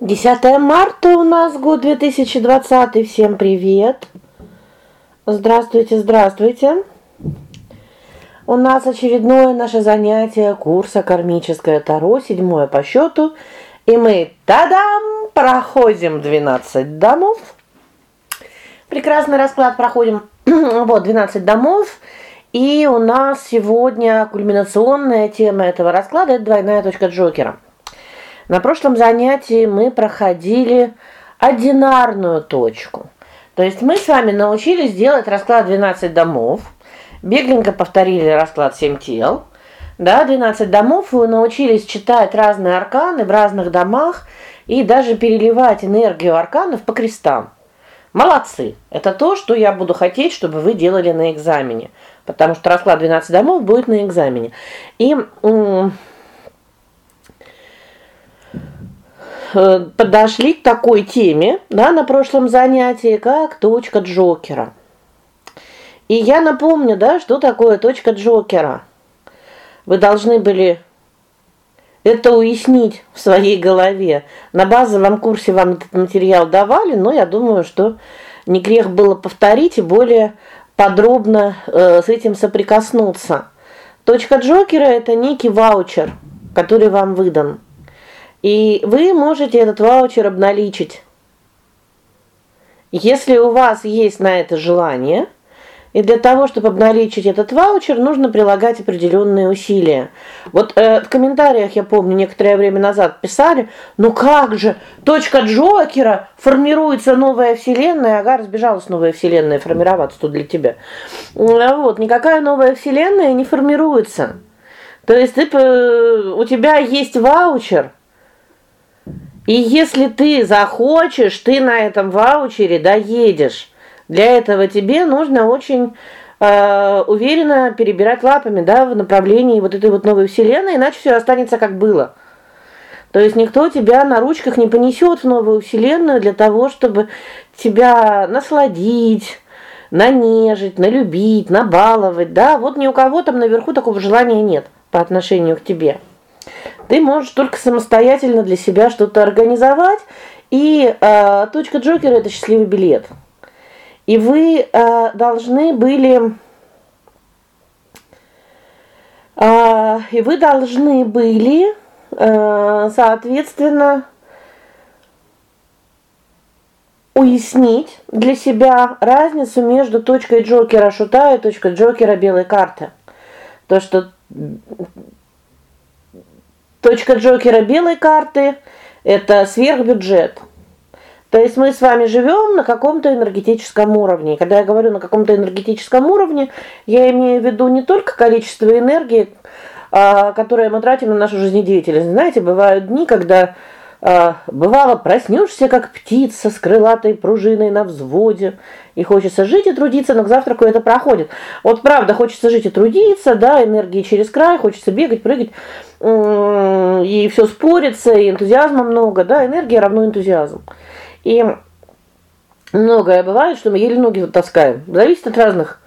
10 марта у нас год 2020. Всем привет. Здравствуйте, здравствуйте. У нас очередное наше занятие курса Кармическое Таро, седьмое по счету, и мы тадам, проходим 12 домов. Прекрасный расклад проходим. вот 12 домов. И у нас сегодня кульминационная тема этого расклада это двойная точка Джокера. На прошлом занятии мы проходили одинарную точку. То есть мы с вами научились делать расклад 12 домов. Бегленько повторили расклад 7 тел. Да, 12 домов, вы научились читать разные арканы в разных домах и даже переливать энергию арканов по крестам. Молодцы. Это то, что я буду хотеть, чтобы вы делали на экзамене, потому что расклад 12 домов будет на экзамене. И Э, подошли к такой теме, да, на прошлом занятии, как точка Джокера. И я напомню, да, что такое точка Джокера. Вы должны были это уяснить в своей голове. На базовом курсе вам этот материал давали, но я думаю, что не грех было повторить и более подробно э, с этим соприкоснуться. Точка Джокера это некий ваучер, который вам выдан. И вы можете этот ваучер обналичить. Если у вас есть на это желание, и для того, чтобы обналичить этот ваучер, нужно прилагать определенные усилия. Вот э, в комментариях, я помню, некоторое время назад писали: "Ну как же, точка Джокера, формируется новая вселенная, ага, разбежалась новая вселенная формироваться тут для тебя". Вот, никакая новая вселенная не формируется. То есть ты э, у тебя есть ваучер, и если ты захочешь, ты на этом ваучере доедешь. Для этого тебе нужно очень э, уверенно перебирать лапами, да, в направлении вот этой вот новой вселенной, иначе все останется как было. То есть никто тебя на ручках не понесет в новую вселенную для того, чтобы тебя насладить, нанежить, налюбить, набаловать, да? Вот ни у кого там наверху такого желания нет по отношению к тебе. Ты можешь только самостоятельно для себя что-то организовать, и э, точка Джокера это счастливый билет. И вы э, должны были э, и вы должны были э, соответственно уяснить для себя разницу между точкой Джокера шута и точкой Джокера белой карты. То, что Точка Джокера белой карты это сверхбюджет. То есть мы с вами живем на каком-то энергетическом уровне. Когда я говорю на каком-то энергетическом уровне, я имею в виду не только количество энергии, а, которое мы тратим на нашу жизнедеятельность. Знаете, бывают дни, когда а, бывало, проснешься как птица с крылатой пружиной на взводе, и хочется жить и трудиться, но к завтраку это проходит. Вот правда, хочется жить и трудиться, да, энергии через край, хочется бегать, прыгать, и все спорится, и энтузиазма много, да, энергия равно энтузиазм. И многое бывает, что мы еле ноги таскаем. Зависит от разных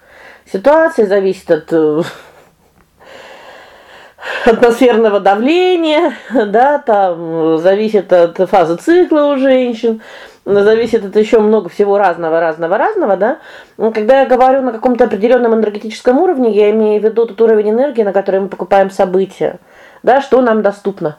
ситуаций, зависит от э, атмосферного давления, да, там зависит от фазы цикла у женщин, зависит от еще много всего разного, разного, разного, да. Когда я говорю на каком-то определенном энергетическом уровне, я имею в виду тот уровень энергии, на который мы покупаем события. Да, что нам доступно?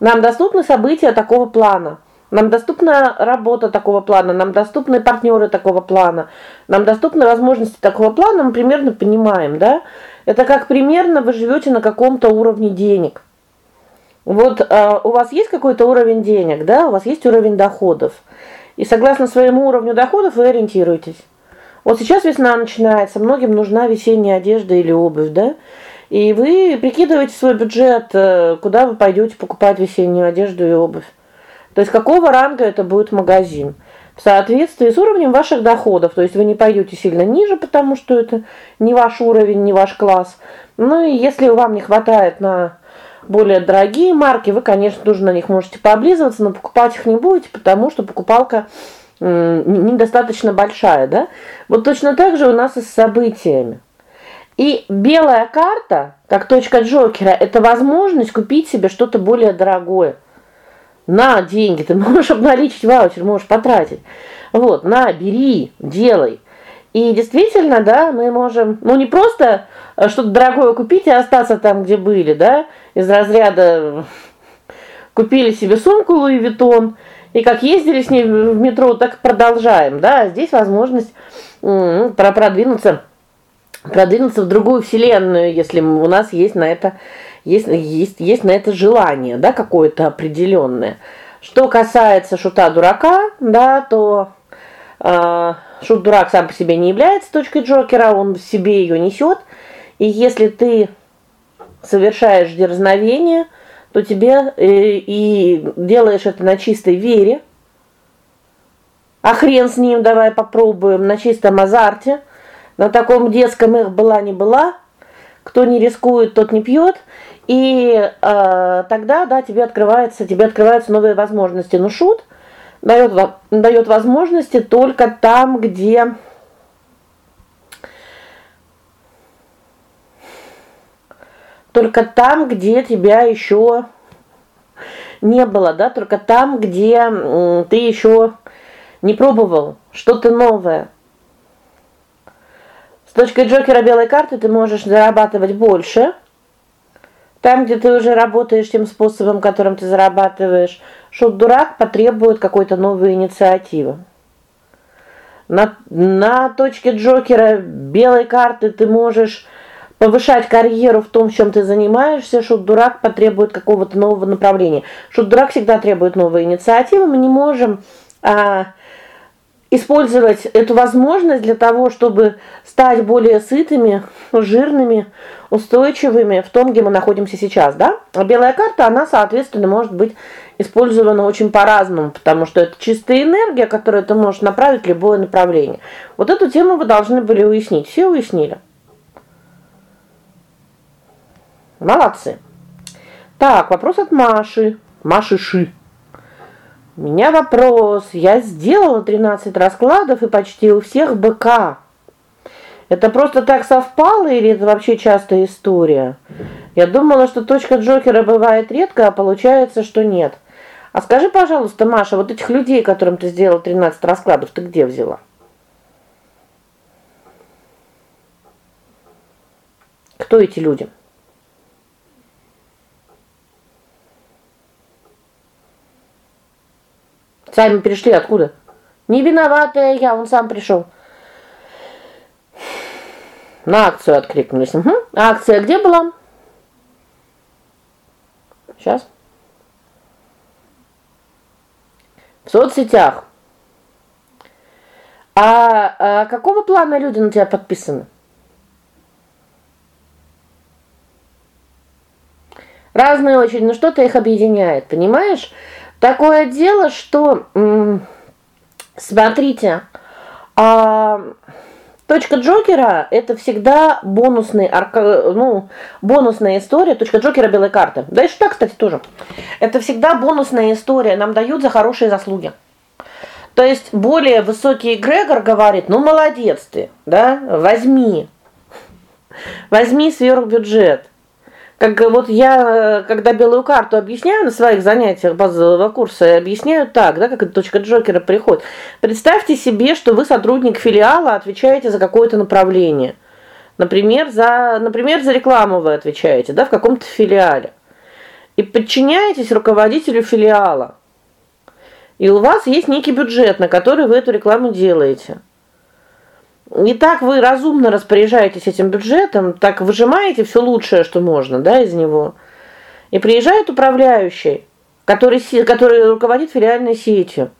Нам доступны события такого плана. Нам доступна работа такого плана, нам доступны партнеры такого плана. Нам доступны возможности такого плана, мы примерно понимаем, да? Это как примерно вы живете на каком-то уровне денег. Вот э, у вас есть какой-то уровень денег, да? У вас есть уровень доходов. И согласно своему уровню доходов вы ориентируетесь. Вот сейчас весна начинается, многим нужна весенняя одежда или обувь, да? И вы прикидываете свой бюджет, э, куда вы пойдете покупать весеннюю одежду и обувь. То есть какого ранга это будет магазин? В соответствии с уровнем ваших доходов, то есть вы не пойдете сильно ниже, потому что это не ваш уровень, не ваш класс. Ну и если вам не хватает на более дорогие марки, вы, конечно, тоже на них можете пооблизываться, но покупать их не будете, потому что покупалка недостаточно большая, да? Вот точно так же у нас и с событиями. И белая карта, как точка Джокера это возможность купить себе что-то более дорогое. На деньги, ты можешь обналичить ваучер, можешь потратить. Вот, на, бери, делай. И действительно, да, мы можем, ну не просто э, что-то дорогое купить и остаться там, где были, да, из разряда купили себе сумку Louis Vuitton и как ездили с ней в метро, так продолжаем, да? Здесь возможность м продвинуться продвинуться в другую вселенную, если у нас есть на это есть есть есть на это желание, да, какое-то определенное. Что касается шута дурака, да, то э, шут дурак сам по себе не является точкой Джокера, он в себе ее несет. И если ты совершаешь дерзновение, то тебе э, и делаешь это на чистой вере. А хрен с ним, давай попробуем на чистом азарте. На таком детском их была не была. Кто не рискует, тот не пьет. И э, тогда, да, тебе открывается, тебе открываются новые возможности. Но шут дает дает возможности только там, где только там, где тебя еще не было, да, только там, где ты еще не пробовал что-то новое. С точки Джокера белой карты ты можешь зарабатывать больше. Там, где ты уже работаешь тем способом, которым ты зарабатываешь, шут дурак потребует какой-то новой инициативы. На на точке Джокера белой карты ты можешь повышать карьеру в том, чем ты занимаешься, шут дурак потребует какого-то нового направления. Шут дурак всегда требует новой инициативы. Мы не можем а использовать эту возможность для того, чтобы стать более сытыми, жирными, устойчивыми в том, где мы находимся сейчас, да? А белая карта, она, соответственно, может быть использована очень по-разному, потому что это чистая энергия, которую ты можешь направить в любое направление. Вот эту тему вы должны были уяснить. Все уяснили? Молодцы. Так, вопрос от Маши. Маши Ши. Меня вопрос. Я сделала 13 раскладов и почти у всех БК. Это просто так совпало или это вообще частая история? Я думала, что точка Джокера бывает редко, а получается, что нет. А скажи, пожалуйста, Маша, вот этих людей, которым ты сделала 13 раскладов, ты где взяла? Кто эти люди? Сами пришли откуда? Не виноватая я, он сам пришел. На акцию откликнулись. Угу. А акция где была? Сейчас. В соцсетях. А, а какого плана люди на тебя подписаны? Разные очень, но что-то их объединяет, понимаешь? Такое дело, что смотрите, а Точка Джокера это всегда бонусный ну, бонусная история. Точка Джокера белой карты. Да и что, кстати, тоже. Это всегда бонусная история, нам дают за хорошие заслуги. То есть более высокий эгрегор говорит: "Ну молодец ты, да? Возьми. Возьми сверхбюджет. Как вот я, когда белую карту объясняю на своих занятиях базового курса, объясняю так, да, как эта точка Джокера приходит. Представьте себе, что вы сотрудник филиала, отвечаете за какое-то направление. Например, за, например, за рекламу вы отвечаете, да, в каком-то филиале. И подчиняетесь руководителю филиала. И у вас есть некий бюджет, на который вы эту рекламу делаете. И так вы разумно распоряжаетесь этим бюджетом, так выжимаете все лучшее, что можно, да, из него. И приезжает управляющий, который который руководит филиальной сетью.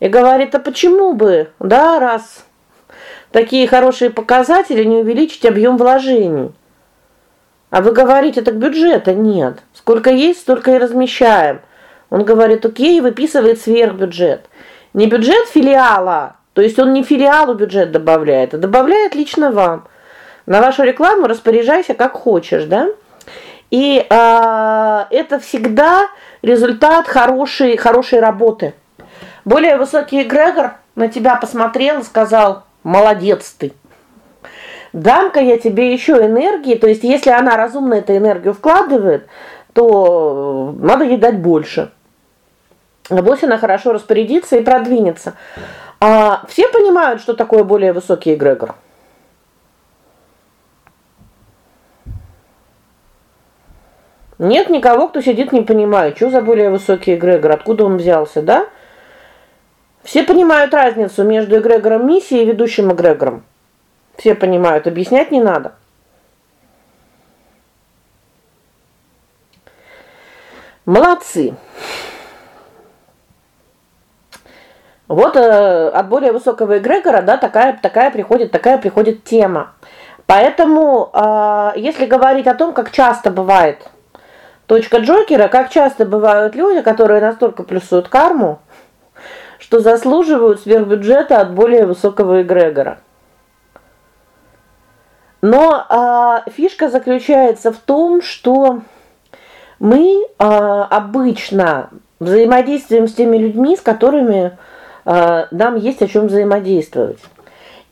И говорит: "А почему бы, да, раз такие хорошие показатели не увеличить объем вложений?" А вы говорите: "Так бюджета нет. Сколько есть, столько и размещаем". Он говорит: "О'кей", выписывает сверхбюджет. Не бюджет филиала, то есть он не филиалу бюджет добавляет, а добавляет лично вам. На вашу рекламу распоряжайся как хочешь, да? И а, это всегда результат хорошей хорошей работы. Более высокий эгрегор на тебя посмотрел и сказал: "Молодец ты". Дам-ка я тебе еще энергии, то есть если она разумно эту энергию вкладывает, то надо ей дать больше. Босина хорошо распорядится и продвинется. А все понимают, что такое более высокий эгрегор. Нет никого, кто сидит не понимает, что за более высокий эгрегор, откуда он взялся, да? Все понимают разницу между эгрегором миссии и ведущим эгрегором. Все понимают, объяснять не надо. Молодцы. Вот э, от более высокого эгрегора, да, такая такая приходит, такая приходит тема. Поэтому, э, если говорить о том, как часто бывает точка Джокера, как часто бывают люди, которые настолько плюсуют карму, что заслуживают сверхбюджета от более высокого эгрегора. Но а, фишка заключается в том, что мы а, обычно взаимодействуем с теми людьми, с которыми нам есть о чем взаимодействовать.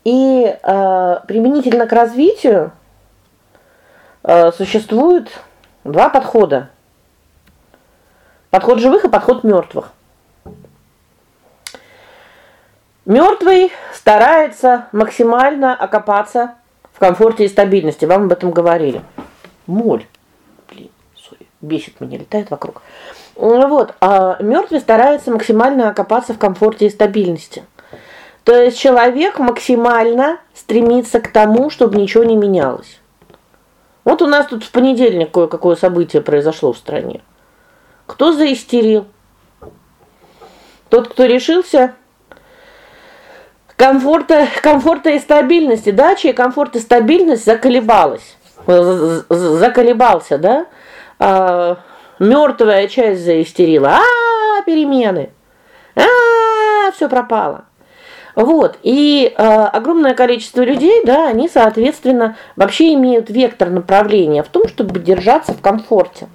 И а, применительно к развитию а, существует два подхода. Подход живых и подход мертвых. Мертвый старается максимально окопаться в комфорте и стабильности. Вам об этом говорили. Моль. Блин, сори, бесит меня, летает вокруг. Ну вот, а мертвый старается максимально окопаться в комфорте и стабильности. То есть человек максимально стремится к тому, чтобы ничего не менялось. Вот у нас тут в понедельник кое-какое событие произошло в стране. Кто заистерил? Тот, кто решился комфорта, комфорта и стабильности, да, чей комфорт и стабильность заколебалась. Заколебался, да? А, мертвая часть заистерила. А, перемены. А, все пропало. Вот. И э, огромное количество людей, да, они, соответственно, вообще имеют вектор направления в том, чтобы держаться в комфорте.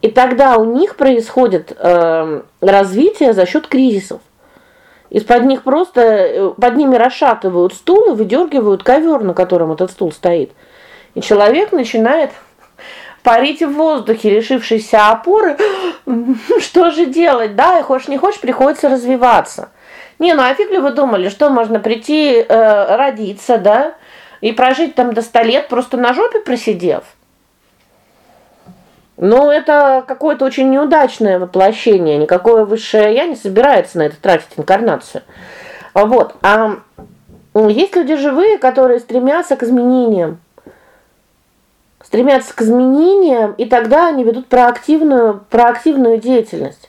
И тогда у них происходит э, развитие за счет кризисов. Из-под них просто э, под ними расшатывают стул и выдергивают ковер, на котором этот стул стоит. И человек начинает парить в воздухе, лишившийся опоры. Что же делать? Да, и хочешь не хочешь, приходится развиваться. Не, ну а фиг ли вы думали, что можно прийти э, родиться, да, и прожить там до 100 лет просто на жопе просидев? Ну, это какое-то очень неудачное воплощение, никакое высшее я не собирается на это тратить инкарнацию. Вот. А есть люди живые, которые стремятся к изменениям. Стремятся к изменениям, и тогда они ведут проактивную проактивную деятельность.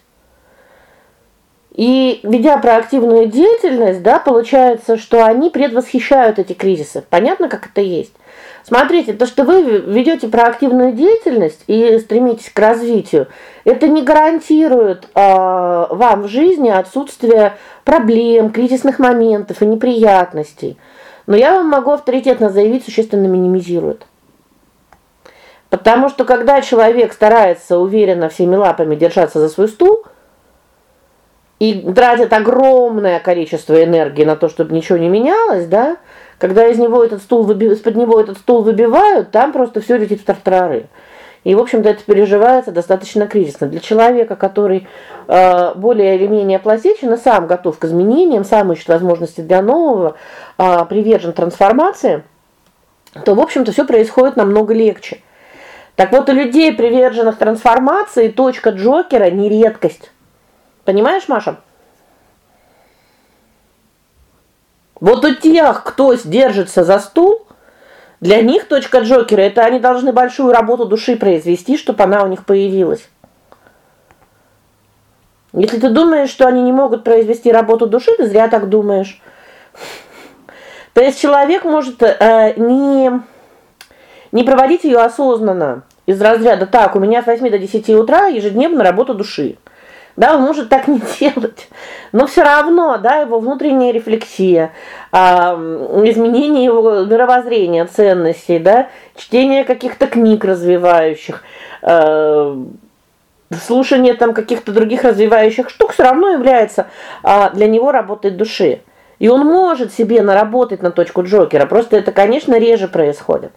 И ведя проактивную деятельность, да, получается, что они предвосхищают эти кризисы. Понятно, как это есть? Смотрите, то, что вы ведете проактивную деятельность и стремитесь к развитию, это не гарантирует э, вам в жизни отсутствие проблем, кризисных моментов и неприятностей. Но я вам могу авторитетно заявить, существенно минимизирует. Потому что когда человек старается уверенно всеми лапами держаться за свой стул и тратит огромное количество энергии на то, чтобы ничего не менялось, да? Когда из него этот стул выби... из-под него этот стул выбивают, там просто все летит в тартарары. И, в общем-то, это переживается достаточно кризисно для человека, который э, более или менее пластичен и сам готов к изменениям, сам ищет возможности для нового, э, привержен трансформации, то, в общем-то, все происходит намного легче. Так вот, у людей, приверженных трансформации, точка Джокера не редкость. Понимаешь, Маша? Вот у тех, кто держится за стул, для них точка Джокера это они должны большую работу души произвести, чтобы она у них появилась. Если ты думаешь, что они не могут произвести работу души, ты зря так думаешь. То есть человек может э, не не проводить ее осознанно из разряда: "Так, у меня с 8 до 10 утра ежедневно работа души". Да, он может так не делать. Но все равно, да, его внутренняя рефлексия, а, изменение его мировоззрения, ценностей, да, чтение каких-то книг развивающих, а, слушание там каких-то других развивающих штук все равно является а, для него работой души. И он может себе наработать на точку Джокера, просто это, конечно, реже происходит.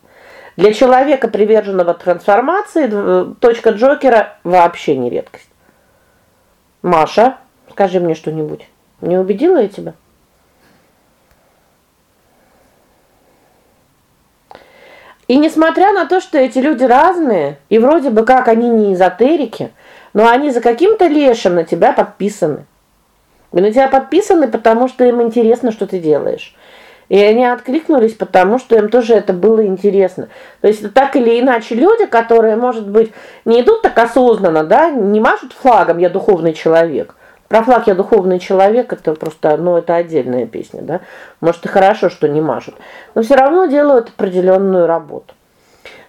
Для человека, приверженного трансформации, точка Джокера вообще не редкость. Маша Скажи мне что-нибудь. Не убедила я тебя? И несмотря на то, что эти люди разные, и вроде бы как они не эзотерики, но они за каким-то лешим на тебя подписаны. И на тебя подписаны, потому что им интересно, что ты делаешь. И они откликнулись, потому что им тоже это было интересно. То есть так или иначе люди, которые, может быть, не идут так осознанно, да, не машут флагом я духовный человек. Про флаг я духовный человек это просто, ну, это отдельная песня, да? Может, и хорошо, что не машут. Но все равно делают определенную работу.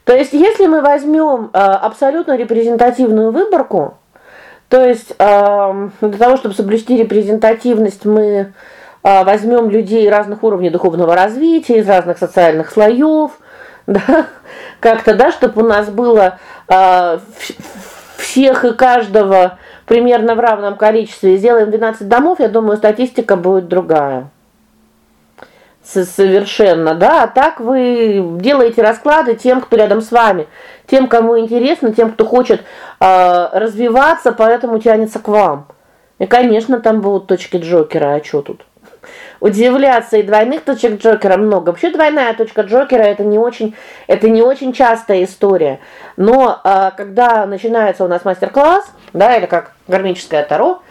То есть, если мы возьмем э, абсолютно репрезентативную выборку, то есть э, для того, чтобы соблюсти репрезентативность, мы возьмем людей разных уровней духовного развития, из разных социальных слоев, да? Как-то, да, чтобы у нас было э, всех и каждого примерно в равном количестве, сделаем 12 домов, я думаю, статистика будет другая. Совершенно, да? А так вы делаете расклады тем, кто рядом с вами, тем, кому интересно, тем, кто хочет э, развиваться, поэтому тянется к вам. И, конечно, там будут точки Джокера, а что тут? Удивляться, и двойных точек Джокера много. Вообще двойная точка Джокера это не очень это не очень частая история. Но а, когда начинается у нас мастер-класс, да, или как гармическое таро,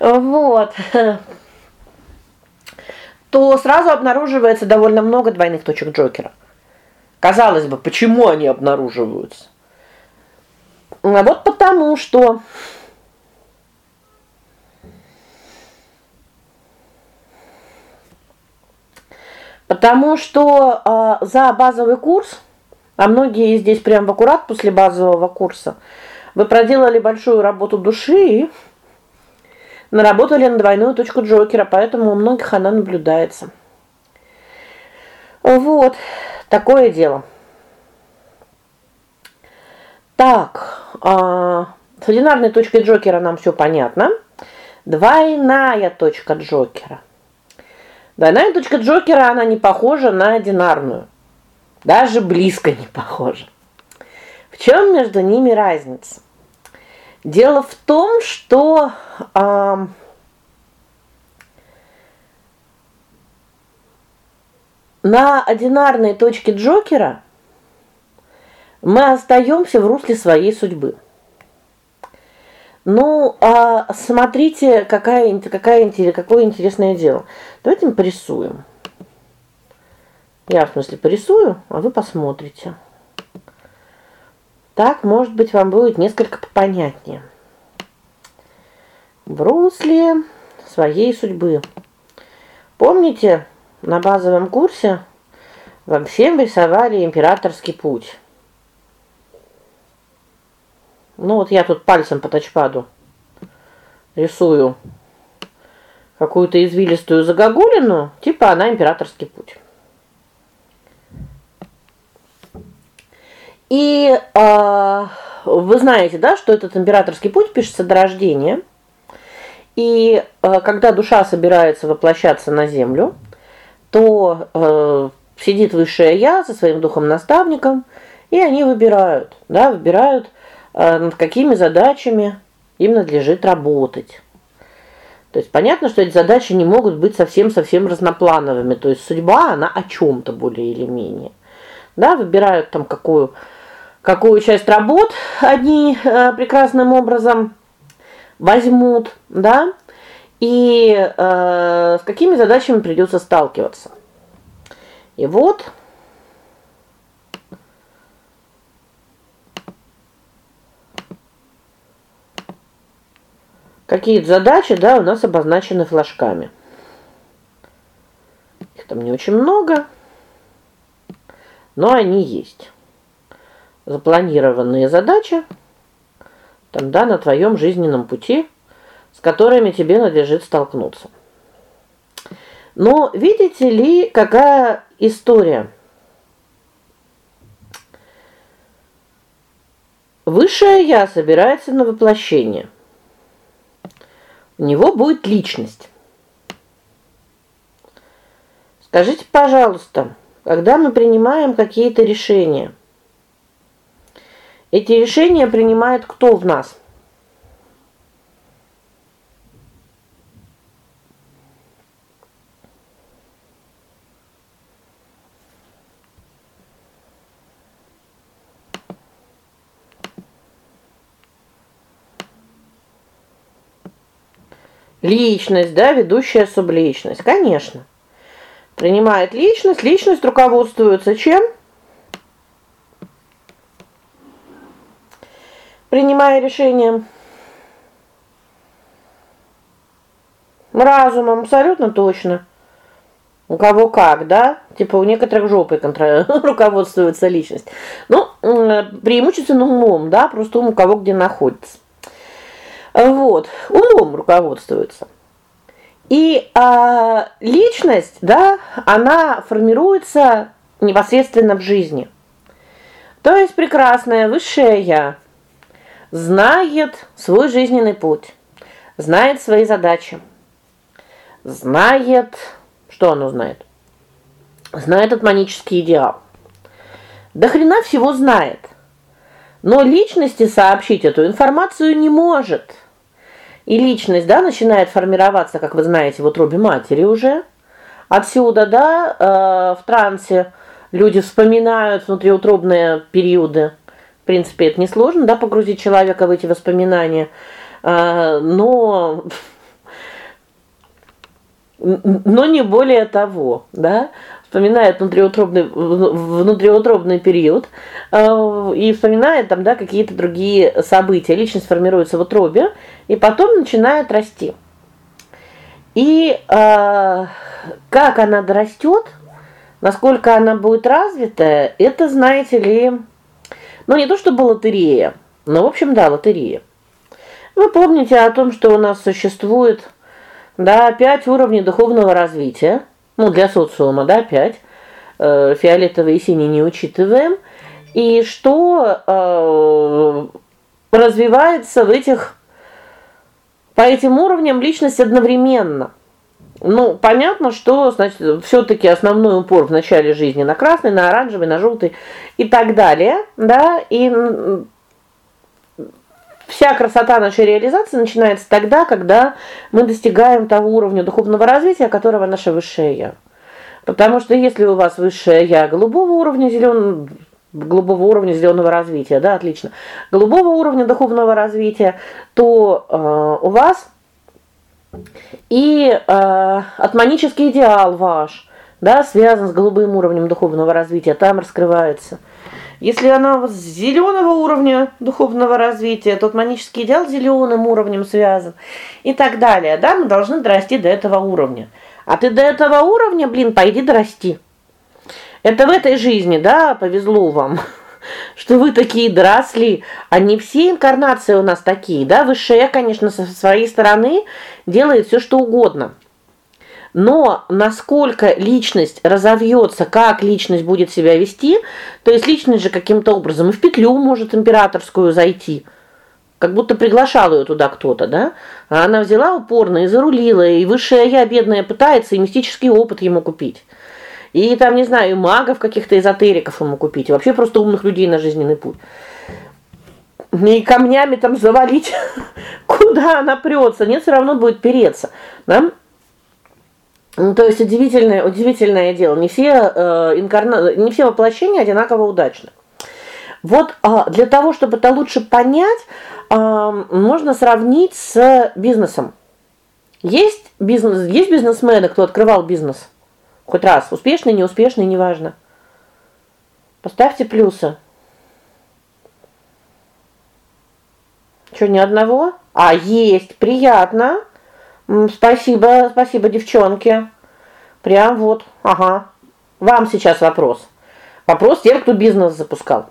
вот. то сразу обнаруживается довольно много двойных точек Джокера. Казалось бы, почему они обнаруживаются? А вот потому, что Потому что э, за базовый курс, а многие здесь прям в аккурат после базового курса, вы проделали большую работу души и наработали на двойную точку Джокера, поэтому у многих она наблюдается. Вот, такое дело. Так, а с одинарной точкой Джокера нам все понятно. Двойная точка Джокера. Двойная точка Джокера, она не похожа на одинарную. Даже близко не похожа. В чем между ними разница? Дело в том, что а, на одинарной точке Джокера мы остаемся в русле своей судьбы. Ну, а смотрите, какая какая какое интересное дело. Давайте мы порисуем. Я, в смысле, порисую, а вы посмотрите. Так, может быть, вам будет несколько понятнее. В русле своей судьбы. Помните, на базовом курсе вам всем рисовали императорский путь. Ну вот я тут пальцем по тачпаду рисую какую-то извилистую загогулину, типа она императорский путь. И э, вы знаете, да, что этот императорский путь пишется до рождения. И э, когда душа собирается воплощаться на землю, то э, сидит высшее я со своим духом-наставником, и они выбирают, да, выбирают над какими задачами им надлежит работать. То есть понятно, что эти задачи не могут быть совсем-совсем разноплановыми. То есть судьба она о чем то более или менее. Да, выбирают там какую какую часть работ они э, прекрасным образом возьмут, да? И э, с какими задачами придется сталкиваться. И вот Какие-то задачи, да, у нас обозначены флажками. Их там не очень много, но они есть. Запланированные задачи там, да, на твоем жизненном пути, с которыми тебе надлежит столкнуться. Но видите ли, какая история? Высшее я собирается на воплощение у него будет личность. Скажите, пожалуйста, когда мы принимаем какие-то решения, эти решения принимает кто в нас? Личность, да, ведущая субличность. Конечно. Принимает личность, личность руководствуется чем? Принимая решение разумом, абсолютно точно. У кого как, да? Типа у некоторых жопой контр... руководствуется личность. Ну, преимущественно умом, да, просто ум у кого где находится. Вот, умом руководствуется. И а, личность, да, она формируется непосредственно в жизни. То есть прекрасное высшее я знает свой жизненный путь, знает свои задачи. Знает, что оно знает? Знает атманический идеал. До хрена всего знает. Но личности сообщить эту информацию не может. И личность, да, начинает формироваться, как вы знаете, в утробе матери уже. Отсюда, да, э, в трансе люди вспоминают внутриутробные периоды. В принципе, это несложно, да, погрузить человека в эти воспоминания. Э, но но не более того, да? Вспоминает внутриутробный внутриутробный период э, и вспоминает там, да, какие-то другие события. Личность формируется в утробе и потом начинает расти. И э, как она дорастет, насколько она будет развитая, это, знаете ли, ну не то чтобы лотерея, но в общем, да, лотерея. Вы помните о том, что у нас существует да, пять уровней духовного развития. Ну, для социума, да, пять. Э, фиолетовый и синий не учитываем. И что э, развивается в этих по этим уровням личность одновременно. Ну, понятно, что, значит, все таки основной упор в начале жизни на красный, на оранжевый, на желтый и так далее, да? И Вся красота нашей реализации начинается тогда, когда мы достигаем того уровня духовного развития, которого наше высшее я. Потому что если у вас высшее я голубого уровня, зеленого голубого уровня зеленого развития, да, отлично. Голубого уровня духовного развития, то э, у вас и э, атманический идеал ваш, да, связан с голубым уровнем духовного развития, там раскрывается. Если она с зеленого уровня духовного развития, то манический идеал с зеленым уровнем связан и так далее. Да, мы должны дорасти до этого уровня. А ты до этого уровня, блин, пойди дорасти. Это в этой жизни, да, повезло вам, что вы такие доросли, а не все инкарнации у нас такие, да? Высшее, конечно, со своей стороны делает все, что угодно. Но насколько личность разовьется, как личность будет себя вести, то есть личность же каким-то образом и в петлю может императорскую зайти. Как будто приглашал ее туда кто-то, да? А она взяла упорно и зарулила, и высшая я бедная пытается и мистический опыт ему купить. И там, не знаю, магов каких-то эзотериков ему купить, и вообще просто умных людей на жизненный путь. И камнями там завалить, куда она прется, нет, все равно будет переться. Да? Ну, то есть удивительное, удивительное дело. Не все э, инкарна... не все воплощения одинаково удачны. Вот э, для того, чтобы это лучше понять, э, можно сравнить с бизнесом. Есть бизнес, есть бизнесмены, кто открывал бизнес хоть раз, успешный, неуспешный, неважно. Поставьте плюсы. Что, ни одного? А есть, приятно. Спасибо, спасибо, девчонки. Прям вот. Ага. Вам сейчас вопрос. Вопрос тем, кто бизнес запускал.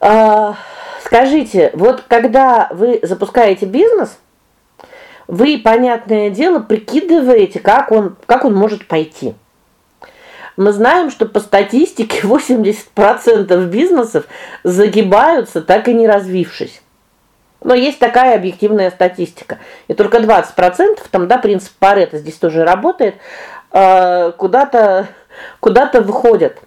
А, скажите, вот когда вы запускаете бизнес, вы, понятное дело, прикидываете, как он как он может пойти. Мы знаем, что по статистике 80% бизнесов загибаются, так и не развившись. Но есть такая объективная статистика. И только 20%, там, да, принцип Паретта здесь тоже работает, э, куда-то куда-то выходят.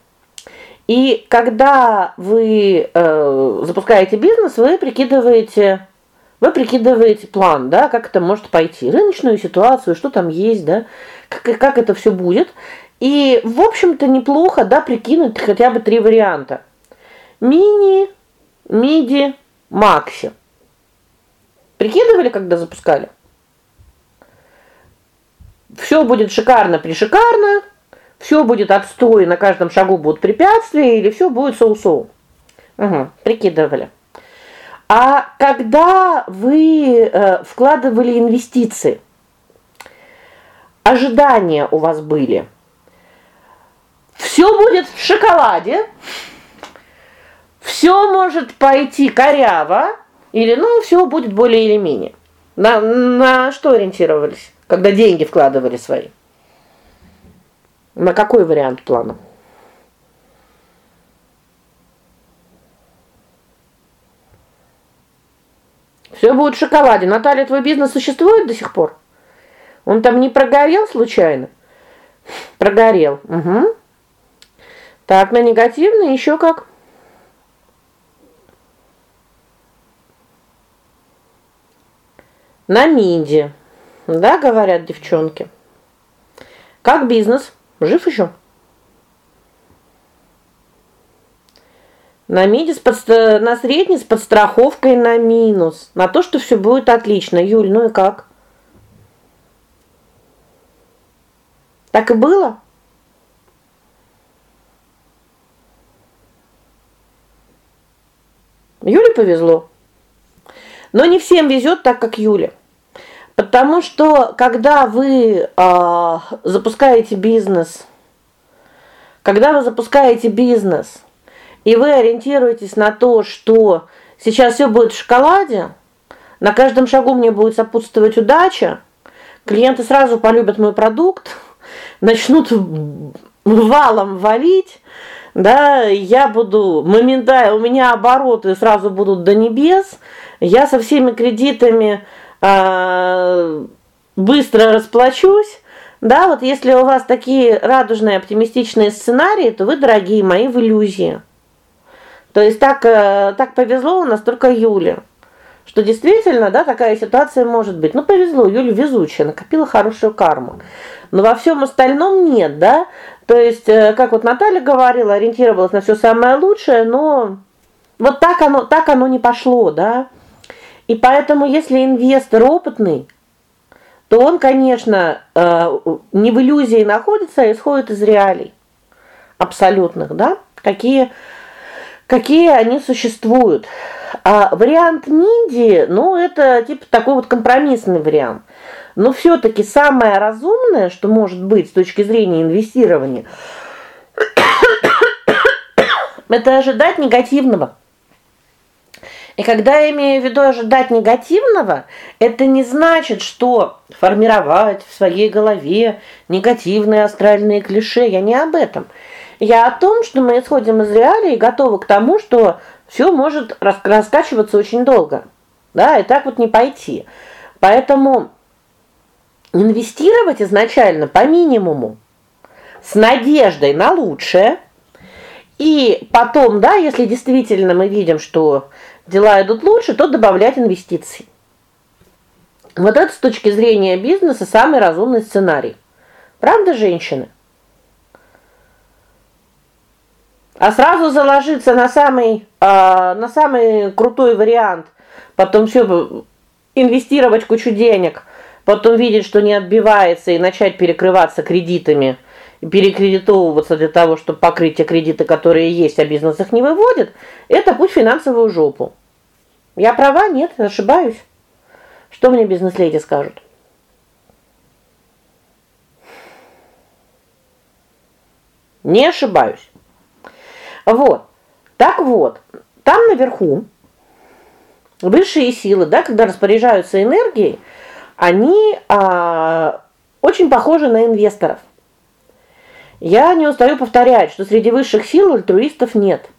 И когда вы э, запускаете бизнес, вы прикидываете вы прикидываете план, да, как это может пойти, рыночную ситуацию, что там есть, да, как как это все будет. И, в общем-то, неплохо, да, прикинуть хотя бы три варианта. Мини, миди, макси. Прикидывали, когда запускали? все будет шикарно, пришикарно, все будет отстой, на каждом шагу будут препятствия или все будет соу-соу. Угу, прикидывали. А когда вы э, вкладывали инвестиции, ожидания у вас были. Все будет в шоколаде. Все может пойти коряво или ну все будет более или менее. На на что ориентировались, когда деньги вкладывали свои? На какой вариант плана? Все будет в шоколаде. Наталья, твой бизнес существует до сих пор? Он там не прогорел случайно? Прогорел. Угу. Так, на негативный еще как? На миде. Да, говорят девчонки. Как бизнес? Жив еще? На миде с под, на средний с подстраховкой на минус. На то, что все будет отлично. Юль, ну и как? Так и было? Юле повезло. Но не всем везет так, как Юле. Потому что когда вы э, запускаете бизнес, когда вы запускаете бизнес, и вы ориентируетесь на то, что сейчас все будет в шоколаде, на каждом шагу мне будет сопутствовать удача, клиенты сразу полюбят мой продукт, начнут валом валить, да, я буду моментально, у меня обороты сразу будут до небес. Я со всеми кредитами э, быстро расплачусь. Да, вот если у вас такие радужные, оптимистичные сценарии, то вы, дорогие мои, в иллюзии. То есть так э, так повезло у нас только Юле. Что действительно, да, такая ситуация может быть. Ну повезло, Юля везучая, накопила хорошую карму. Но во всем остальном нет, да? То есть, э, как вот Наталья говорила, ориентировалась на все самое лучшее, но вот так оно так оно не пошло, да? И поэтому, если инвестор опытный, то он, конечно, э, не в иллюзии находится, а исходит из реалий абсолютных, да? Какие какие они существуют. А вариант МИДИ, ну это типа такой вот компромиссный вариант. Но все таки самое разумное, что может быть с точки зрения инвестирования это ожидать негативного. И когда я имею в виду ожидать негативного, это не значит, что формировать в своей голове негативные астральные клише. Я не об этом. Я о том, что мы исходим из реалий и готовы к тому, что все может раскачиваться очень долго. Да, и так вот не пойти. Поэтому инвестировать изначально по минимуму с надеждой на лучшее. И потом, да, если действительно мы видим, что дела идут лучше, то добавлять инвестиций. Вот это с точки зрения бизнеса самый разумный сценарий. Правда, женщины? А сразу заложиться на самый э, на самый крутой вариант, потом все инвестировать кучу денег потом видеть, что не отбивается и начать перекрываться кредитами, перекредитовываться для того, чтобы покрыть те кредиты, которые есть, а бизнес их не выводит, это путь в финансовую жопу. Я права? Нет, ошибаюсь. Что мне бизнес-леди скажут? Не ошибаюсь. Вот. Так вот, там наверху высшие силы, да, когда распоряжаются энергией, они а, очень похожи на инвесторов. Я не устаю повторять, что среди высших сил альтруистов нет.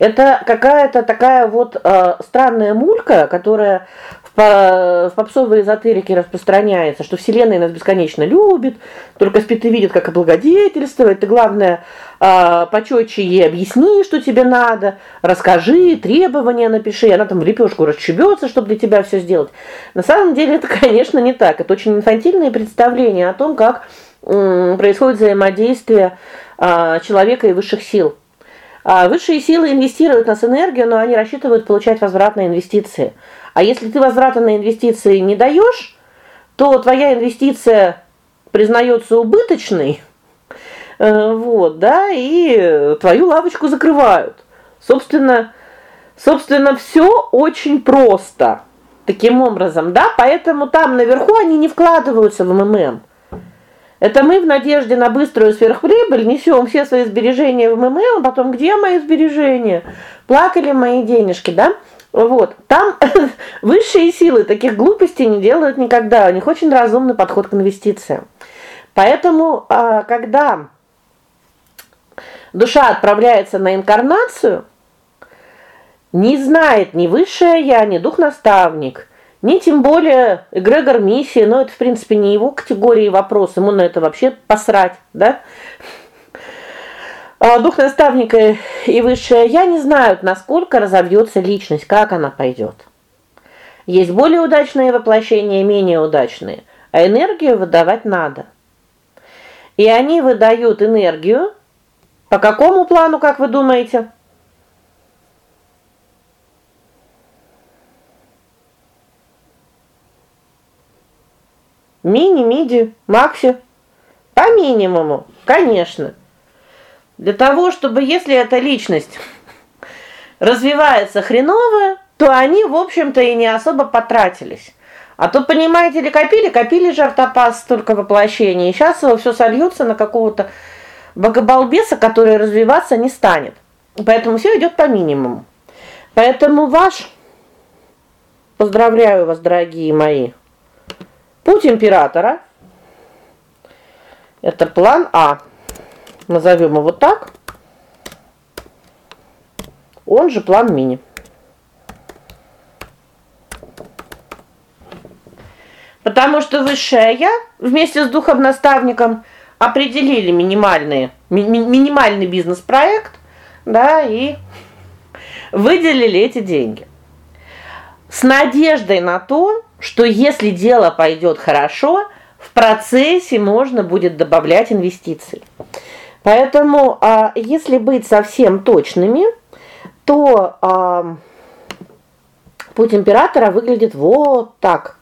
Это какая-то такая вот э, странная мулька, которая в, в попсовой эзотерике распространяется, что вселенная нас бесконечно любит, только спит и видит, как облагодетельствовать. Ты главное, э, почетче ей объясни, что тебе надо, расскажи, требования напиши, она там в лепешку расчебется, чтобы для тебя все сделать. На самом деле это, конечно, не так. Это очень инфантильное представление о том, как происходит взаимодействие э, человека и высших сил. А высшие силы инвестируют нас энергию, но они рассчитывают получать возврат на инвестиции. А если ты возврата на инвестиции не даешь, то твоя инвестиция признается убыточной, э, вот, да, и твою лавочку закрывают. Собственно, собственно, все очень просто. Таким образом, да, поэтому там наверху они не вкладываются в МММ. Это мы в надежде на быструю сверхприбыль несем все свои сбережения в МММ, а потом где мои сбережения? Плакали мои денежки, да? Вот. Там высшие силы таких глупостей не делают никогда. У них очень разумный подход к инвестициям. Поэтому, а, когда душа отправляется на инкарнацию, не знает ни высшее я, ни дух-наставник, ни тем более эгрегор миссии, но это в принципе не его категории вопрос, ему на это вообще посрать, да? А дух наставника и высшее я не знают, насколько разовьется личность, как она пойдет. Есть более удачные воплощения, менее удачные, а энергию выдавать надо. И они выдают энергию по какому плану, как вы думаете? Мини, миди, макси по минимуму, конечно. Для того, чтобы если эта личность развивается хреново, то они, в общем-то, и не особо потратились. А то, понимаете ли, копили, копили же автопас столько воплощений, и сейчас его все сольется на какого-то богобалбеса, который развиваться не станет. Поэтому все идет по минимуму. Поэтому ваш поздравляю вас, дорогие мои. Путь императора это план А назовем его так. Он же план мини. Потому что высшее я вместе с духом наставником определили минимальные ми минимальный бизнес-проект, да, и выделили эти деньги. С надеждой на то, что если дело пойдет хорошо, в процессе можно будет добавлять инвестиции. Поэтому, а если быть совсем точными, то а, путь императора выглядит вот так.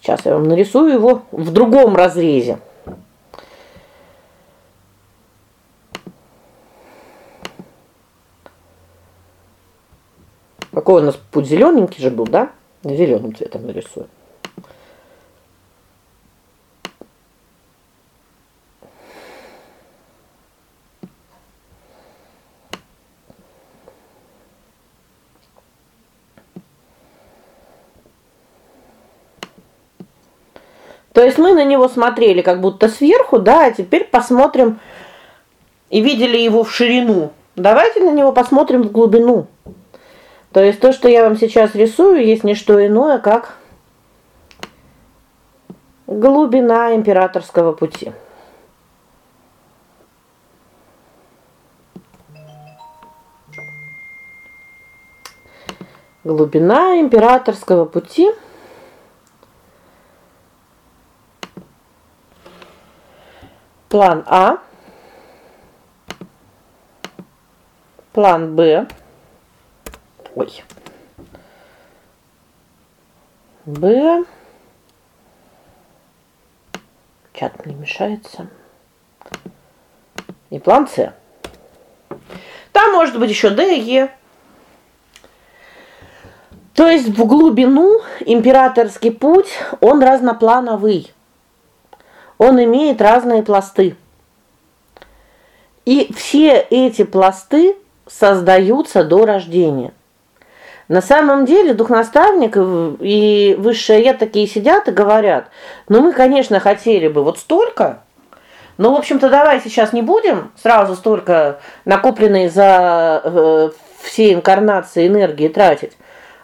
Сейчас я вам нарисую его в другом разрезе. Какой у нас путь зелененький же был, да? Зеленым цветом нарисую. То есть мы на него смотрели как будто сверху, да, а теперь посмотрим и видели его в ширину. Давайте на него посмотрим в глубину. То есть то, что я вам сейчас рисую, есть не что иное, как глубина императорского пути. Глубина императорского пути – план А, план Б. Ой. Б. Чат мне мешается. И план С. Там может быть еще Д, Е. То есть в глубину императорский путь, он разноплановый он имеет разные пласты. И все эти пласты создаются до рождения. На самом деле дух-наставник и высшее я такие сидят и говорят: "Ну мы, конечно, хотели бы вот столько, но, в общем-то, давай сейчас не будем сразу столько накопленной за э, все инкарнации энергии тратить,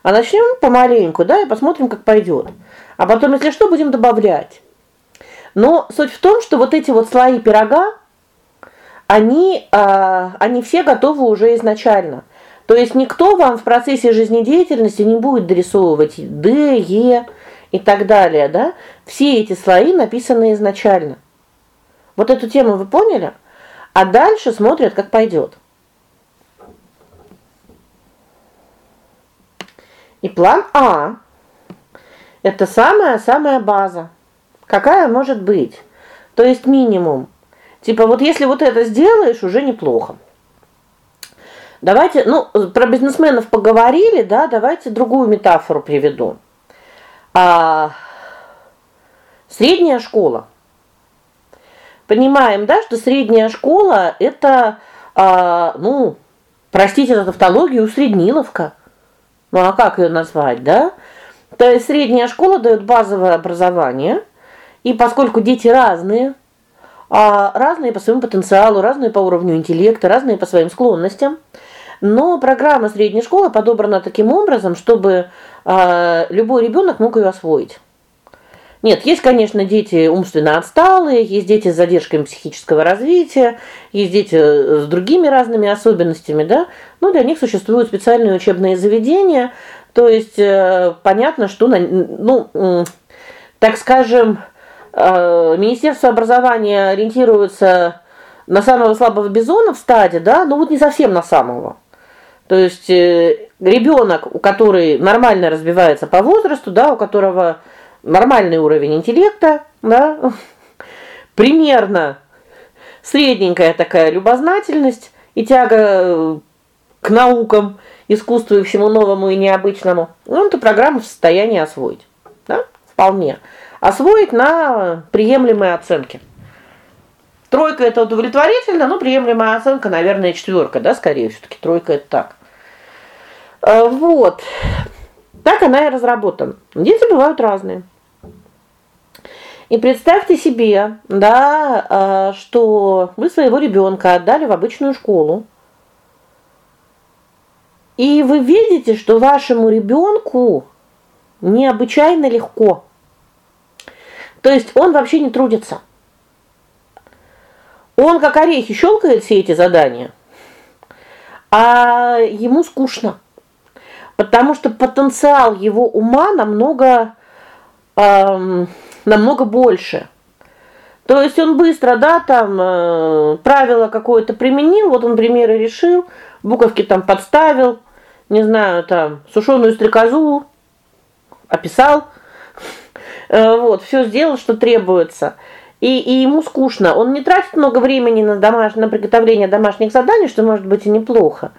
а начнем помаленьку, да, и посмотрим, как пойдет. А потом, если что, будем добавлять. Но суть в том, что вот эти вот слои пирога, они а, они все готовы уже изначально. То есть никто вам в процессе жизнедеятельности не будет дорисовывать Д, Е и так далее, да? Все эти слои написаны изначально. Вот эту тему вы поняли? А дальше смотрят, как пойдет. И план А это самая-самая база. Какая может быть? То есть минимум. Типа вот если вот это сделаешь, уже неплохо. Давайте, ну, про бизнесменов поговорили, да, давайте другую метафору приведу. А средняя школа. Понимаем, да, что средняя школа это а, ну, простите за тавтологию, усредниловка. Ну а как ее назвать, да? То есть средняя школа дает базовое образование, и поскольку дети разные, а разные по своему потенциалу, разные по уровню интеллекта, разные по своим склонностям, но программа средней школы подобрана таким образом, чтобы э, любой ребенок мог ее освоить. Нет, есть, конечно, дети умственно отсталые, есть дети с задержками психического развития, есть дети с другими разными особенностями, да? Но для них существуют специальные учебные заведения. То есть э, понятно, что на, ну, э, так скажем, э, Министерство образования ориентируется на самого слабого бизона в стаде, да? Ну вот не совсем на самого. То есть э, ребенок, у который нормально развивается по возрасту, да, у которого нормальный уровень интеллекта, да? Примерно средненькая такая любознательность и тяга э, к наукам, искусству и всему новому и необычному. Он эту программу в состоянии освоить. Да? Вполне. Освоить на приемлемые оценки. Тройка это удовлетворительно, но приемлемая оценка, наверное, четверка, да, скорее все таки тройка это так. Э, вот. Так она и разработана. Дети бывают разные. И представьте себе, да, э, что вы своего ребенка отдали в обычную школу. И вы видите, что вашему ребенку необычайно легко. То есть он вообще не трудится. Он как орехи щелкает все эти задания. А ему скучно потому что потенциал его ума намного эм, намного больше. То есть он быстро, да, там э, правило какое-то применил, вот он примеры решил, буковки там подставил, не знаю, там сушеную стрекозу описал. Э, вот, все сделал, что требуется. И и ему скучно. Он не тратит много времени на домашнее на приготовление домашних заданий, что может быть и неплохо.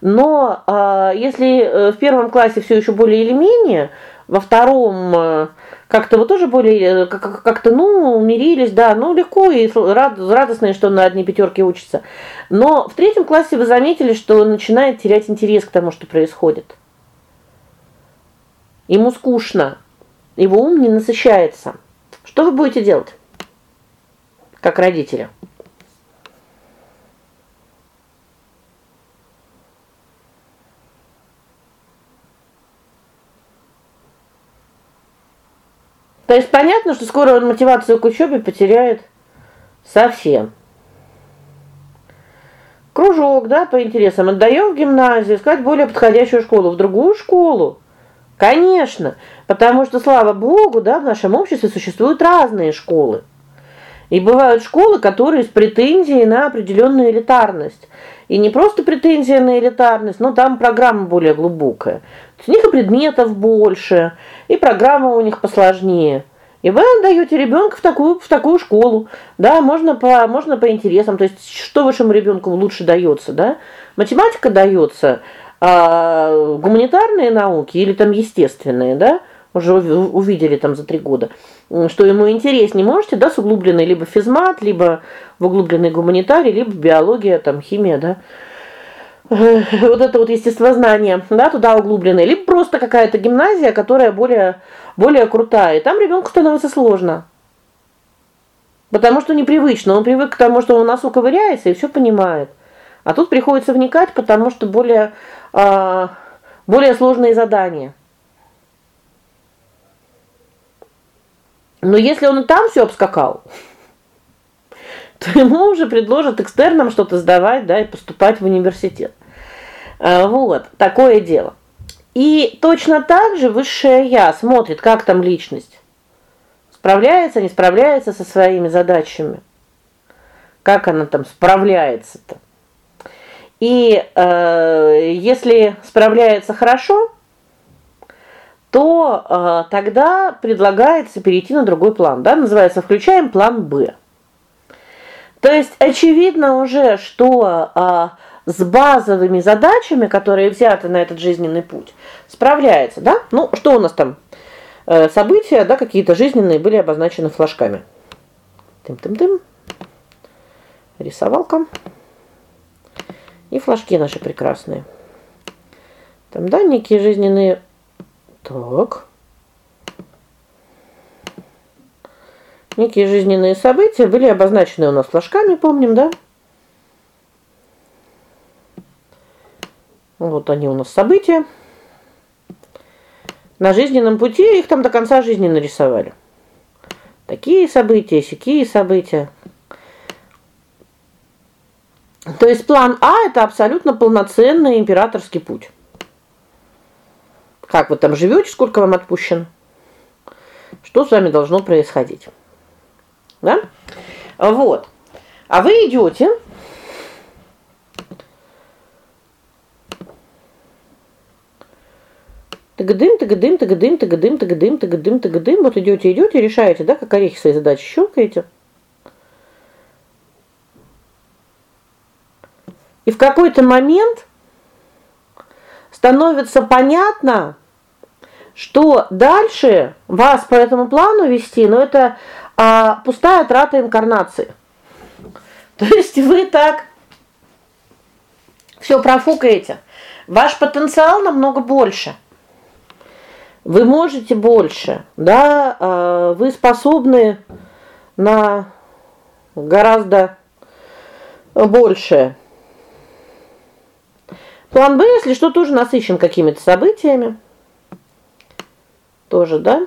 Но э, если в первом классе все еще более или менее, во втором э, как-то вот тоже более э, как как-то ну умирились, да, ну легко и рад, радостно, что на одни пятерки учится. Но в третьем классе вы заметили, что он начинает терять интерес к тому, что происходит. Ему скучно. Его ум не насыщается. Что вы будете делать? Как родители? То есть понятно, что скоро он мотивацию к учебе потеряет совсем. Кружок, да, по интересам отдаем в гимназию, искать более подходящую школу, в другую школу. Конечно, потому что слава богу, да, в нашем обществе существуют разные школы. И бывают школы, которые с претензией на определенную элитарность. И не просто претензия на элитарность, но там программа более глубокая. У них и предметов больше, и программа у них посложнее. И вы отдаете ребенка в такую в такую школу. Да, можно по можно по интересам. То есть что вашему ребенку лучше дается, да? Математика дается, а гуманитарные науки или там естественные, да? Уже увидели там за три года. Что ему интереснее, можете, да, с углубленной либо физмат, либо в углубленной гуманитарий, либо биология, там химия, да? вот это вот естествознание, да, туда углубленное, либо просто какая-то гимназия, которая более более крутая. И там ребенку становится сложно. Потому что непривычно, он привык к тому, что он носу ковыряется и все понимает. А тут приходится вникать, потому что более а, более сложные задания. Но если он и там все обскакал, то ему уже предложат экстерном что-то сдавать, да, и поступать в университет. А, вот, такое дело. И точно так же высшее я смотрит, как там личность. Справляется, не справляется со своими задачами. Как она там справляется-то? И э, если справляется хорошо, то э, тогда предлагается перейти на другой план, да, называется включаем план Б. То есть очевидно уже, что а, с базовыми задачами, которые взяты на этот жизненный путь, справляется, да? Ну, что у нас там? Э, события, да, какие-то жизненные были обозначены флажками. Тым-тым-тым. Рисовалка. И флажки наши прекрасные. Там да, некие жизненные Так. Некие жизненные события были обозначены у нас флажками, помним, да? Вот они у нас события. На жизненном пути их там до конца жизни нарисовали. Такие события, сякие события. То есть план А это абсолютно полноценный императорский путь. Как вы там живете, сколько вам отпущено? Что с вами должно происходить? Да? Вот. А вы идете Тыгдым, тыгдым, тыгдым, тыгдым, тыгдым, тыгдым, тыгдым. Вот идете, идете, решаете, да, как орехи свои задачи щелкаете. И в какой-то момент становится понятно, что дальше вас по этому плану вести, но это а, пустая трата инкарнации. То есть вы так все профукаете. Ваш потенциал намного больше. Вы можете больше, да? А, вы способны на гораздо больше. План Б, если что, тоже насыщен какими-то событиями. Тоже, да?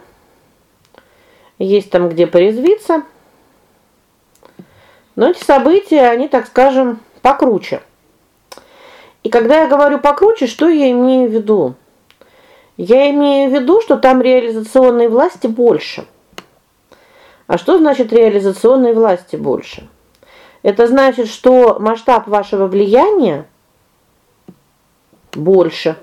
Есть там где порезвиться. Но эти события, они, так скажем, покруче. И когда я говорю покруче, что я имею в виду? Я имею в виду, что там реализационной власти больше. А что значит реализационной власти больше? Это значит, что масштаб вашего влияния больше.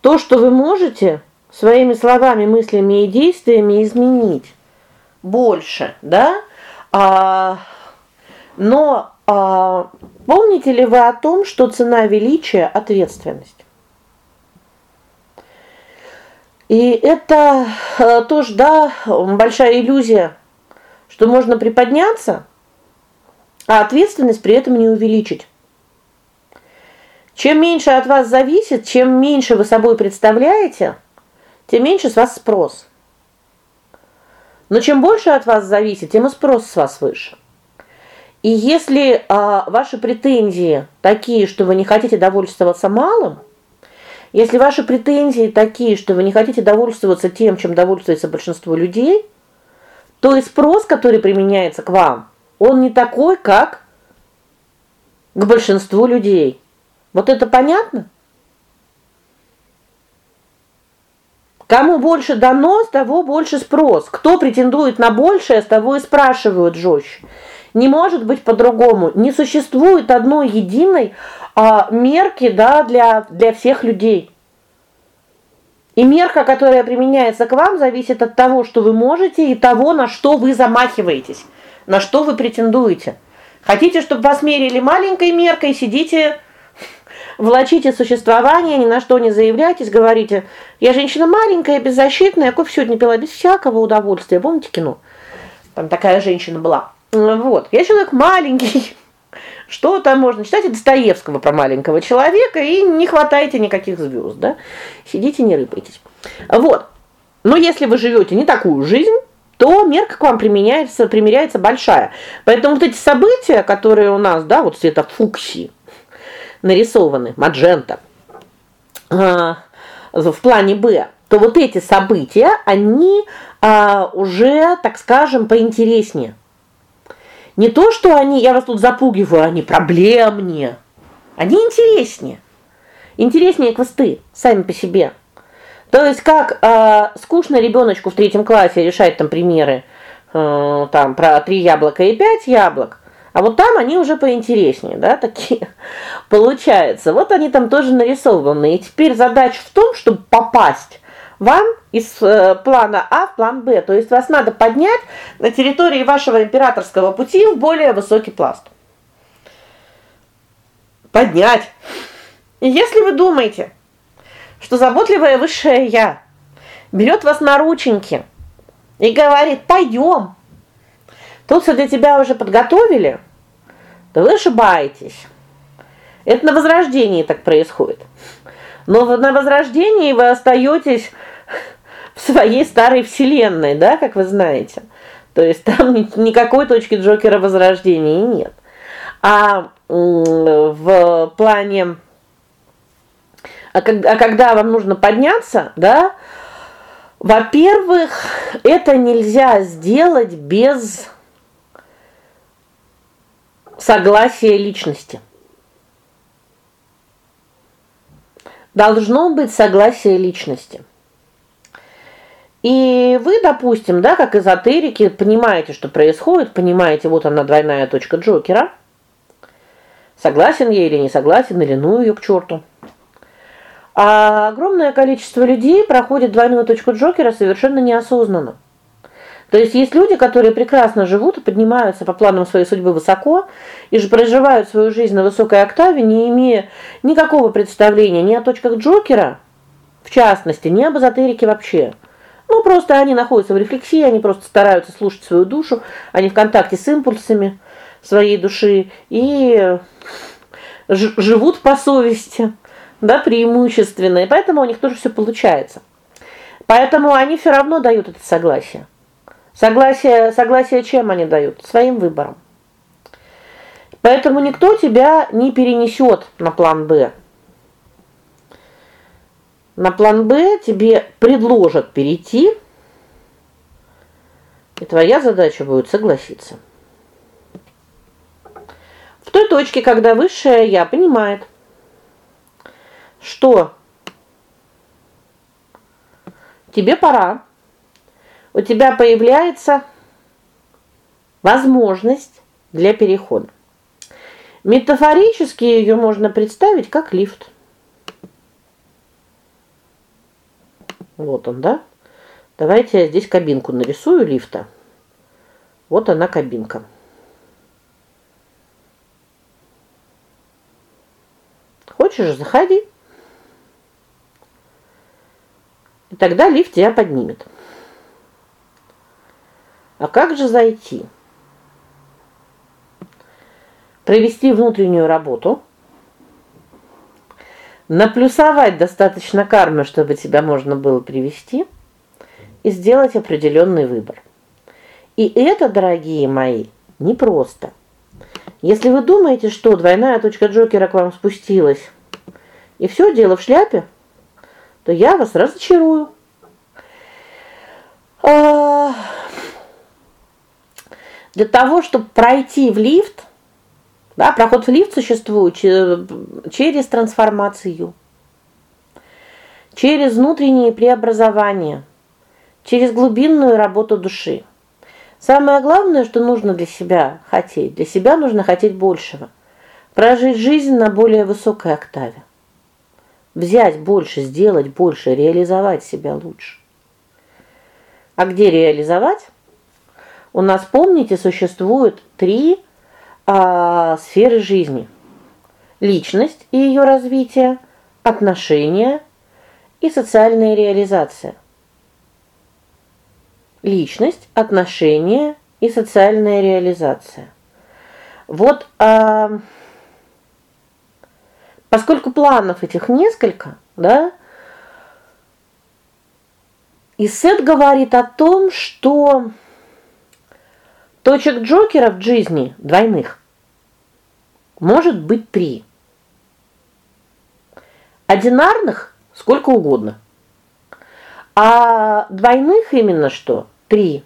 То, что вы можете своими словами, мыслями и действиями изменить больше, да? А но а помните ли вы о том, что цена величия ответственность? И это э, тоже, да, большая иллюзия, что можно приподняться, а ответственность при этом не увеличить. Чем меньше от вас зависит, чем меньше вы собой представляете, тем меньше с вас спрос. Но чем больше от вас зависит, тем и спрос с вас выше. И если а, ваши претензии такие, что вы не хотите довольствоваться малым, если ваши претензии такие, что вы не хотите довольствоваться тем, чем довольствуется большинство людей, то и спрос, который применяется к вам, он не такой, как к большинству людей. Вот это понятно? Кому больше дано, с того больше спрос. Кто претендует на большее, с того и спрашивают жестче. Не может быть по-другому. Не существует одной единой а, мерки, да, для для всех людей. И мерка, которая применяется к вам, зависит от того, что вы можете и того, на что вы замахиваетесь, на что вы претендуете. Хотите, чтобы вас мерили маленькой меркой, сидите влачите существование, ни на что не заявляйтесь, говорите: "Я женщина маленькая, беззащитная, кофе сегодня пила без всякого удовольствия". Помните кино? Там такая женщина была. Вот. Я человек маленький. Что там можно? Читайте Достоевского про маленького человека и не хватайте никаких звезд, да? Сидите, не рыпайтесь. Вот. Но если вы живете не такую жизнь, то мерка к вам применяется, примеряется большая. Поэтому вот эти события, которые у нас, да, вот цвета фуксии, нарисованы, маджента, а, в плане Б, то вот эти события, они а, уже, так скажем, поинтереснее. Не то, что они, я вас тут запугиваю, они проблемнее. Они интереснее. Интереснее квесты сами по себе. То есть как э, скучно ребеночку в третьем классе решать там примеры э, там про три яблока и пять яблок. А вот там они уже поинтереснее, да, такие получается. Вот они там тоже нарисованы. И теперь задача в том, чтобы попасть вам из э, плана А в план Б. То есть вас надо поднять на территории вашего императорского пути в более высокий пласт. Поднять. И если вы думаете, что заботливое высшее я берет вас на рученьки и говорит: "Пойдем", Тут все для тебя уже подготовили, то вы ошибаетесь. Это на возрождении так происходит. Но на возрождении вы остаетесь в своей старой вселенной, да, как вы знаете. То есть там никакой точки Джокера возрождения нет. А в плане а а когда вам нужно подняться, да? Во-первых, это нельзя сделать без согласия личности. Должно быть согласие личности. И вы, допустим, да, как эзотерики, понимаете, что происходит, понимаете, вот она двойная точка Джокера. Согласен я или не согласен, или ну ее к черту. А огромное количество людей проходит двойную точку Джокера совершенно неосознанно. То есть есть люди, которые прекрасно живут и поднимаются по планам своей судьбы высоко и же проживают свою жизнь на высокой октаве, не имея никакого представления ни о точках Джокера, в частности, ни об эзотерике вообще. Ну просто они находятся в рефлексии, они просто стараются слушать свою душу, они в контакте с импульсами своей души и живут по совести, да, преимущественно, и поэтому у них тоже все получается. Поэтому они все равно дают это согласие. Согласие, согласие чем они дают? Своим выбором. Поэтому никто тебя не перенесет на план Б. На план Б тебе предложат перейти. И твоя задача будет согласиться. В той точке, когда высшее я понимает, что тебе пора у тебя появляется возможность для перехода. Метафорически ее можно представить как лифт. Вот он, да? Давайте я здесь кабинку нарисую лифта. Вот она кабинка. Хочешь, заходи. И тогда лифт тебя поднимет. А как же зайти? Провести внутреннюю работу, наплюсовать достаточно кармы, чтобы тебя можно было привести и сделать определенный выбор. И это, дорогие мои, непросто. Если вы думаете, что двойная точка Джокера к вам спустилась, и все дело в шляпе, то я вас разочарую. А для того, чтобы пройти в лифт, да, проход в лифт существует через трансформацию, через внутренние преобразования, через глубинную работу души. Самое главное, что нужно для себя хотеть, для себя нужно хотеть большего. Прожить жизнь на более высокой октаве. Взять больше, сделать больше, реализовать себя лучше. А где реализовать? У нас, помните, существует три а, сферы жизни: личность и ее развитие, отношения и социальная реализация. Личность, отношения и социальная реализация. Вот а, поскольку планов этих несколько, да? И Сет говорит о том, что Точек Джокера в жизни двойных может быть три. Одинарных сколько угодно. А двойных именно что? Три.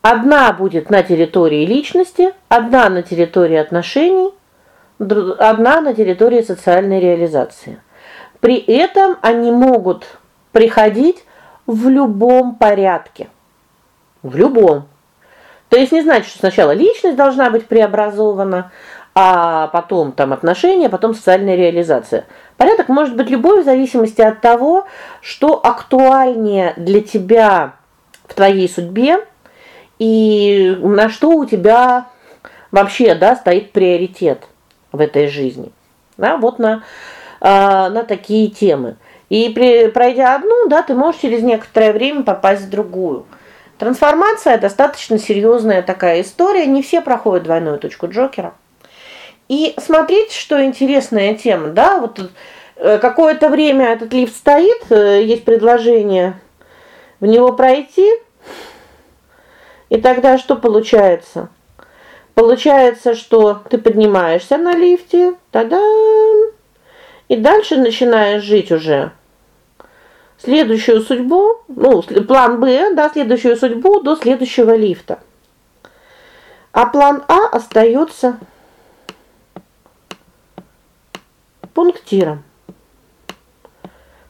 Одна будет на территории личности, одна на территории отношений, одна на территории социальной реализации. При этом они могут приходить в любом порядке. В любом. То есть не значит, что сначала личность должна быть преобразована, а потом там отношения, потом социальная реализация. Порядок может быть любой в зависимости от того, что актуальнее для тебя в твоей судьбе и на что у тебя вообще, да, стоит приоритет в этой жизни. Да, вот на а, на такие темы. И при, пройдя одну, да, ты можешь через некоторое время попасть в другую. Трансформация достаточно серьезная такая история, не все проходят двойную точку Джокера. И смотрите, что интересная тема, да? Вот э, какое-то время этот лифт стоит, э, есть предложение в него пройти. И тогда что получается? Получается, что ты поднимаешься на лифте, тогда и дальше начинаешь жить уже следующую судьбу, ну, план Б, да, следующую судьбу до следующего лифта. А план А остается пунктиром.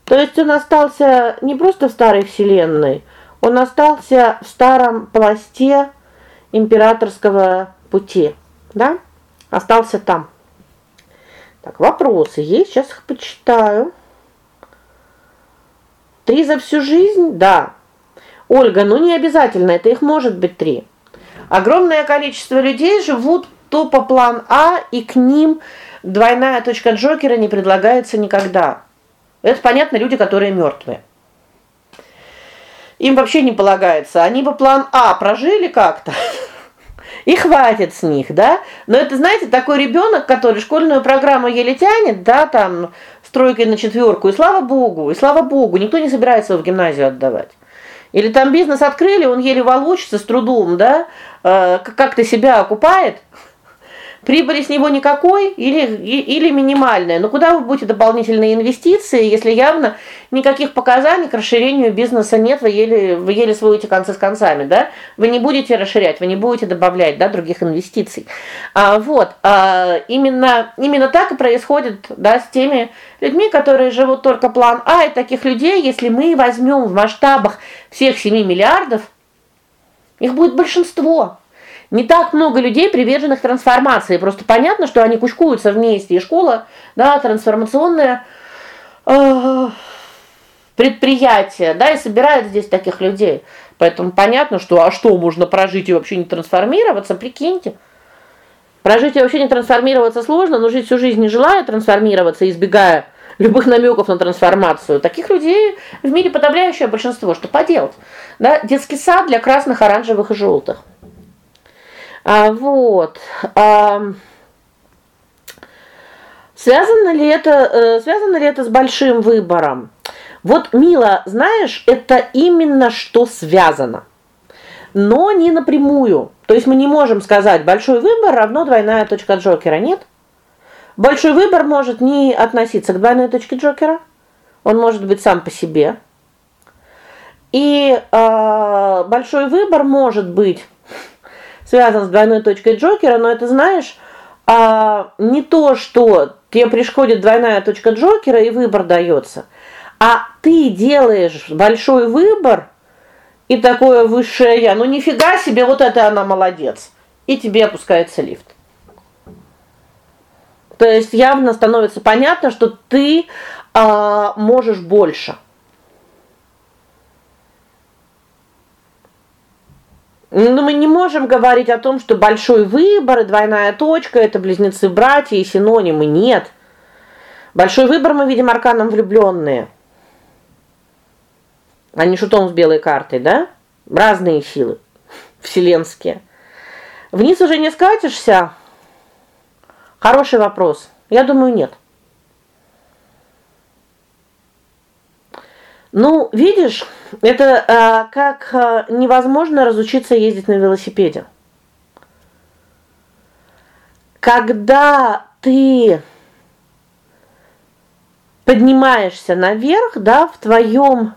То есть он остался не просто в старой вселенной, он остался в старом пласте императорского пути, да? Остался там. Так, вопросы есть, сейчас их почитаю. Три за всю жизнь? Да. Ольга, ну не обязательно, это их может быть три. Огромное количество людей живут то по план А, и к ним двойная точка Джокера не предлагается никогда. Это понятно, люди, которые мертвые. Им вообще не полагается. Они бы план А прожили как-то. И хватит с них, да? Но это, знаете, такой ребенок, который школьную программу еле тянет, да, там с тройкой на четверку, и слава богу, и слава богу, никто не собирается его в гимназию отдавать. Или там бизнес открыли, он еле волочится с трудом, да? Э, как-то себя окупает. Прибыли с него никакой или или минимальная. Но куда вы будете дополнительные инвестиции, если явно никаких показаний к расширению бизнеса нет, вы еле вы еле сводите концы с концами, да? Вы не будете расширять, вы не будете добавлять, да, других инвестиций. А вот, а именно именно так и происходит, да, с теми людьми, которые живут только план А, и таких людей, если мы возьмем в масштабах всех 7 миллиардов, их будет большинство не так много людей, приверженных трансформации. Просто понятно, что они кучкуются вместе, и школа, да, трансформационная э, предприятие, да, и собирает здесь таких людей. Поэтому понятно, что а что можно прожить и вообще не трансформироваться, прикиньте. Прожить и вообще не трансформироваться сложно, но жить всю жизнь не желая трансформироваться, избегая любых намеков на трансформацию. Таких людей в мире подавляющее большинство. Что поделать? Да, детский сад для красных, оранжевых и желтых. А вот. А связано ли это э, связано ли это с большим выбором? Вот, Мила, знаешь, это именно что связано. Но не напрямую. То есть мы не можем сказать большой выбор равно двойная точка Джокера, нет? Большой выбор может не относиться к двойной точке Джокера. Он может быть сам по себе. И э, большой выбор может быть связан с двойной точкой Джокера, но это, знаешь, а не то, что тебе приходит двойная точка Джокера и выбор дается, а ты делаешь большой выбор и такое высшее я. Ну нифига себе, вот это она молодец. И тебе опускается лифт. То есть явно становится понятно, что ты а, можешь больше. Но мы не можем говорить о том, что большой выбор и двойная точка это близнецы-братья и синонимы. Нет. Большой выбор мы видим арканом влюбленные. А не шутом с белой картой, да? Разные силы вселенские. Вниз уже не скатишься? Хороший вопрос. Я думаю, нет. Ну, видишь, это а, как а, невозможно разучиться ездить на велосипеде. Когда ты поднимаешься наверх, да, в твоем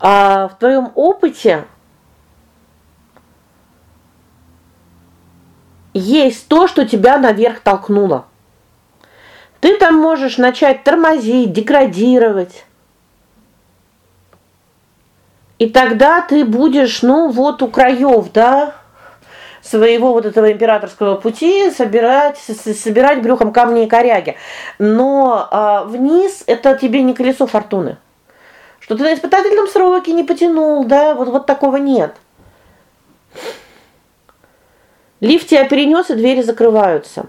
а, в твоем опыте есть то, что тебя наверх толкнуло. Ты там можешь начать тормозить, деградировать и тогда ты будешь, ну, вот у краев, да? своего вот этого императорского пути собирать собирать брюхом камни и коряги. Но а, вниз это тебе не колесо фортуны. Что ты на испытательном сроке не потянул, да? Вот вот такого нет. Лифт тебя перенес, и двери закрываются.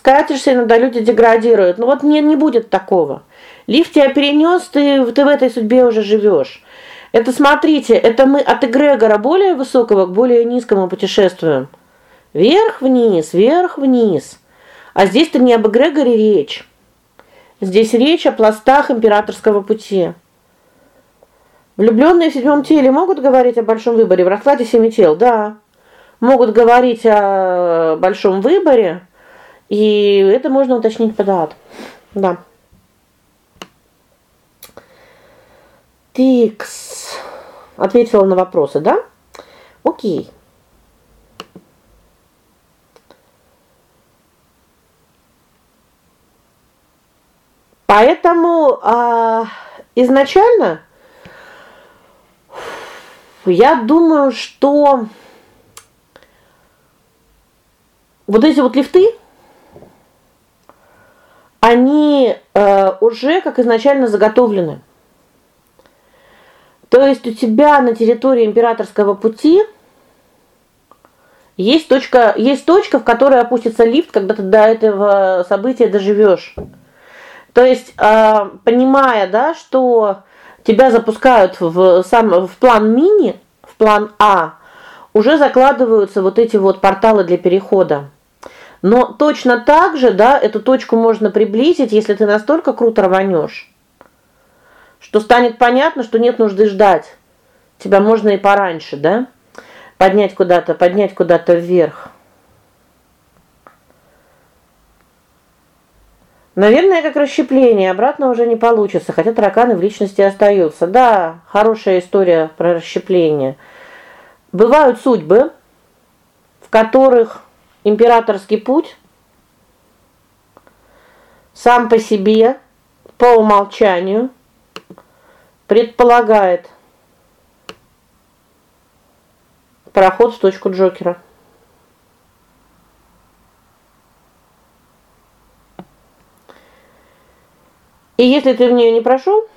Скатишься, иногда люди деградируют. Но ну вот не не будет такого. Лифт тебя перенес, ты ты в этой судьбе уже живешь. Это смотрите, это мы от эгрегора более высокого к более низкому путешествуем. Вверх-вниз, вверх-вниз. А здесь-то не об эгрегоре речь. Здесь речь о пластах императорского пути. Влюбленные в седьмом теле могут говорить о большом выборе в раскладе семи тел, да. Могут говорить о большом выборе, и это можно уточнить по дат. Да. Тикс. Ответила на вопросы, да? О'кей. Поэтому а, изначально я думаю, что вот эти вот лифты они э, уже как изначально заготовлены. То есть у тебя на территории императорского пути есть точка, есть точка, в которой опустится лифт, когда ты до этого события доживешь. То есть, э, понимая, да, что тебя запускают в сам в план мини, в план А, уже закладываются вот эти вот порталы для перехода. Но точно так же, да, эту точку можно приблизить, если ты настолько круто рванешь, что станет понятно, что нет нужды ждать. Тебя можно и пораньше, да? Поднять куда-то, поднять куда-то вверх. Наверное, как расщепление, обратно уже не получится, хотя тараканы в личности остаются. Да, хорошая история про расщепление. Бывают судьбы, в которых императорский путь сам по себе, по умолчанию предполагает проход в точку Джокера. И если ты в нее не прошел,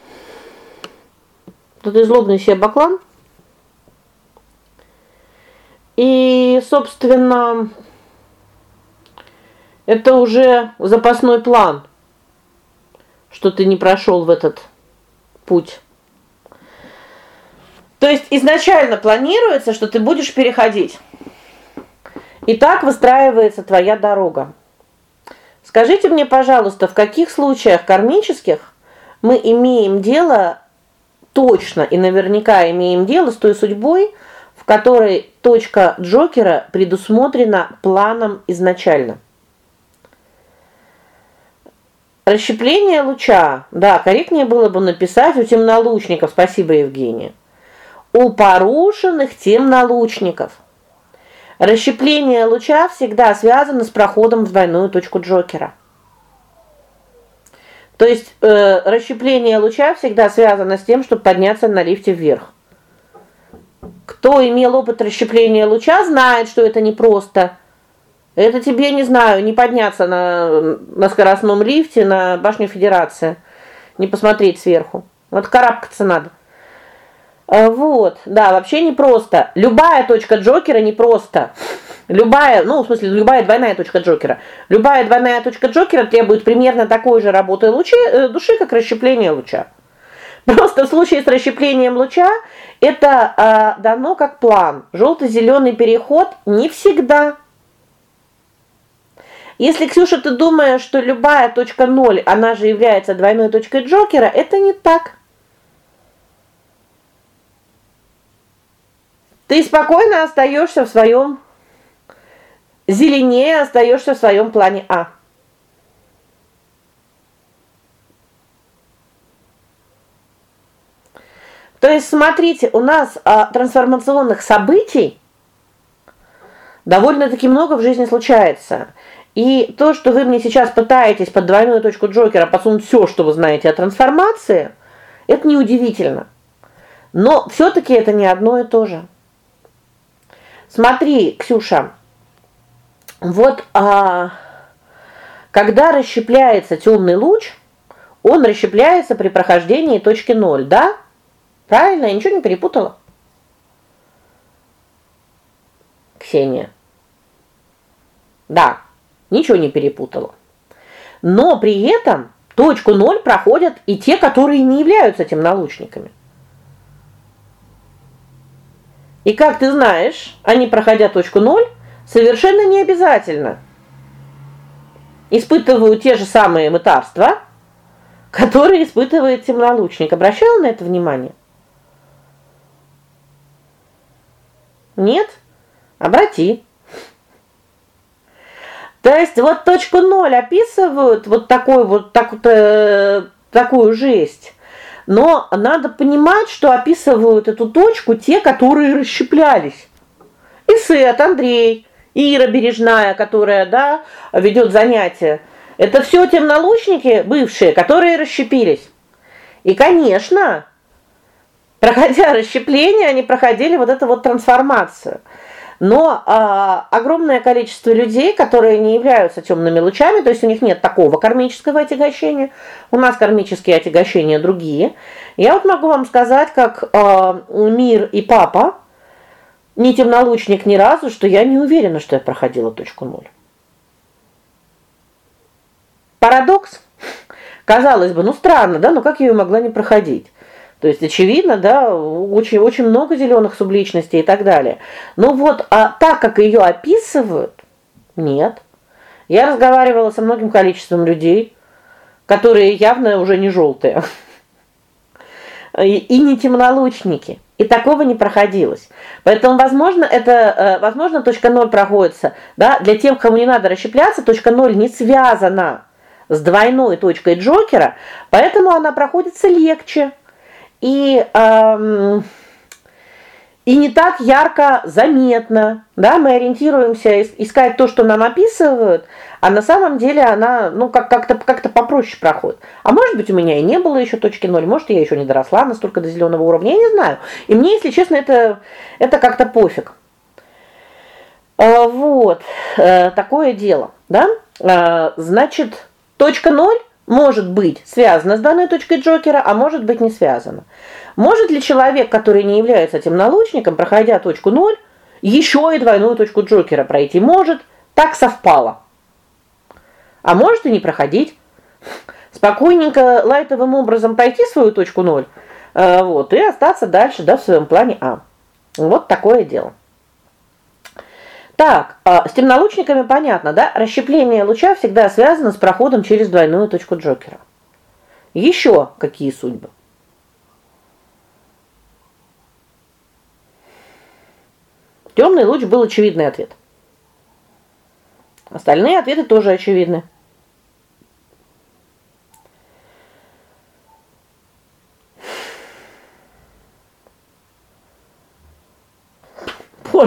то ты злобный себе баклан. И, собственно, это уже запасной план, что ты не прошел в этот путь. То есть изначально планируется, что ты будешь переходить. И так выстраивается твоя дорога. Скажите мне, пожалуйста, в каких случаях кармических мы имеем дело точно и наверняка имеем дело с той судьбой, в которой точка Джокера предусмотрена планом изначально. Расщепление луча. Да, корректнее было бы написать у темнолучников. Спасибо, Евгения. У порушенных темнолучников. Расщепление луча всегда связано с проходом в двойную точку Джокера. То есть э, расщепление луча всегда связано с тем, чтобы подняться на лифте вверх. Кто имел опыт расщепления луча, знает, что это непросто. Это тебе, не знаю, не подняться на на скоростном лифте на башню Федерации, не посмотреть сверху. Вот карабкаться надо. А, вот. Да, вообще не просто. Любая точка Джокера не просто. Любая, ну, в смысле, любая двойная точка Джокера. Любая двойная точка Джокера требует примерно такой же работы лучи, э, души, как расщепление луча. Просто в случае с расщеплением луча это э, дано как план. желто зеленый переход не всегда. Если, Ксюша, ты думаешь, что любая точка 0, она же является двойной точкой Джокера, это не так. Ты спокойно остаешься в своем зеленее остаешься в своем плане А. То есть, смотрите, у нас а, трансформационных событий довольно-таки много в жизни случается. И то, что вы мне сейчас пытаетесь под двойную точку Джокера подсунуть все, что вы знаете о трансформации, Это неудивительно. Но все таки это не одно и то же. Смотри, Ксюша. Вот а когда расщепляется темный луч, он расщепляется при прохождении точки 0, да? Правильно, я ничего не перепутала. Ксения. Да, ничего не перепутала. Но при этом точку 0 проходят и те, которые не являются темнолучниками. И как ты знаешь, они, проходя точку 0, совершенно не обязательно испытывают те же самые мытарства, которые испытывает темнолучник. Обращала на это внимание? Нет? Обрати. То есть вот точку 0 описывают вот такой вот так э, такую жесть. Но надо понимать, что описывают эту точку те, которые расщеплялись. Исет, Андрей, Ира Бережная, которая, да, ведет занятия. Это все темнолучники бывшие, которые расщепились. И, конечно, проходя расщепление, они проходили вот эту вот трансформацию. Но а, огромное количество людей, которые не являются темными лучами, то есть у них нет такого кармического отягощения. У нас кармические отягощения другие. Я вот могу вам сказать, как а, мир и папа не темнолучник ни разу, что я не уверена, что я проходила точку ноль. Парадокс. Казалось бы, ну странно, да, но как я ее могла не проходить? То есть очевидно, да, очень очень много зеленых субличностей и так далее. Но вот, а так как ее описывают, нет. Я разговаривала со многим количеством людей, которые явно уже не желтые. И, не темнолучники. И такого не проходилось. Поэтому, возможно, это, э, возможно, точка 0 проходится, да, для тех, кому не надо расщепляться, точка 0 не связана с двойной точкой Джокера, поэтому она проходится легче и эм, и не так ярко заметно. Да, мы ориентируемся искать то, что нам описывают, а на самом деле она, ну, как как-то как-то попроще проходит. А может быть, у меня и не было еще точки ноль, может, я еще не доросла настолько до зеленого уровня, я не знаю. И мне, если честно, это это как-то пофиг. А, вот. Э, такое дело, да? А, значит, точка ноль может быть связана с данной точкой Джокера, а может быть не связана. Может ли человек, который не является темнолучником, проходя точку 0, еще и двойную точку Джокера пройти? Может, так совпало. А может и не проходить. Спокойненько лайтовым образом пройти свою точку 0. Э, вот, и остаться дальше, да, в своем плане А. Вот такое дело. Так, а, с темнолучниками понятно, да? Расщепление луча всегда связано с проходом через двойную точку Джокера. Еще какие судьбы? Темный луч был очевидный ответ. Остальные ответы тоже очевидны.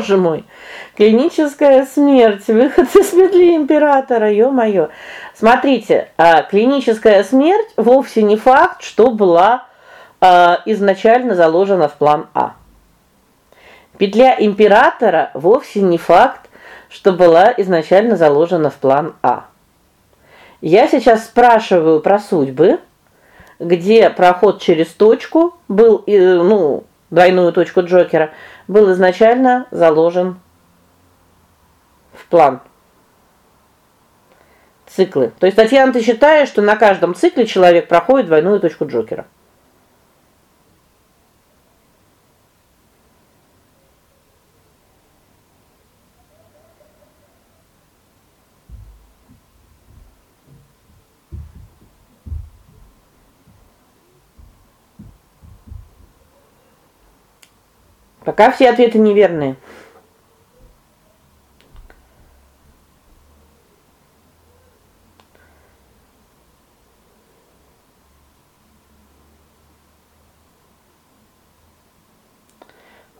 Боже мой. Клиническая смерть, выход из петли императора, ё-моё. Смотрите, а клиническая смерть вовсе не факт, что была а, изначально заложена в план А. Петля императора вовсе не факт, что была изначально заложена в план А. Я сейчас спрашиваю про судьбы, где проход через точку был, ну, двойную точку Джокера, был изначально заложен в план. Циклы. То есть, Татьяна, ты считаешь, что на каждом цикле человек проходит двойную точку Джокера? Пока все ответы неверные.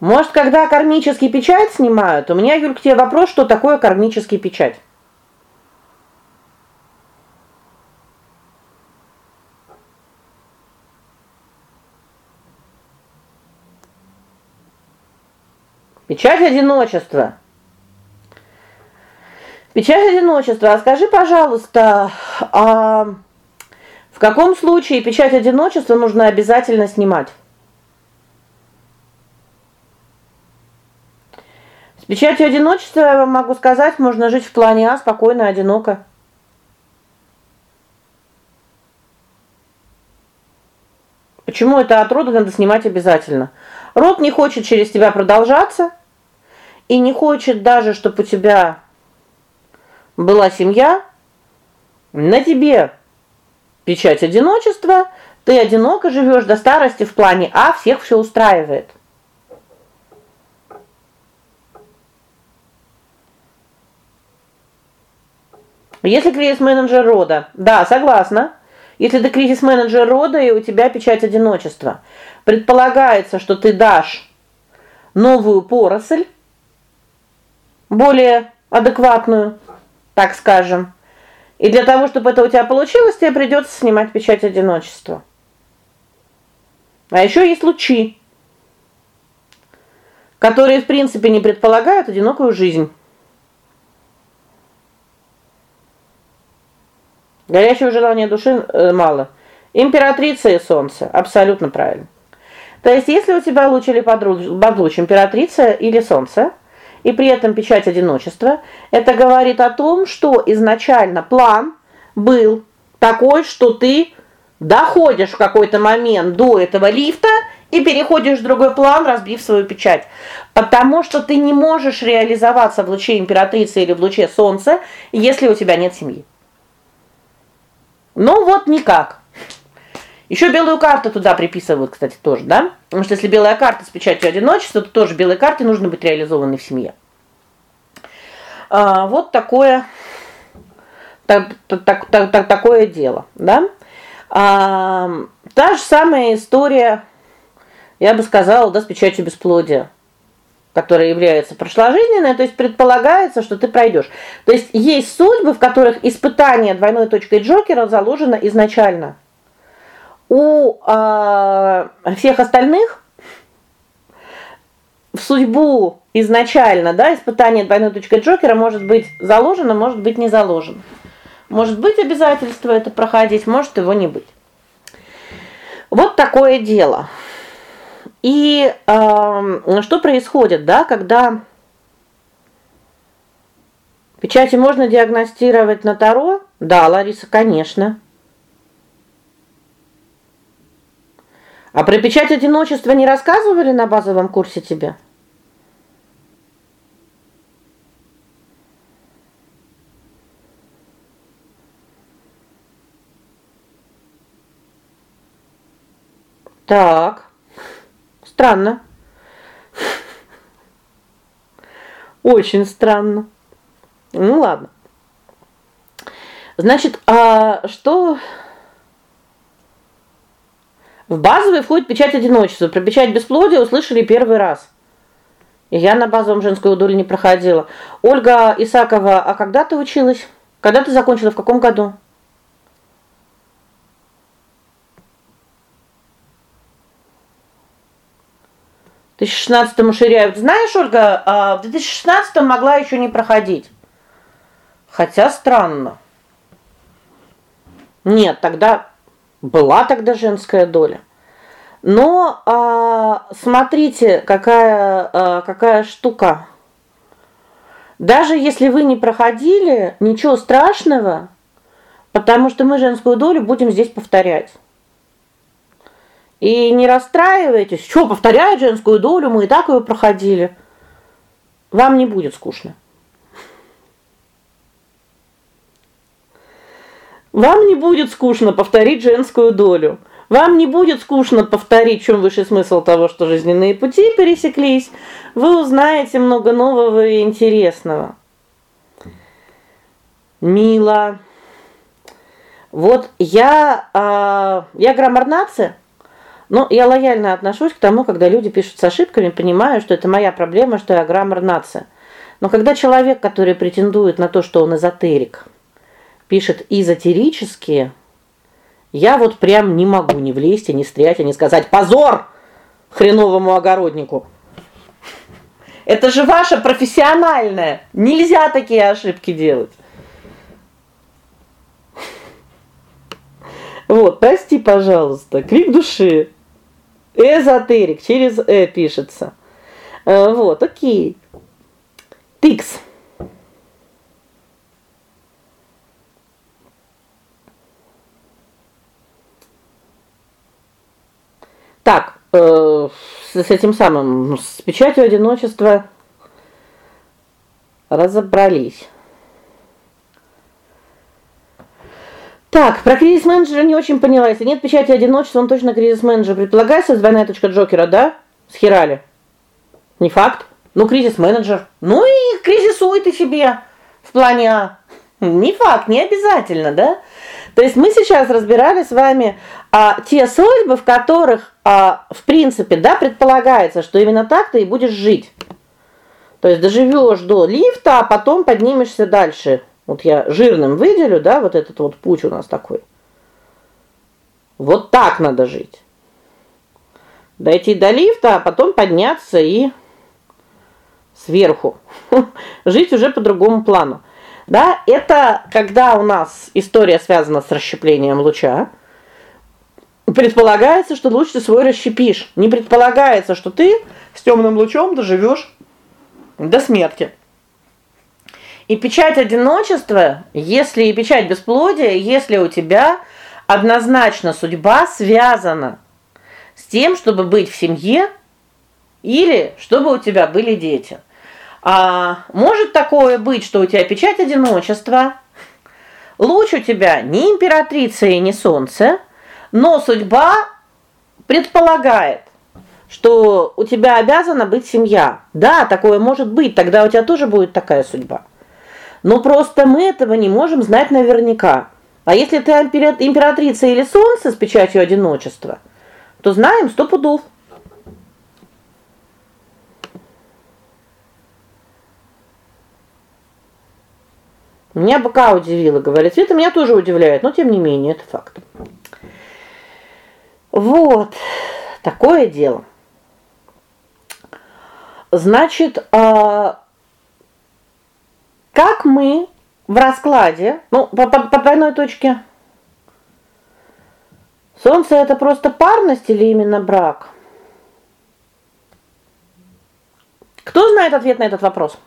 Может, когда кармический печать снимают? У меня, Юль, к тебе вопрос, что такое кармический печать? Печать одиночества. Печать одиночества. А скажи, пожалуйста, а в каком случае печать одиночества нужно обязательно снимать? С печатью одиночества я вам могу сказать, можно жить в плане А спокойно, одиноко. Почему это от рода надо снимать обязательно? Род не хочет через тебя продолжаться и не хочет даже, чтобы у тебя была семья. На тебе печать одиночества, ты одиноко живешь до старости в плане А, всех все устраивает. Если кризис-менеджер рода. Да, согласна. Если ты кризис-менеджер рода и у тебя печать одиночества, предполагается, что ты дашь новую поросль более адекватную, так скажем. И для того, чтобы это у тебя получилось, тебе придется снимать печать одиночества. А еще есть лучи, которые, в принципе, не предполагают одинокую жизнь. Горячего желания души э, мало. Императрица и солнце. Абсолютно правильно. То есть, если у тебя луч или подлуч императрица или солнце, и при этом печать одиночества, это говорит о том, что изначально план был такой, что ты доходишь в какой-то момент до этого лифта и переходишь в другой план, разбив свою печать. Потому что ты не можешь реализоваться в луче императрицы или в луче солнца, если у тебя нет семьи. Ну вот никак. Еще белую карту туда приписывают, кстати, тоже, да? Потому что если белая карта с печатью одиночества, то тоже белой карте нужно быть реализованной в семье. А, вот такое так, так, так, так, такое дело, да? А, та же самая история, я бы сказала, да, с печатью бесплодия, которая является прошложизненной, то есть предполагается, что ты пройдешь. То есть есть судьбы, в которых испытание двойной точкой Джокера заложено изначально. У э, всех остальных в судьбу изначально, да, испытание двойной точкой Джокера может быть заложено, может быть не заложено. Может быть обязательство это проходить, может его не быть. Вот такое дело. И э, что происходит, да, когда печати можно диагностировать на таро? Да, Лариса, конечно. А про печать одиночества не рассказывали на базовом курсе тебе? Так. Странно. Очень странно. Ну ладно. Значит, а что в базовый входит печать одиночества. Про печать бесплодия услышали первый раз. Я на базовом женскую долю не проходила. Ольга Исакова, а когда ты училась? Когда ты закончила, в каком году? В 2016 ширяют. Знаешь, Ольга, а в 2016 могла еще не проходить. Хотя странно. Нет, тогда была тогда женская доля. Но а, смотрите, какая а, какая штука. Даже если вы не проходили, ничего страшного, потому что мы женскую долю будем здесь повторять. И не расстраивайтесь, что повторять женскую долю, мы и так ее проходили. Вам не будет скучно. Вам не будет скучно повторить женскую долю. Вам не будет скучно повторить, чем высший смысл того, что жизненные пути пересеклись. Вы узнаете много нового и интересного. Мила. Вот я а, я граммар-нация. Но я лояльно отношусь к тому, когда люди пишут с ошибками, понимаю, что это моя проблема, что я граммар-нация. Но когда человек, который претендует на то, что он эзотерик, пишет эзотерические, я вот прям не могу не влезть и не стрять и не сказать: "Позор хреновому огороднику". Это же ваша профессиональная. Нельзя такие ошибки делать. Вот, прости, пожалуйста. Крик души. Эзотерик через э пишется. Э, вот, о'кей. Тикс. Так, э, с, с этим самым с печатью одиночества разобрались. Так, про кризис-менеджера не очень поняла. Если нет печати одиночества, он точно кризис-менеджер. Предполагается двойная точка Джокера, да? Схерали. Не факт. Ну, кризис-менеджер. Ну и кризисуй ты себе в плане А. Не факт, не обязательно, да? То есть мы сейчас разбирали с вами а, те свойства, в которых, а, в принципе, да, предполагается, что именно так ты и будешь жить. То есть доживешь до лифта, а потом поднимешься дальше. Вот я жирным выделю, да, вот этот вот путь у нас такой. Вот так надо жить. Дойти до лифта, а потом подняться и сверху. Жить уже по другому плану. Да, это когда у нас история связана с расщеплением луча. Предполагается, что луч ты свой расщепишь. Не предполагается, что ты с темным лучом доживешь до смерти. И печать одиночества, если и печать бесплодия, если у тебя однозначно судьба связана с тем, чтобы быть в семье или чтобы у тебя были дети. А может такое быть, что у тебя печать одиночества, луч у тебя не императрица и не солнце, но судьба предполагает, что у тебя обязана быть семья. Да, такое может быть, тогда у тебя тоже будет такая судьба. Но просто мы этого не можем знать наверняка. А если ты императрица или солнце с печатью одиночества, то знаем сто пудов. Меня БК удивило, говорит. Это меня тоже удивляет, но тем не менее, это факт. Вот. Такое дело. Значит, а как мы в раскладе, ну, по, по, по двойной точке Солнце это просто парность или именно брак? Кто знает ответ на этот вопрос?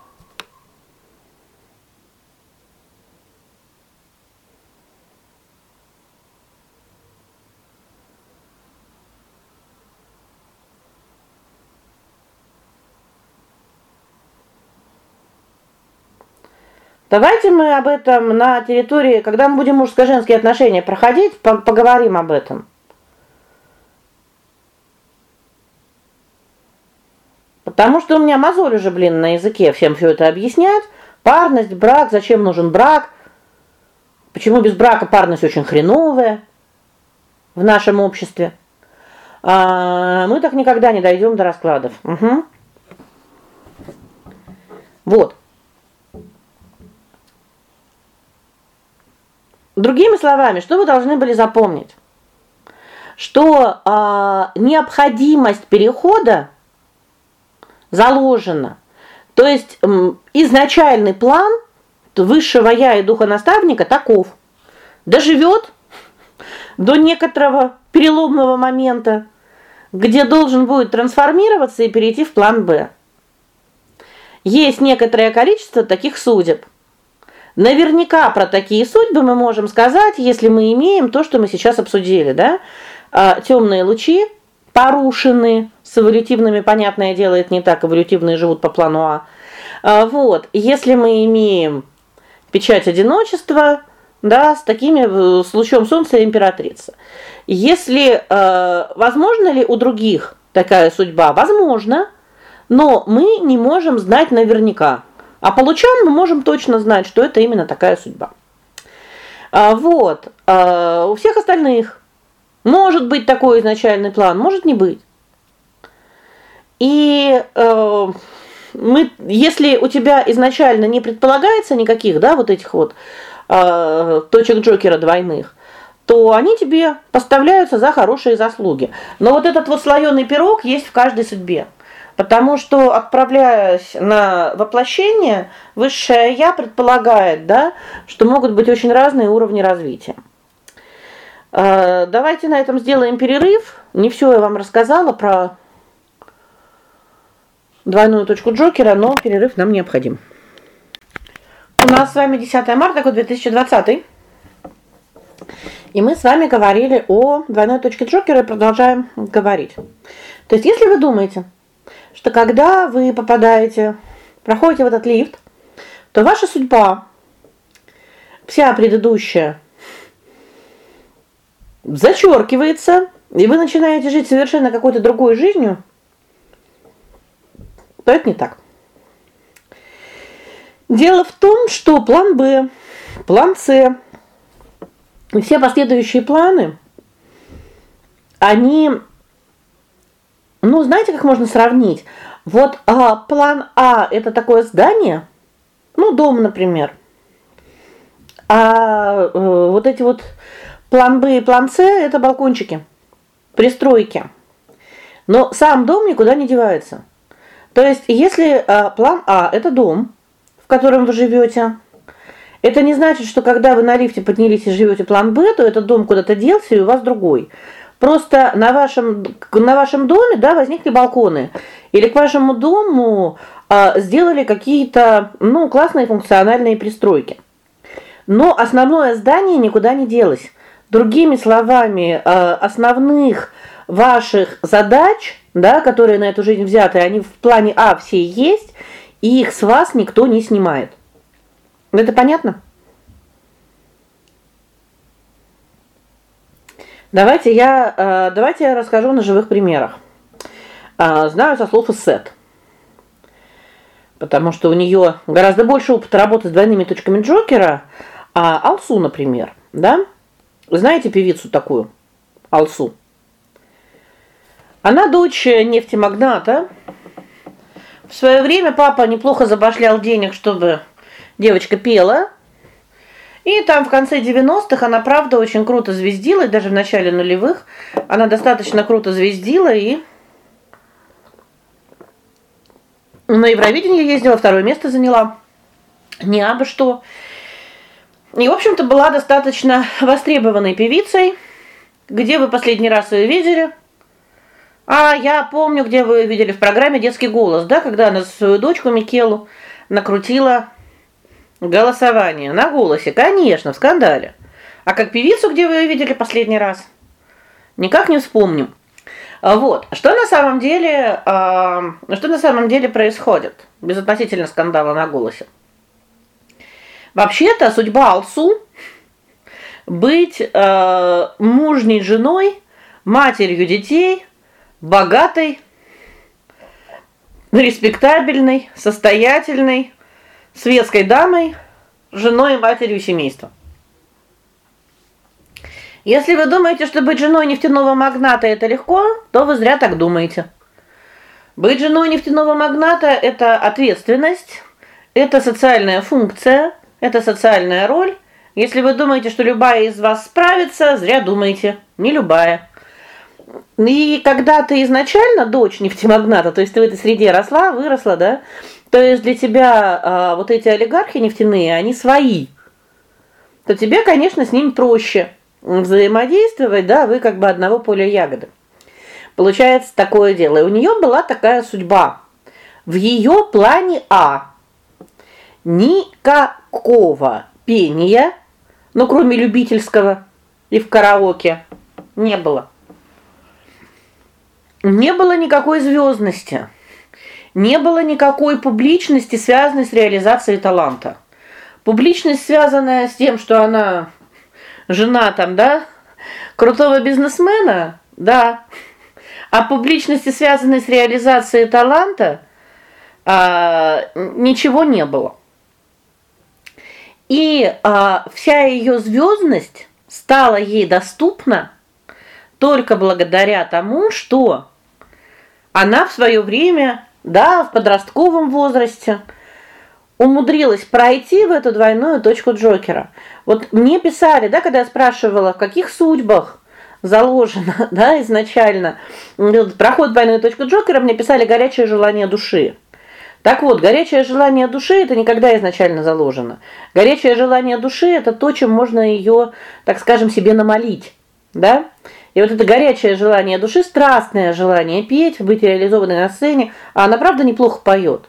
Давайте мы об этом на территории, когда мы будем мужско-женские отношения проходить, по поговорим об этом. Потому что у меня мозоль уже, блин, на языке всем все это объяснять. Парность, брак, зачем нужен брак? Почему без брака парность очень хреновая в нашем обществе? А, мы так никогда не дойдем до раскладов. Угу. Вот. Другими словами, что вы должны были запомнить? Что а, необходимость перехода заложена. То есть изначальный план высшего я и духа наставника таков: доживет до некоторого переломного момента, где должен будет трансформироваться и перейти в план Б. Есть некоторое количество таких судеб. Наверняка про такие судьбы мы можем сказать, если мы имеем то, что мы сейчас обсудили, да? А, темные лучи порушены с эволютивными, понятное дело, это не так, эволютивные живут по плану А. а вот, если мы имеем печать одиночества, да, с такими э, с лучом солнца и императрица. Если э, возможно ли у других такая судьба? Возможно, но мы не можем знать наверняка. А по лучам мы можем точно знать, что это именно такая судьба. А вот. А у всех остальных может быть такой изначальный план, может не быть. И э, мы если у тебя изначально не предполагается никаких, да, вот этих вот э, точек Джокера двойных, то они тебе поставляются за хорошие заслуги. Но вот этот вот слоеный пирог есть в каждой судьбе. Потому что отправляясь на воплощение, высшее я предполагает, да, что могут быть очень разные уровни развития. Э, давайте на этом сделаем перерыв. Не все я вам рассказала про двойную точку Джокера, но перерыв нам необходим. У нас с вами 10 марта год 2020. И мы с вами говорили о двойной точке Джокера и продолжаем говорить. То есть, если вы думаете, что когда вы попадаете, проходите в этот лифт, то ваша судьба вся предыдущая зачеркивается, и вы начинаете жить совершенно какой-то другой жизнью, то это не так. Дело в том, что план Б, план С все последующие планы они ну, знаете, как можно сравнить? Вот а, план А это такое здание, ну, дом, например. А э, вот эти вот план Б и план С это балкончики, пристройки. Но сам дом никуда не девается. То есть, если а, план А это дом, в котором вы живете, это не значит, что когда вы на лифте поднялись и живете план Б, то этот дом куда-то делся и у вас другой. Просто на вашем на вашем доме, да, возникли балконы. Или к вашему дому а, сделали какие-то, ну, классные функциональные пристройки. Но основное здание никуда не делось. Другими словами, а, основных ваших задач, да, которые на эту жизнь взяты, они в плане А все есть, и их с вас никто не снимает. Это понятно? Давайте я э, давайте я расскажу на живых примерах. Э, знаю со слов Сет. Потому что у нее гораздо больше опыта работы с двойными точками Джокера, а Алсу, например, да? Знаете певицу такую? Алсу. Она дочь нефтемагната. В свое время папа неплохо забашлял денег, чтобы девочка пела. И там в конце 90-х она правда очень круто звездила, и даже в начале нулевых она достаточно круто звездила и на Евровидение ездила, второе место заняла. Не абы что. И, в общем-то, была достаточно востребованной певицей. Где вы последний раз ее видели? А я помню, где вы видели в программе Детский голос, да, когда она свою дочку Микелу накрутила Голосование на голосе, конечно, в скандале. А как певицу, где вы ее видели последний раз? Никак не вспомним. А вот. Что на самом деле, э, что на самом деле происходит безотносительно скандала на голосе? Вообще-то судьба Алсу быть э, мужней женой, матерью детей, богатой, респектабельной, состоятельной, светской дамой, женой и матерью семейства. Если вы думаете, что быть женой нефтяного магната это легко, то вы зря так думаете. Быть женой нефтяного магната это ответственность, это социальная функция, это социальная роль. Если вы думаете, что любая из вас справится, зря думаете. Не любая. И когда ты изначально дочь нефтемагната, то есть ты в этой среде росла, выросла, да? То есть для тебя а, вот эти олигархи нефтяные, они свои. То тебе, конечно, с ними проще взаимодействовать, да, вы как бы одного поля ягоды. Получается такое дело. И у нее была такая судьба. В ее плане А никакого пения, ну кроме любительского и в караоке, не было. Не было никакой звездности не было никакой публичности, связанной с реализацией таланта. Публичность, связанная с тем, что она жена там, да, крутого бизнесмена, да. А публичности, связанной с реализацией таланта, а, ничего не было. И а, вся ее звездность стала ей доступна только благодаря тому, что она в свое время да, в подростковом возрасте умудрилась пройти в эту двойную точку Джокера. Вот мне писали, да, когда я спрашивала, в каких судьбах заложено, да, изначально. Проход двойную точку Джокера мне писали горячее желание души. Так вот, горячее желание души это никогда изначально заложено. Горячее желание души это то, чем можно ее, так скажем, себе намолить, да? И вот это горячее желание души, страстное желание петь, быть реализованной на сцене, а она правда неплохо поет.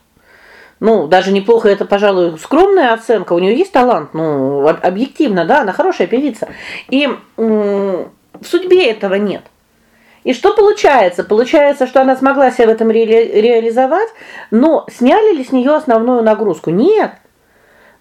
Ну, даже неплохо это, пожалуй, скромная оценка. У нее есть талант, ну, объективно, да, она хорошая певица. И в судьбе этого нет. И что получается? Получается, что она смогла себя в этом ре реализовать, но сняли ли с нее основную нагрузку? Нет.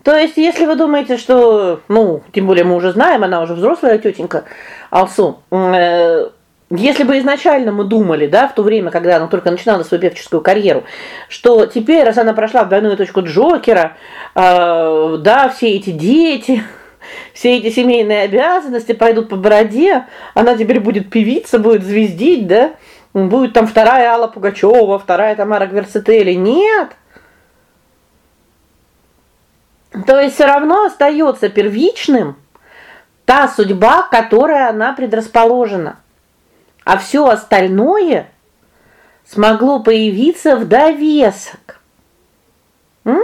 То есть, если вы думаете, что, ну, тем более мы уже знаем, она уже взрослая тетенька Алсу. Э, если бы изначально мы думали, да, в то время, когда она только начинала свою певческую карьеру, что теперь, раз она прошла в двойную точку Джокера, э, да, все эти дети, все эти семейные обязанности пойдут по бороде, она теперь будет певица, будет звездить, да? Будет там вторая Алла Пугачева, вторая Тамара Гверцетели. Нет. То есть все равно остается первичным та судьба, к которой она предрасположена. А все остальное смогло появиться в довесок. М?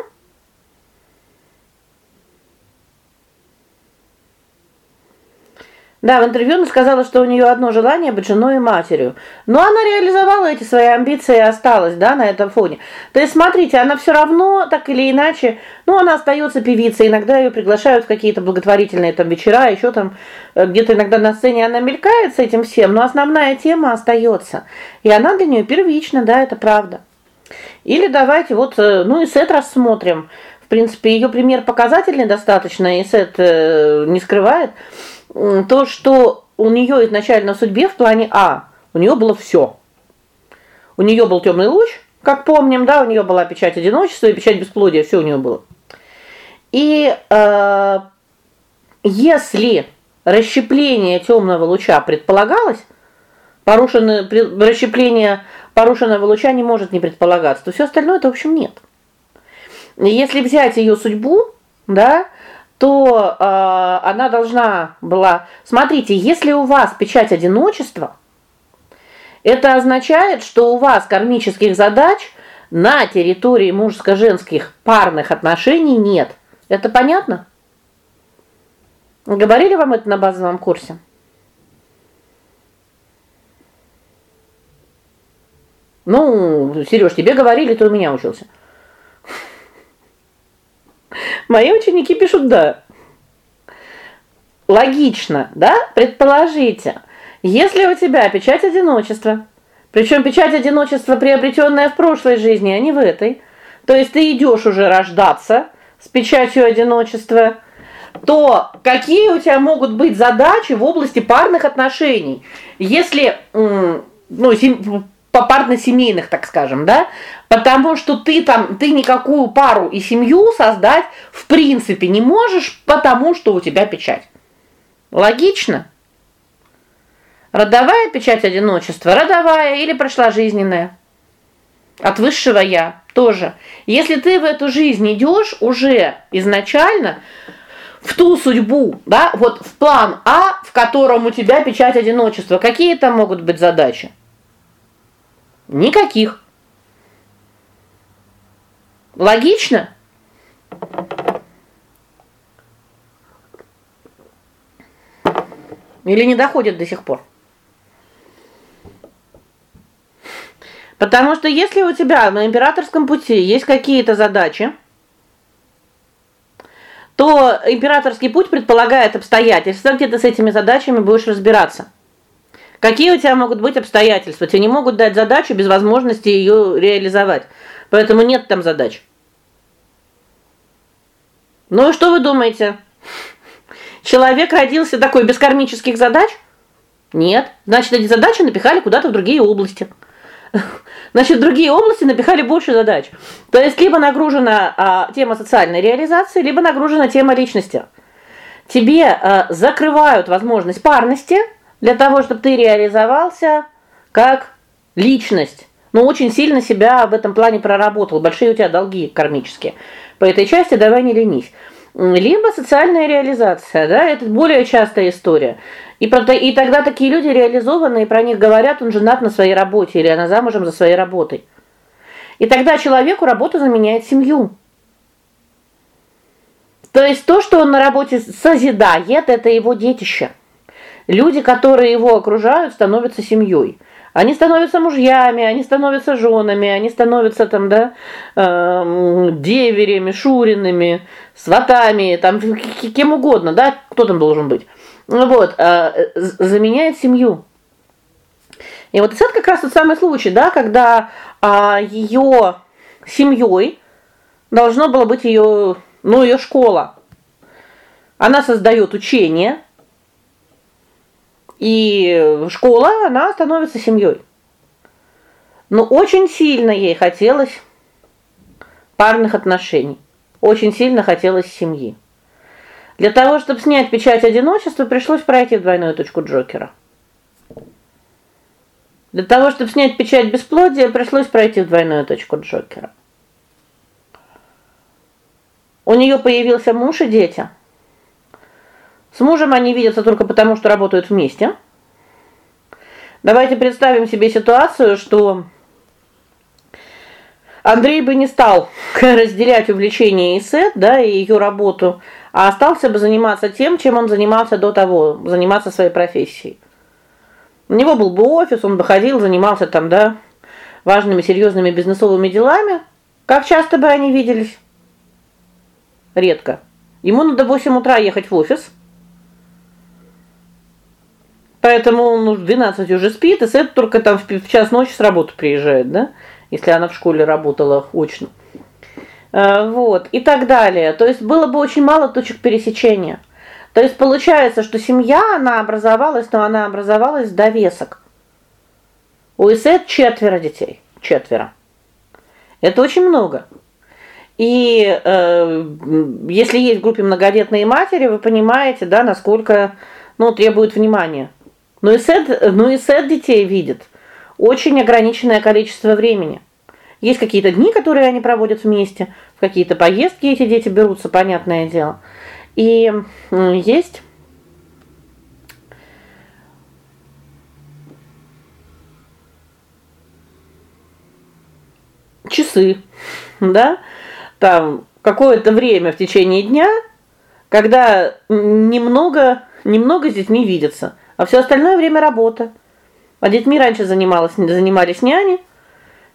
Да, в интервью она сказала, что у нее одно желание быть женой и матерью. Но она реализовала эти свои амбиции и осталась, да, на этом фоне. То есть смотрите, она все равно так или иначе, ну, она остается певицей, иногда ее приглашают в какие-то благотворительные там вечера, еще там э, где-то иногда на сцене она мелькает с этим всем, но основная тема остается. И она для нее первична, да, это правда. Или давайте вот, э, ну и сет рассмотрим. В принципе, ее пример показательный достаточно, и сет э, не скрывает то, что у нее изначально в судьбе в плане А, у нее было все. У нее был темный луч, как помним, да, у нее была печать одиночества и печать бесплодия, все у нее было. И э, если расщепление темного луча предполагалось, порушенное расщепление порушенного луча не может не предполагаться, то все остальное это в общем нет. Если взять ее судьбу, да, то э, она должна была Смотрите, если у вас печать одиночества, это означает, что у вас кармических задач на территории мужско-женских парных отношений нет. Это понятно? Говорили вам это на базовом курсе? Ну, Сереж, тебе говорили, ты у меня учился. Мои ученики пишут да. Логично, да? Предположите, если у тебя печать одиночества, причем печать одиночества, приобретенная в прошлой жизни, а не в этой, то есть ты идешь уже рождаться с печатью одиночества, то какие у тебя могут быть задачи в области парных отношений? Если ну, парно-семейных, так скажем, да? Потому что ты там ты никакую пару и семью создать в принципе не можешь, потому что у тебя печать. Логично? Родовая печать одиночества, родовая или прошла жизненная. От высшего я тоже. Если ты в эту жизнь идешь уже изначально в ту судьбу, да, вот в план А, в котором у тебя печать одиночества, какие там могут быть задачи? Никаких. Логично? Или не доходит до сих пор? Потому что если у тебя на императорском пути есть какие-то задачи, то императорский путь предполагает обстоятельства, где ты с этими задачами будешь разбираться. Какие у тебя могут быть обстоятельства? Тебе не могут дать задачу без возможности ее реализовать. Поэтому нет там задач. Ну и что вы думаете? Человек родился такой без кармических задач? Нет. Значит, эти задачи напихали куда-то в другие области. Значит, другие области напихали больше задач. То есть либо нагружена а, тема социальной реализации, либо нагружена тема личности. Тебе а, закрывают возможность парности, для того, чтобы ты реализовался как личность. Но очень сильно себя в этом плане проработал. Большие у тебя долги кармические. По этой части давай не ленись. либо социальная реализация, да, это более частая история. И про и тогда такие люди реализованные, про них говорят, он женат на своей работе или она замужем за своей работой. И тогда человеку работа заменяет семью. То есть то, что он на работе созидает, это его детище. Люди, которые его окружают, становятся семьей. Они становятся мужьями, они становятся женами, они становятся там, да, э, деверями, шуринами, сватами, там кем угодно, да, кто там должен быть. Ну вот, э, заменяет семью. И вот это как раз тот самый случай, да, когда а, ее семьей должно было быть ее, ну, ее школа. Она создает учение, и школа, она становится семьей. Но очень сильно ей хотелось парных отношений. Очень сильно хотелось семьи. Для того, чтобы снять печать одиночества, пришлось пройти двойную точку Джокера. Для того, чтобы снять печать бесплодия, пришлось пройти двойную точку Джокера. У нее появился муж и дети. С мужем они видятся только потому, что работают вместе. Давайте представим себе ситуацию, что Андрей бы не стал разделять увлечение Исет, да, и ее работу, а остался бы заниматься тем, чем он занимался до того, заниматься своей профессией. У него был бы офис, он бы ходил, занимался там, да, важными серьезными бизнесовыми делами. Как часто бы они виделись? Редко. Ему надо в 8 утра ехать в офис. Поэтому он в 12 уже спит, и Сет только там в час ночи с работы приезжает, да? Если она в школе работала очно. Э, вот, и так далее. То есть было бы очень мало точек пересечения. То есть получается, что семья, она образовалась, но она образовалась в довесок. У Исет четверо детей, четверо. Это очень много. И э, если есть в группе многодетные матери, вы понимаете, да, насколько, ну, требует внимания. Но и сет, ну и сет детей видит очень ограниченное количество времени. Есть какие-то дни, которые они проводят вместе, в какие-то поездки эти дети берутся, понятное дело. И есть часы, да? Там какое-то время в течение дня, когда немного немного с детьми видятся. А все остальное время работа. А детьми раньше занималась занимались няни,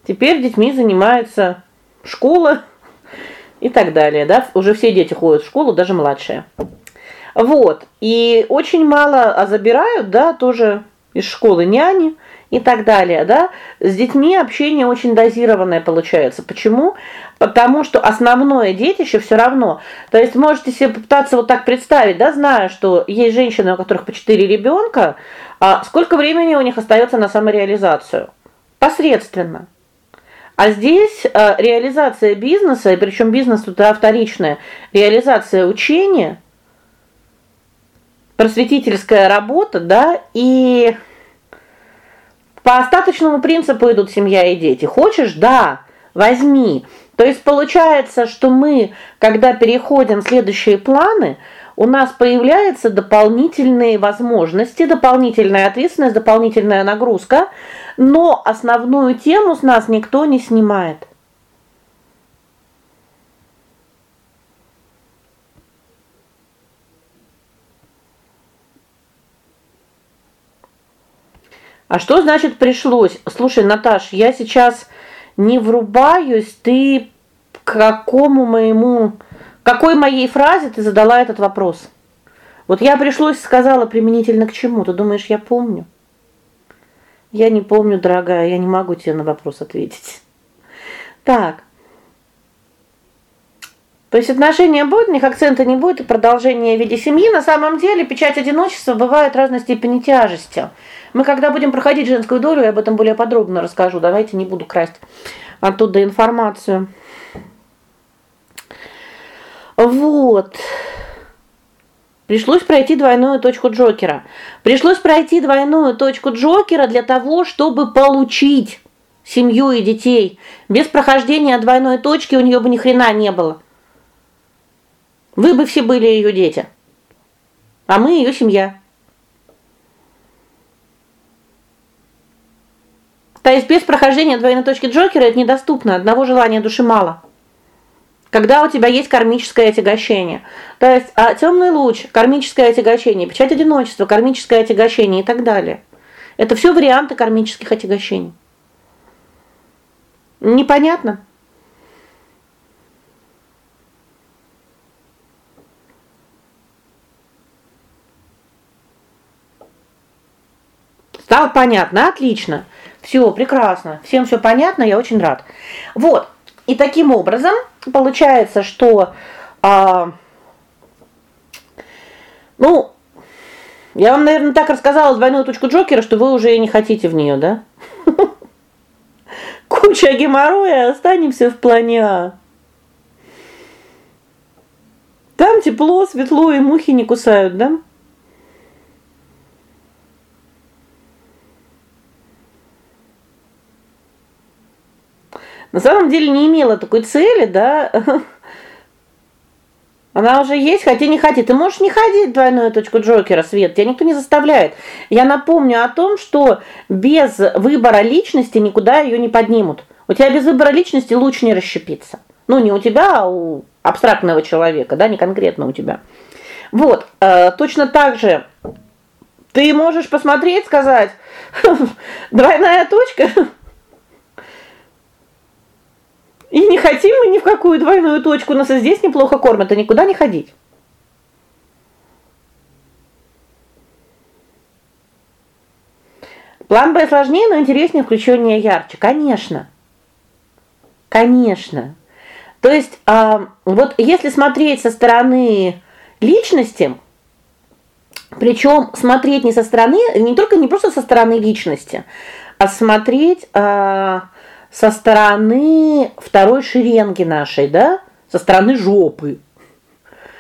теперь детьми занимается школа и так далее, да? Уже все дети ходят в школу, даже младшие. Вот. И очень мало а забирают, да, тоже из школы няни и так далее, да? С детьми общение очень дозированное получается. Почему? Потому что основное детище все равно. То есть можете себе попытаться вот так представить, да, зная, что есть женщины, у которых по 4 ребенка, а сколько времени у них остается на самореализацию? Посредственно. А здесь э, реализация бизнеса, и причем бизнес тут вторичная, реализация учения, просветительская работа, да, и по остаточному принципу идут семья и дети. Хочешь? Да, возьми. То есть получается, что мы, когда переходим в следующие планы, у нас появляются дополнительные возможности, дополнительная ответственность, дополнительная нагрузка, но основную тему с нас никто не снимает. А что значит пришлось? Слушай, Наташ, я сейчас не врубаюсь, ты к какому моему какой моей фразе ты задала этот вопрос? Вот я пришлось сказала применительно к чему? Ты думаешь, я помню? Я не помню, дорогая, я не могу тебе на вопрос ответить. Так. То есть отношения будут, у них акцента не будет и продолжение в виде семьи. На самом деле печать одиночества бывает разной степени тяжести. Мы когда будем проходить женскую долю, я об этом более подробно расскажу. Давайте не буду красть оттуда информацию. Вот. Пришлось пройти двойную точку Джокера. Пришлось пройти двойную точку Джокера для того, чтобы получить семью и детей. Без прохождения двойной точки у нее бы ни хрена не было. Вы бы все были ее дети. А мы ее семья. То есть без прохождения двойной точки Джокера это недоступно, одного желания души мало. Когда у тебя есть кармическое отягощение. То есть а темный луч, кармическое отягощение, печать одиночества, кармическое отягощение и так далее. Это все варианты кармических отягощений. Непонятно? Стало понятно? Отлично. Все, прекрасно. Всем все понятно, я очень рад. Вот. И таким образом получается, что а, ну, я вам, наверное, так рассказала двойную точку Джокера, что вы уже и не хотите в нее, да? Куча геморроя, останемся в плане А. Там тепло, светло и мухи не кусают, да? На самом деле не имела такой цели, да? Она уже есть, хотя не ходи. Ты можешь не ходить двойную точку Джокера, Свет, тебя никто не заставляет. Я напомню о том, что без выбора личности никуда ее не поднимут. У тебя без выбора личности луч не расщепится. Ну, не у тебя, а у абстрактного человека, да, не конкретно у тебя. Вот, э, точно так же ты можешь посмотреть, сказать: "Двойная точка и не хотим мы ни в какую двойную точку, нас и здесь неплохо кормят, и никуда не ходить. План Б сложнее, но интереснее, включение ярче. Конечно. Конечно. То есть, а, вот если смотреть со стороны личности, причем смотреть не со стороны, не только не просто со стороны личности, а смотреть а, со стороны второй шеренги нашей, да? Со стороны жопы.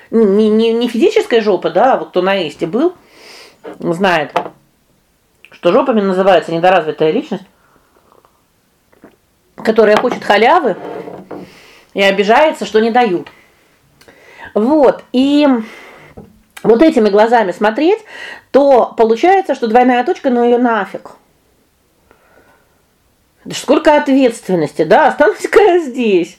Не не не физическая жопа, да, а вот кто на Исте был, знает, что жопами называется недоразвитая личность, которая хочет халявы и обижается, что не дают. Вот. И вот этими глазами смотреть, то получается, что двойная точка, ну ее нафиг. Да сколько ответственности, да? Останусь-ка здесь.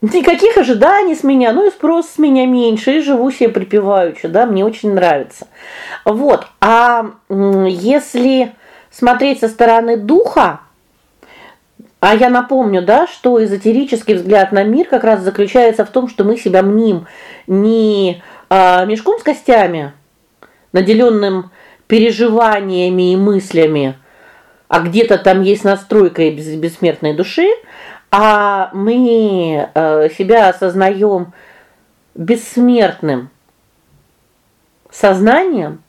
Никаких ожиданий с меня, ну и спрос с меня меньше, и живу себе припеваючи, да, мне очень нравится. Вот. А если смотреть со стороны духа, а я напомню, да, что эзотерический взгляд на мир как раз заключается в том, что мы себя мним не а, мешком с костями, наделенным переживаниями и мыслями, а где-то там есть настройка бессмертной души, а мы э, себя осознаем бессмертным сознанием,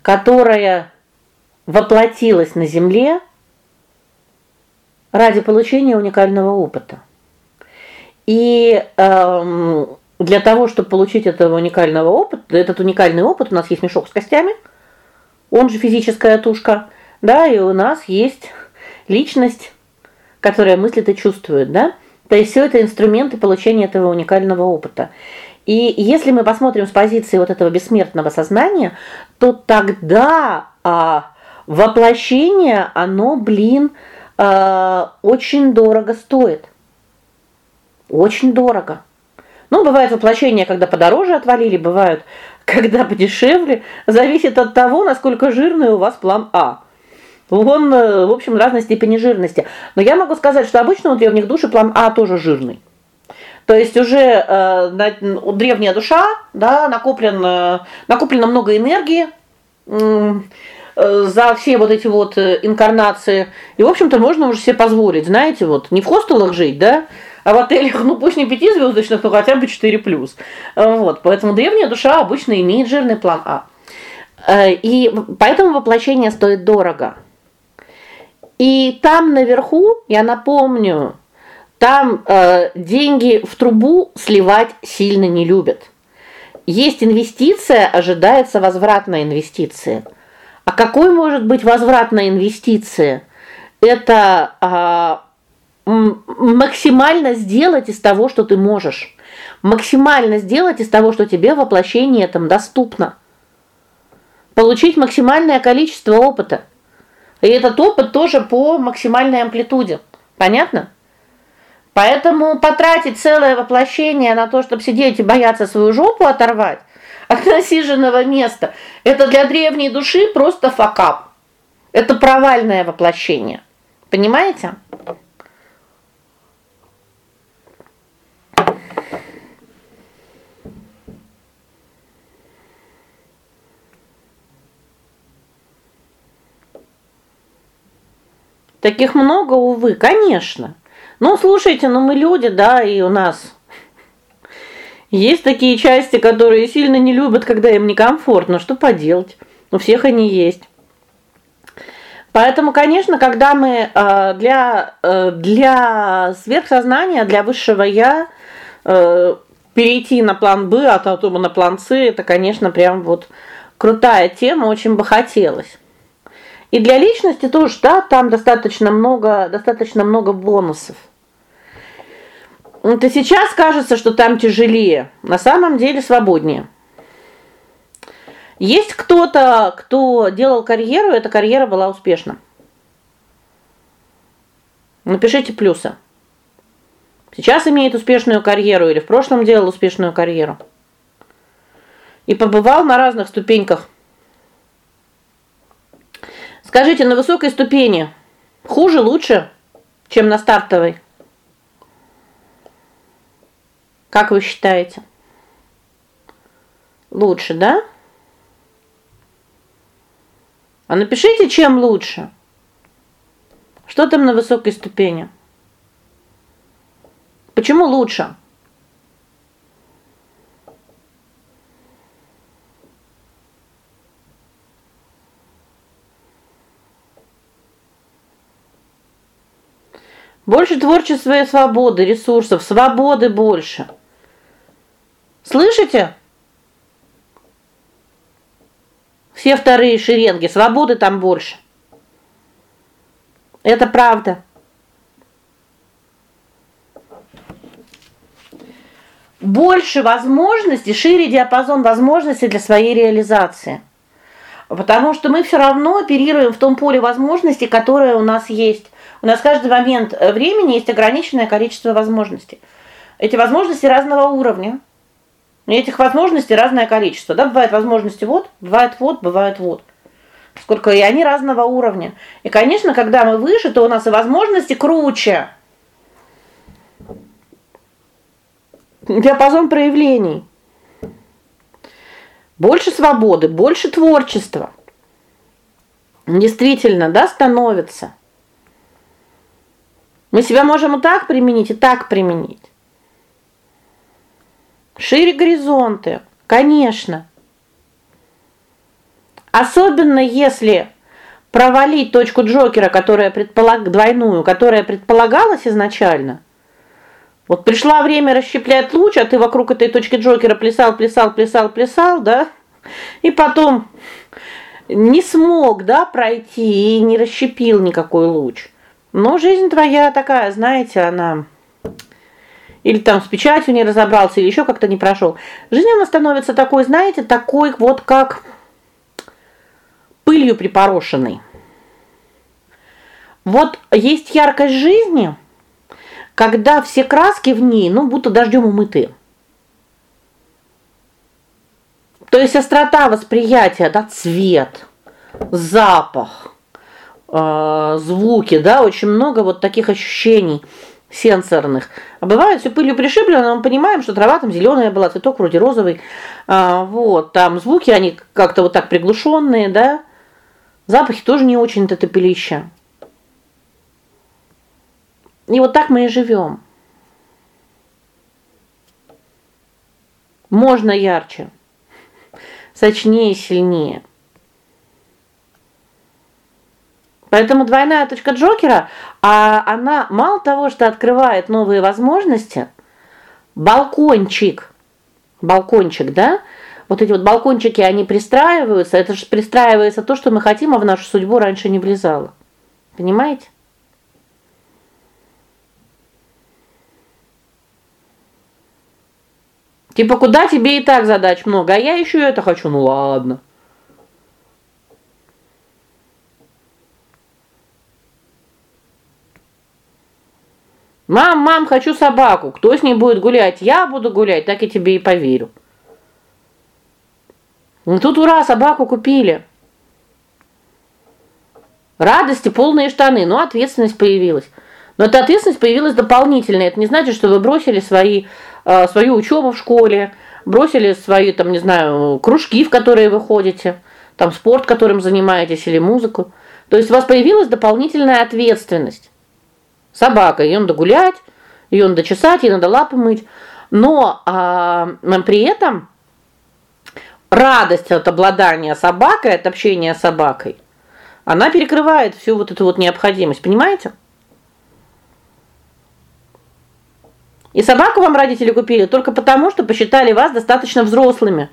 которое воплотилось на земле ради получения уникального опыта. И эм, для того, чтобы получить этого уникального опыта, этот уникальный опыт, у нас есть мешок с костями, он же физическая тушка. Да, и у нас есть личность, которая мыслит и чувствует, да? То есть все это инструменты получения этого уникального опыта. И если мы посмотрим с позиции вот этого бессмертного сознания, то тогда а, воплощение, оно, блин, а, очень дорого стоит. Очень дорого. Ну, бывает воплощения, когда подороже отвалили, бывают, когда подешевле, зависит от того, насколько жирный у вас план А. Он, э, в общем, разной степени жирности. Но я могу сказать, что обычно у древних душ план А тоже жирный. То есть уже э, древняя душа, да, накоплено накоплено много энергии э, за все вот эти вот э, инкарнации. И, в общем-то, можно уже себе позволить, знаете, вот не в хостелах жить, да, а в отелях, ну пусть не пятизвездочных, но хотя бы 4+. Вот. Поэтому древняя душа обычно имеет жирный план А. Э, и поэтому воплощение стоит дорого. И там наверху, я напомню, там э, деньги в трубу сливать сильно не любят. Есть инвестиция, ожидается возвратная инвестиция. А какой может быть возвратная инвестиция? Это а, максимально сделать из того, что ты можешь. Максимально сделать из того, что тебе воплощение этом доступно. Получить максимальное количество опыта. И этот опыт тоже по максимальной амплитуде. Понятно? Поэтому потратить целое воплощение на то, чтобы сидеть и бояться свою жопу оторвать от насиженного места, это для древней души просто факап. Это провальное воплощение. Понимаете? Таких много, увы, конечно. Ну, слушайте, ну мы люди, да, и у нас есть такие части, которые сильно не любят, когда им некомфортно. Что поделать? У всех они есть. Поэтому, конечно, когда мы э, для э, для сверхсознания, для высшего я э, перейти на план Б, а потом на план С, это, конечно, прям вот крутая тема, очень бы хотелось. И для личности тоже, да, там достаточно много, достаточно много бонусов. Это сейчас кажется, что там тяжелее, на самом деле свободнее. Есть кто-то, кто делал карьеру, эта карьера была успешна. Напишите плюсы. Сейчас имеет успешную карьеру или в прошлом делал успешную карьеру. И побывал на разных ступеньках Скажите, на высокой ступени хуже, лучше, чем на стартовой? Как вы считаете? Лучше, да? А напишите, чем лучше. Что там на высокой ступени? Почему лучше? Больше творчества и свободы, ресурсов, свободы больше. Слышите? Все вторые шеренги, свободы там больше. Это правда. Больше возможностей, шире диапазон возможностей для своей реализации. Потому что мы все равно оперируем в том поле возможностей, которое у нас есть. У нас каждый момент э, времени есть ограниченное количество возможностей. Эти возможности разного уровня. И этих возможностей разное количество. Да, бывает возможности вот, бывает вот, бывает вот. Сколько и они разного уровня. И, конечно, когда мы выше, то у нас и возможности круче. Диапазон проявлений. Больше свободы, больше творчества. Действительно, да, становится. Мы себя можем и так применить, и так применить. Шире горизонты, конечно. Особенно если провалить точку Джокера, которая предполаг двойную, которая предполагалась изначально. Вот пришло время расщеплять луч, а ты вокруг этой точки Джокера плясал, плясал, плясал, плясал, да? И потом не смог, да, пройти и не расщепил никакой луч. Но жизнь твоя такая, знаете, она или там с печатью не разобрался, или еще как-то не прошел. Жизнь она становится такой, знаете, такой вот как пылью припорошенной. Вот есть яркость жизни, когда все краски в ней, ну, будто дождем умытые. То есть острота восприятия, да, цвет, запах, звуки, да, очень много вот таких ощущений сенсорных. А бывает все пылью пришиблено, мы понимаем, что трава там зеленая была, цветок вроде розовый. А, вот, там звуки они как-то вот так приглушенные, да? Запахи тоже не очень-то топелища. И вот так мы и живем. Можно ярче, сочнее, сильнее. Поэтому двойная точка Джокера, а она мало того, что открывает новые возможности, балкончик. Балкончик, да? Вот эти вот балкончики, они пристраиваются, это же пристраивается то, что мы хотим, а в нашу судьбу раньше не влезало. Понимаете? Типа куда тебе и так задач много, а я еще это хочу. Ну ладно. Мам, мам, хочу собаку. Кто с ней будет гулять? Я буду гулять, так и тебе и поверю. Ну тут ура, собаку купили. Радости полные штаны, но ответственность появилась. Но эта ответственность появилась дополнительная. Это не значит, что вы бросили свои э, свою учебу в школе, бросили свои там, не знаю, кружки, в которые вы ходите, там спорт, которым занимаетесь или музыку. То есть у вас появилась дополнительная ответственность. Собака, ее надо гулять, ее надо чесать, ей надо лапы мыть. Но а, при этом радость от обладания собакой, от общения с собакой, она перекрывает всю вот эту вот необходимость, понимаете? И собаку вам родители купили только потому, что посчитали вас достаточно взрослыми.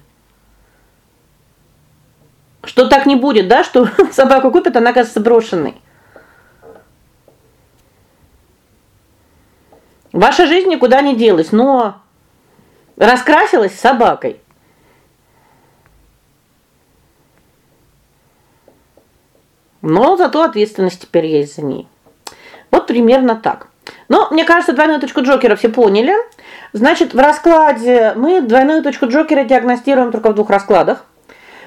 Что так не будет, да, что собаку купят, она окажется брошенной. Ваша жизнь никуда не делась, но раскрасилась собакой. Но зато ответственность теперь есть за ней. Вот примерно так. Но мне кажется, двойную точку Джокера все поняли. Значит, в раскладе мы двойную точку Джокера диагностируем только в двух раскладах.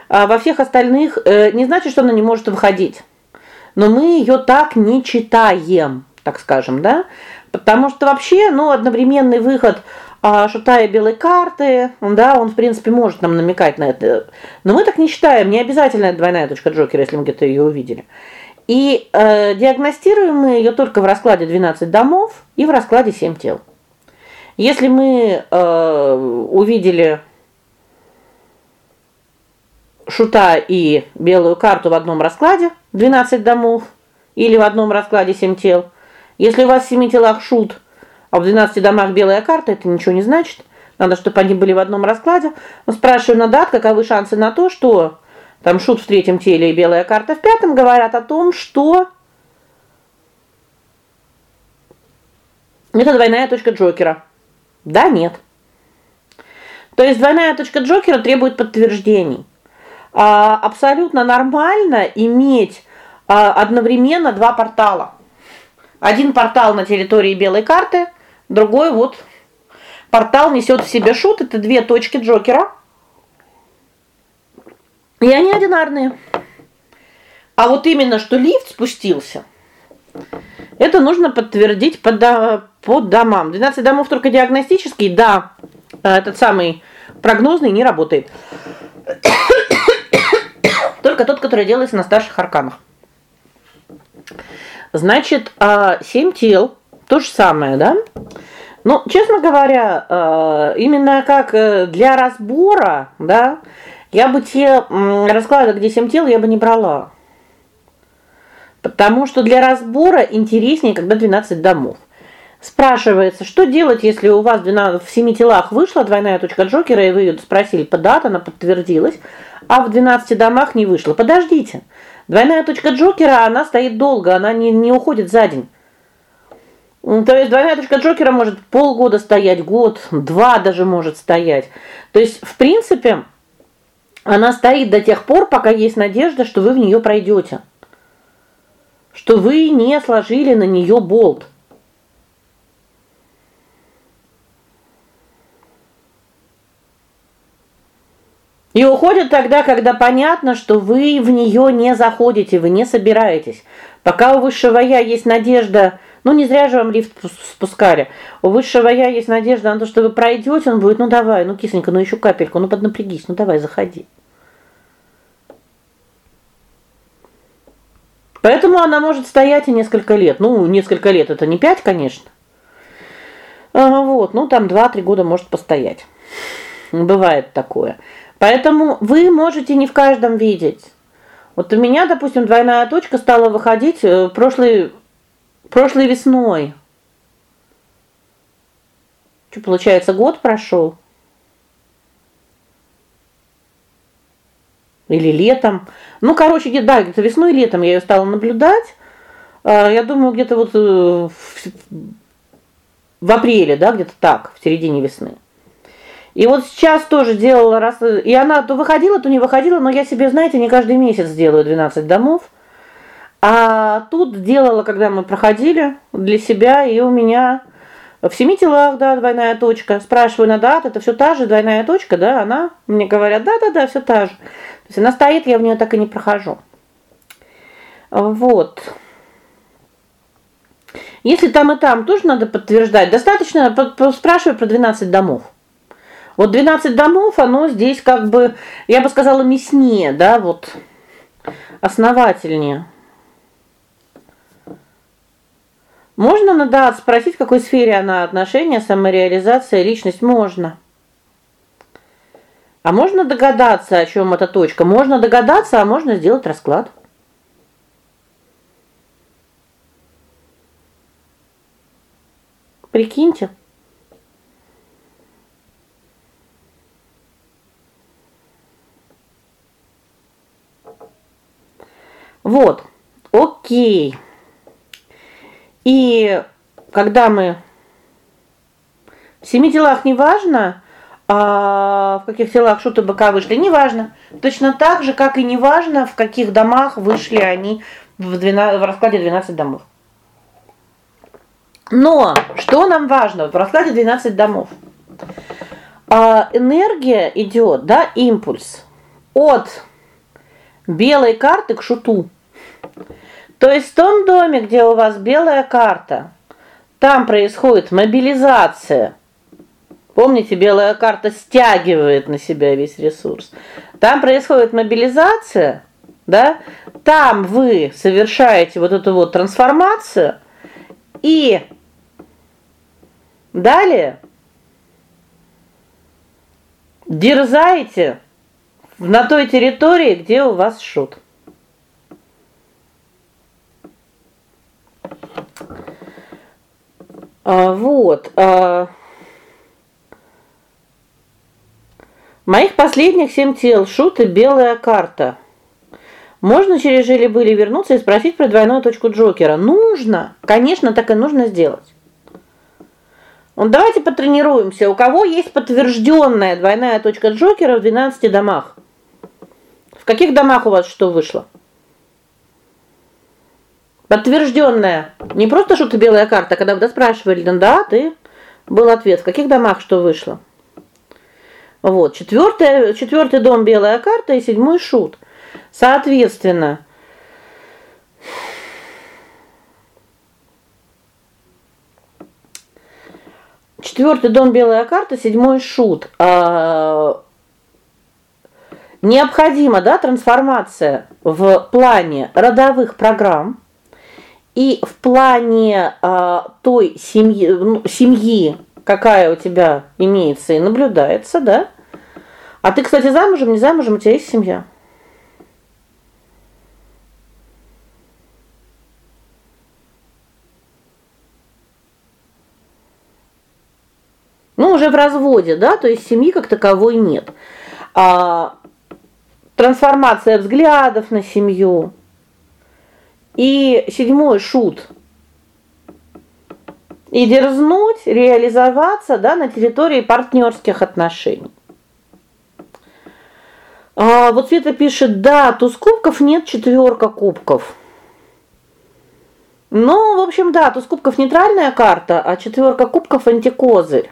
А во всех остальных э, не значит, что она не может выходить. Но мы ее так не читаем, так скажем, да? Потому что вообще, ну, одновременный выход а шутая белой карты, да, он в принципе может нам намекать на это. Но мы так не считаем, не обязательно двойная точка Джокера, если мы где-то ее увидели. И э, диагностируем мы ее только в раскладе 12 домов и в раскладе 7 тел. Если мы э, увидели шута и белую карту в одном раскладе 12 домов или в одном раскладе 7 тел, если у вас в 7 телах шут, а в 12 домах белая карта, это ничего не значит. Надо, чтобы они были в одном раскладе. Мы спрашиваем на дат, каковы шансы на то, что там шут в третьем теле и белая карта в пятом говорят о том, что это двойная точка Джокера. Да, нет. То есть двойная точка Джокера требует подтверждений. А, абсолютно нормально иметь а, одновременно два портала. Один портал на территории белой карты, другой вот портал несет в себе шут, это две точки Джокера. И они одинарные. А вот именно что лифт спустился. Это нужно подтвердить по по домам. 12 домов только диагностический, да. Этот самый прогнозный не работает. Только тот, который делается на старших арканах. Значит, 7 а, тел то же самое, да? Ну, честно говоря, а, именно как э, для разбора, да, я бы те расклады, где 7 тел, я бы не брала. Потому что для разбора интереснее, когда 12 домов. Спрашивается, что делать, если у вас 12 в 7 телах вышла двойная точка Джокера, и вы ее спросили по дате, она подтвердилась, а в 12 домах не вышла. Подождите. Двойная точка Джокера, она стоит долго, она не не уходит за день. То есть двойная точка Джокера может полгода стоять, год, два даже может стоять. То есть, в принципе, она стоит до тех пор, пока есть надежда, что вы в нее пройдете. Что вы не сложили на нее болт. И уходит тогда, когда понятно, что вы в нее не заходите, вы не собираетесь. Пока у высшего я есть надежда, ну не зря же вам лифт спускали. У высшего я есть надежда на то, что вы пройдете, он будет: "Ну давай, ну кисонька, ну еще капельку, ну поднапрягись, ну давай, заходи". Поэтому она может стоять и несколько лет. Ну, несколько лет это не пять, конечно. А, вот, ну там 2-3 года может постоять. Бывает такое. Поэтому вы можете не в каждом видеть. Вот у меня, допустим, двойная точка стала выходить э, прошлой прошлой весной. Что получается, год прошел? Или летом. Ну, короче, где да, где-то весной, летом я ее стала наблюдать. А, я думаю, где-то вот э, в, в апреле, да, где-то так, в середине весны. И вот сейчас тоже делала раз и она то выходила, то не выходила, но я себе, знаете, не каждый месяц делаю 12 домов. А тут делала, когда мы проходили для себя, и у меня в семи телах, да, двойная точка. Спрашиваю на дат, это все та же двойная точка, да? Она мне говорят: "Да-да-да, все та же". То есть она стоит, я в нее так и не прохожу. Вот. Если там и там тоже надо подтверждать, достаточно спрашивать про 12 домов. Вот 12 домов, оно здесь как бы, я бы сказала, мяснее, да, вот основательнее. Можно на да спросить, в какой сфере она отношения, самореализация, личность можно. А можно догадаться, о чем эта точка? Можно догадаться, а можно сделать расклад. Прикиньте. Вот. О'кей. И когда мы в семи делах неважно, а в каких телах шуты быка вышли, неважно. Точно так же, как и неважно, в каких домах вышли они в 12 в раскладе 12 домов. Но что нам важно в раскладе 12 домов? А энергия идет, да, импульс от белой карты к шуту. То есть в том доме, где у вас белая карта, там происходит мобилизация. Помните, белая карта стягивает на себя весь ресурс. Там происходит мобилизация, да? Там вы совершаете вот эту вот трансформацию и далее дерзаете на той территории, где у вас шут. Вот. А, моих последних семь тел шут и белая карта. Можно через жили-были вернуться и спросить про двойную точку Джокера. Нужно. Конечно, так и нужно сделать. Вот давайте потренируемся. У кого есть подтвержденная двойная точка Джокера в 12 домах? В каких домах у вас что вышло? Подтвержденная. Не просто что-то белая карта, когда вы спрашивали, да, ты был ответ. В каких домах что вышло? Вот, четвертый четвертый дом белая карта и седьмой шут. Соответственно, Четвертый дом белая карта, седьмой шут. А необходима, да, трансформация в плане родовых программ и в плане э, той семьи, ну, семьи, какая у тебя имеется и наблюдается, да? А ты, кстати, замужем, не замужем, у тебя есть семья? Ну, уже в разводе, да, то есть семьи как таковой нет. А трансформация взглядов на семью, и седьмой шут. И дерзнуть, реализоваться, да, на территории партнерских отношений. А вот Света пишет: "Да, туз кубков нет, четверка кубков". Ну, в общем, да, туз кубков нейтральная карта, а четверка кубков антикозырь.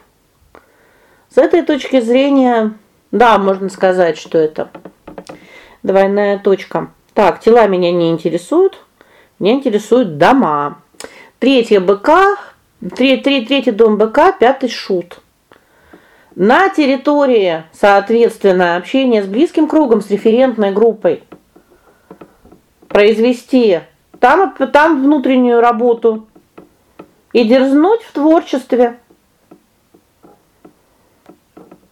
С этой точки зрения, да, можно сказать, что это двойная точка. Так, тела меня не интересуют. Меня интересуют дома. Третье БК, три, три, третий дом БК, пятый шут. На территории, соответственно, общения с близким кругом, с референтной группой произвести там там внутреннюю работу и дерзнуть в творчестве.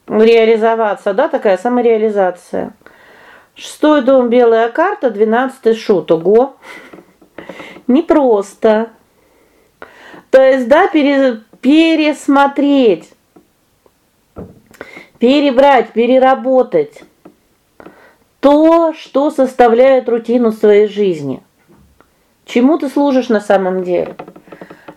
Реализоваться, да, такая самореализация. Шестой дом белая карта, двенадцатый шут. Ого непросто. То есть, да, пере, пересмотреть, перебрать, переработать то, что составляет рутину своей жизни. Чему ты служишь на самом деле?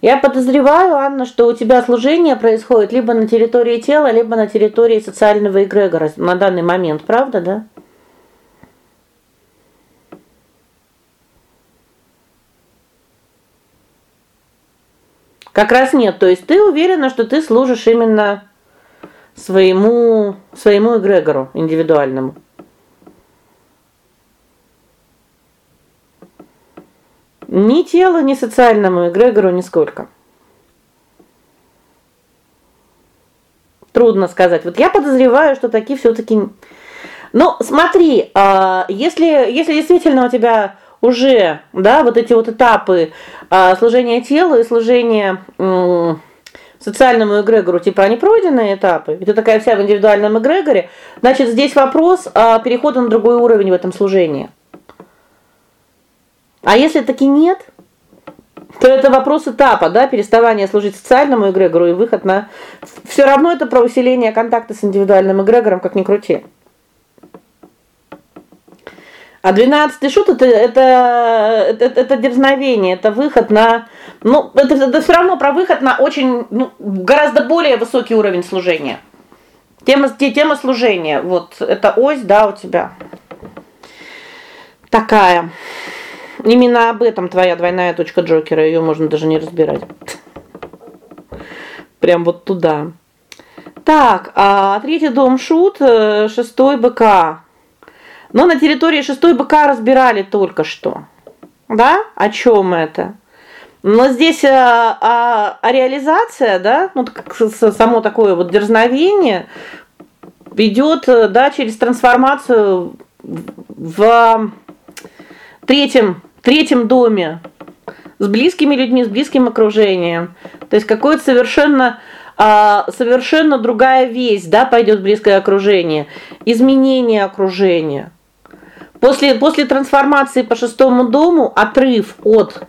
Я подозреваю, Анна, что у тебя служение происходит либо на территории тела, либо на территории социального эгрегора на данный момент, правда, да? Как раз нет. То есть ты уверена, что ты служишь именно своему своему эгрегору индивидуальному. Ни телу, ни социальному эгрегору нисколько. Трудно сказать. Вот я подозреваю, что такие все таки Ну, смотри, а если если действительно у тебя уже, да, вот эти вот этапы а, служения телу и служения социальному эгрегору, типа они пройденные этапы. Ты такая вся в индивидуальном эгрегоре, значит, здесь вопрос а, перехода на другой уровень в этом служении. А если таки нет, то это вопрос этапа, да, переставания служить социальному эгрегору и выход на все равно это про усиление контакта с индивидуальным эгрегором, как ни крути. А 12 шут это это это, это дерзновение, это выход на ну это, это все равно про выход на очень ну, гораздо более высокий уровень служения. Тема тема служения. Вот это ось, да, у тебя. Такая. Именно об этом твоя двойная точка Джокера, ее можно даже не разбирать. Прям вот туда. Так, а третий дом шут, э, шестой БК. Но на территории шестой БК разбирали только что. Да? О чем это? Но здесь а, а, а реализация, да, ну как само такое вот дерзновение идет, да, через трансформацию в третьем третьем доме с близкими людьми, с близким окружением. То есть какое-то совершенно а совершенно другая весть, да, пойдет близкое окружение, изменение окружения. После после трансформации по шестому дому отрыв от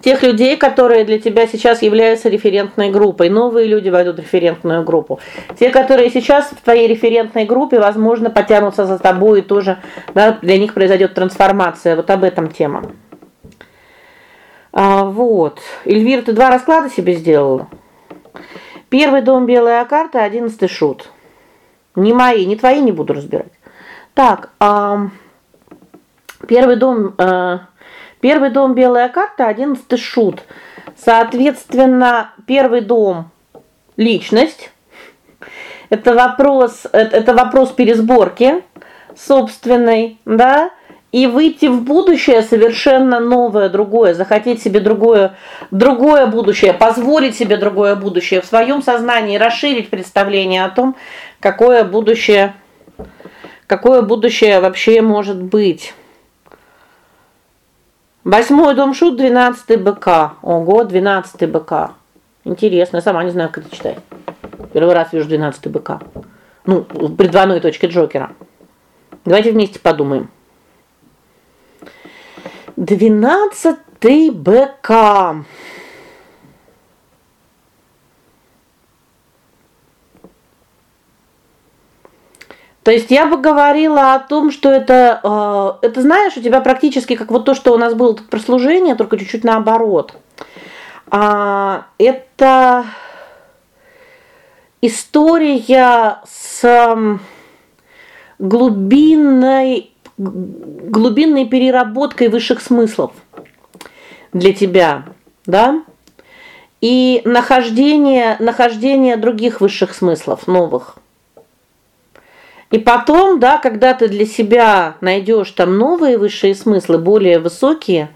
тех людей, которые для тебя сейчас являются референтной группой. Новые люди войдут в референтную группу. Те, которые сейчас в твоей референтной группе, возможно, потянутся за тобой и тоже, да, для них произойдет трансформация. Вот об этом тема. А вот. Эльвира, ты два расклада себе сделала. Первый дом белая карта, одиннадцатый шут. Не мои, не твои не буду разбирать. Так, а Первый дом э, первый дом белая карта, одиннадцатый шут. Соответственно, первый дом личность. Это вопрос это, это вопрос пересборки собственной, да? И выйти в будущее совершенно новое, другое, захотеть себе другое другое будущее, позволить себе другое будущее в своем сознании, расширить представление о том, какое будущее какое будущее вообще может быть. Восьмой дом шут, двенадцатый БК. Ого, двенадцатый БК. Интересно, сама не знаю, как это читать. Первый раз вижу двенадцатый БК. Ну, при двойной точке Джокера. Давайте вместе подумаем. Двенадцатый БК. То есть я бы говорила о том, что это э это знаешь, у тебя практически как вот то, что у нас было тут прослужение, только чуть-чуть наоборот. А это история с глубинной глубинной переработкой высших смыслов для тебя, да? И нахождение нахождение других высших смыслов, новых. И потом, да, когда ты для себя найдешь там новые высшие смыслы, более высокие,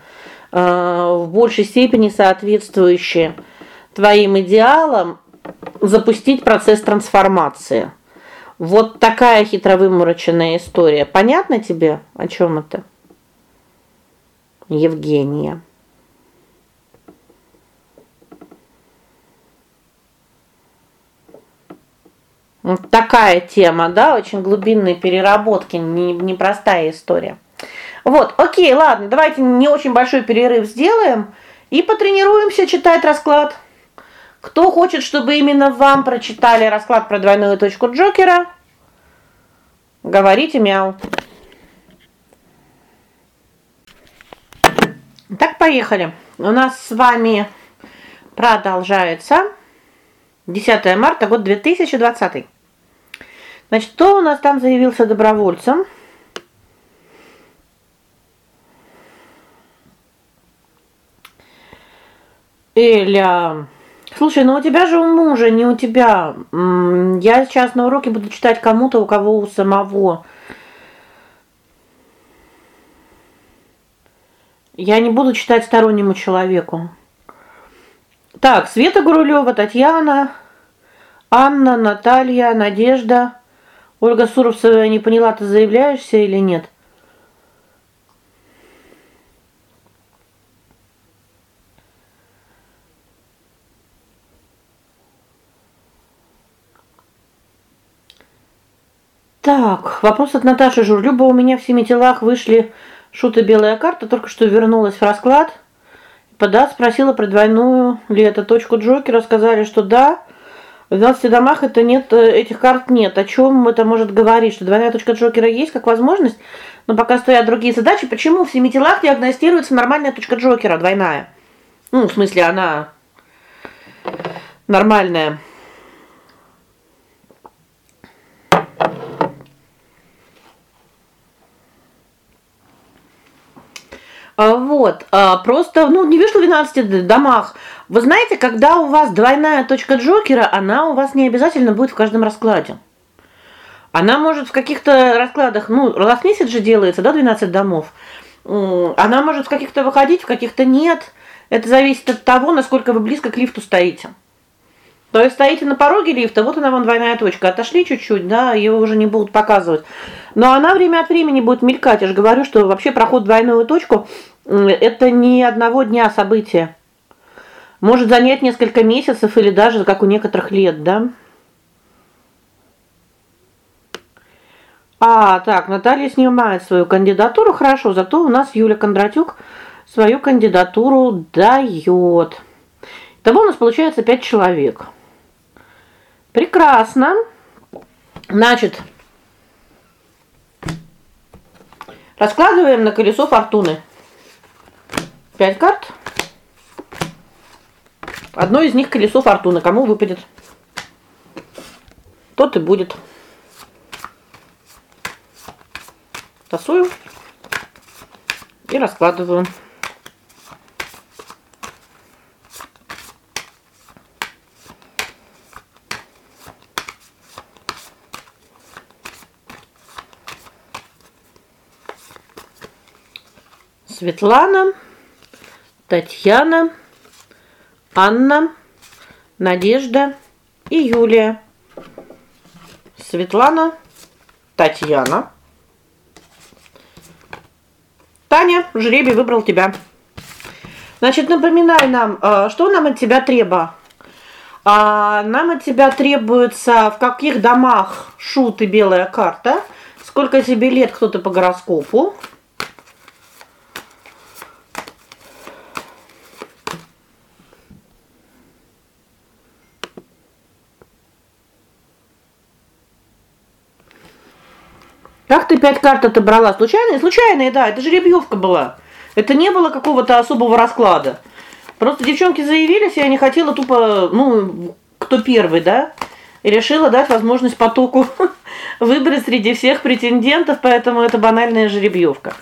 э, в большей степени соответствующие твоим идеалам, запустить процесс трансформации. Вот такая хитровымороченная история. Понятно тебе, о чем это? Евгения Такая тема, да, очень глубинные переработки, не непростая история. Вот, о'кей, ладно, давайте не очень большой перерыв сделаем и потренируемся читать расклад. Кто хочет, чтобы именно вам прочитали расклад про двойную точку Джокера, говорите мяу. Так, поехали. У нас с вами продолжается. 10 марта, год 2020. Значит, кто у нас там заявился добровольцем? Эля. Слушай, ну у тебя же у мужа, не у тебя. Я сейчас на уроке буду читать кому-то, у кого у самого. Я не буду читать стороннему человеку. Так, Света Гурулева, Татьяна, Анна, Наталья, Надежда. Ольга Суровцева, не поняла, ты заявляешься или нет? Так, вопрос от Наташи Журлюба. У меня в семи телах вышли шуты белая карта, только что вернулась в расклад. Пода спросила про двойную ли это точку Джокера, сказали, что да. В 12 домах это нет э, этих карт нет. О чем это может говорить? Что двойная точка Джокера есть как возможность, но пока стоят другие задачи. Почему в семи телах диагностируется нормальная точка Джокера двойная? Ну, в смысле, она нормальная. Вот. А, просто, ну, не вышло в 12 домах. Вы знаете, когда у вас двойная точка Джокера, она у вас не обязательно будет в каждом раскладе. Она может в каких-то раскладах, ну, раз месяц же делается, да, 12 домов. Она может в каких-то выходить, в каких-то нет. Это зависит от того, насколько вы близко к лифту стоите. То есть стоите на пороге лифта, вот она вам двойная точка. Отошли чуть-чуть, да, его уже не будут показывать. Но она время от времени будет мелькать. Я же говорю, что вообще проход двойную точку это не одного дня событие. Может занять несколько месяцев или даже как у некоторых лет, да? А, так, Наталья снимает свою кандидатуру, хорошо, зато у нас Юля Кондратюк свою кандидатуру дает. Того у нас получается пять человек. Прекрасно. Значит, раскладываем на колесо фортуны. Пять карт. Одно из них колесо фортуны. Кому выпадет? Тот и будет. Тасую и раскладываю. Светлана, Татьяна, Анна, Надежда и Юлия. Светлана, Татьяна. Таня, жребий выбрал тебя. Значит, напоминай нам, а, что нам от тебя требуется. А нам от тебя требуется в каких домах шут и белая карта, сколько тебе лет кто-то по гороскопу, Как ты пять карт отобрала? Случайные? Случайные, да, это жеребьевка была. Это не было какого-то особого расклада. Просто девчонки заявились, я не хотела тупо, ну, кто первый, да? И решила дать возможность потоку выбрать среди всех претендентов, поэтому это банальная жеребьевка.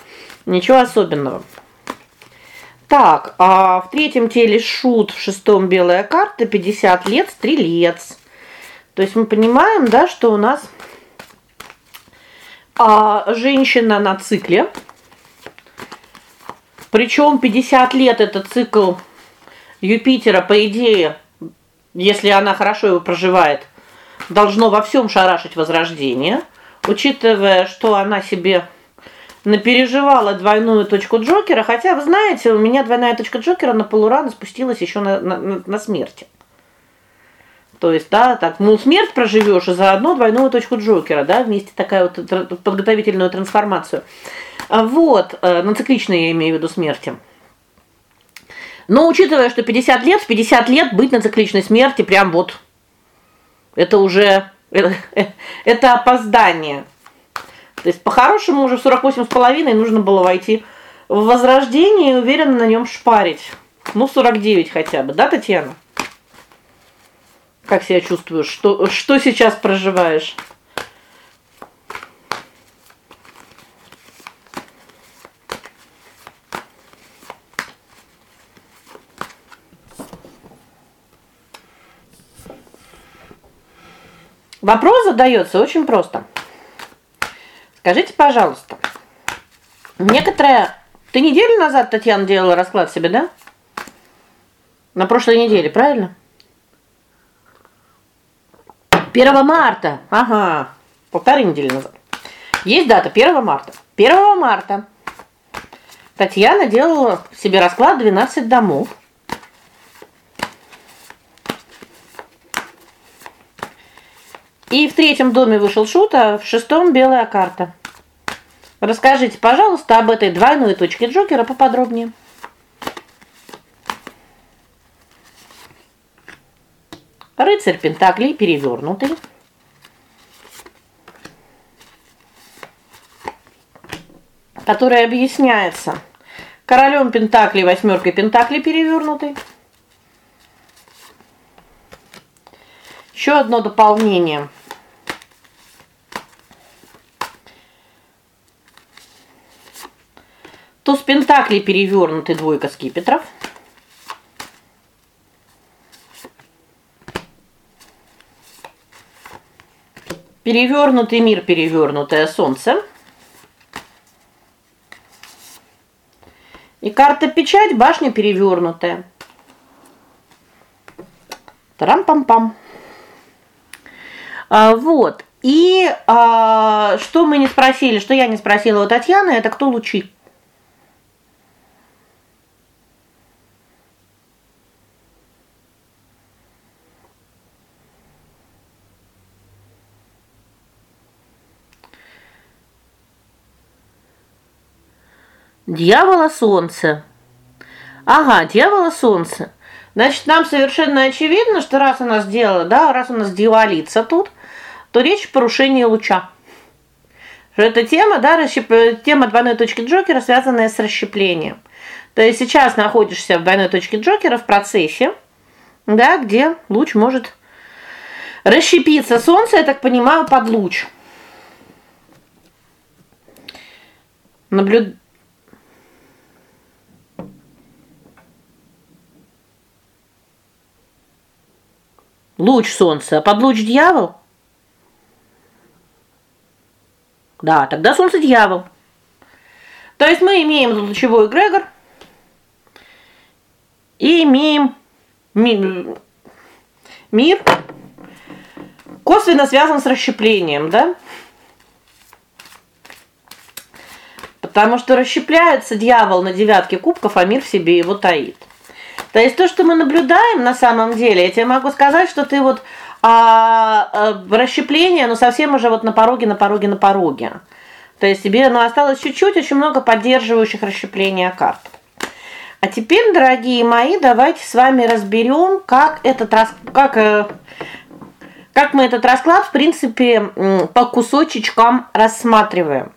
Ничего особенного. Так, а в третьем теле шут, в шестом белая карта, 50 лет, стрелец. То есть мы понимаем, да, что у нас а женщина на цикле. Причем 50 лет это цикл Юпитера, по идее, если она хорошо его проживает, должно во всем шарашить возрождение, учитывая, что она себе напереживала двойную точку Джокера, хотя вы знаете, у меня двойная точка Джокера на полурана спустилась еще на на, на смерти. То есть, да, так, ну смерть проживешь и заодно двойную точку Джокера, да, вместе такая вот подготовительную трансформацию. А вот, э, на цикличной я имею в виду смерти. Но учитывая, что 50 лет, в 50 лет быть на цикличной смерти прям вот это уже это, это опоздание. То есть по-хорошему уже в 48 с половиной нужно было войти в возрождение и уверенно на нем шпарить. Ну 49 хотя бы, да, Татьяна? Как себя чувствуешь? Что что сейчас проживаешь? Вопрос задается очень просто. Скажите, пожалуйста, некоторые ты неделю назад Татьяна делала расклад себе, да? На прошлой неделе, правильно? 1 марта. Ага. Полторы недели назад. Есть дата 1 марта. 1 марта Татьяна делала себе расклад 12 домов. И в третьем доме вышел шут, а в шестом белая карта. Расскажите, пожалуйста, об этой двойной точке Джокера поподробнее. Рыцарь пентаклей перевернутый. Который объясняется королем пентаклей, восьмеркой пентаклей перевернутый. Еще одно дополнение. Туз пентаклей перевернутый, двойка скипетров. Перевернутый мир, перевернутое солнце. И карта печать, башня перевернутая. Тарам-пам-пам. А, вот. И а, что мы не спросили, что я не спросила у Татьяны, это кто лучи? Дьявола солнце. Ага, дьявола солнце. Значит, нам совершенно очевидно, что раз у нас дело, да, раз у нас дьяволица тут, то речь о порушении луча. Эта тема, да, расщеп... тема двойной точки Джокера, связанная с расщеплением. То есть сейчас находишься в двойной точке Джокера в процессе, да, где луч может расщепиться. Солнце, я так понимаю, под луч. Наблюд Луч солнца, а под луч дьявол? Да, тогда солнце дьявол. То есть мы имеем лучевой эгрегор и имеем мир, косвенно связан с расщеплением, да? Потому что расщепляется дьявол на девятке кубков, а мир в себе его таит. То есть то, что мы наблюдаем на самом деле, я тебе могу сказать, что ты вот а, а расщепление, ну совсем уже вот на пороге, на пороге, на пороге. То есть тебе ну осталось чуть-чуть, очень много поддерживающих расщепления карт. А теперь, дорогие мои, давайте с вами разберем, как этот как э, как мы этот расклад, в принципе, по кусочечкам рассматриваем.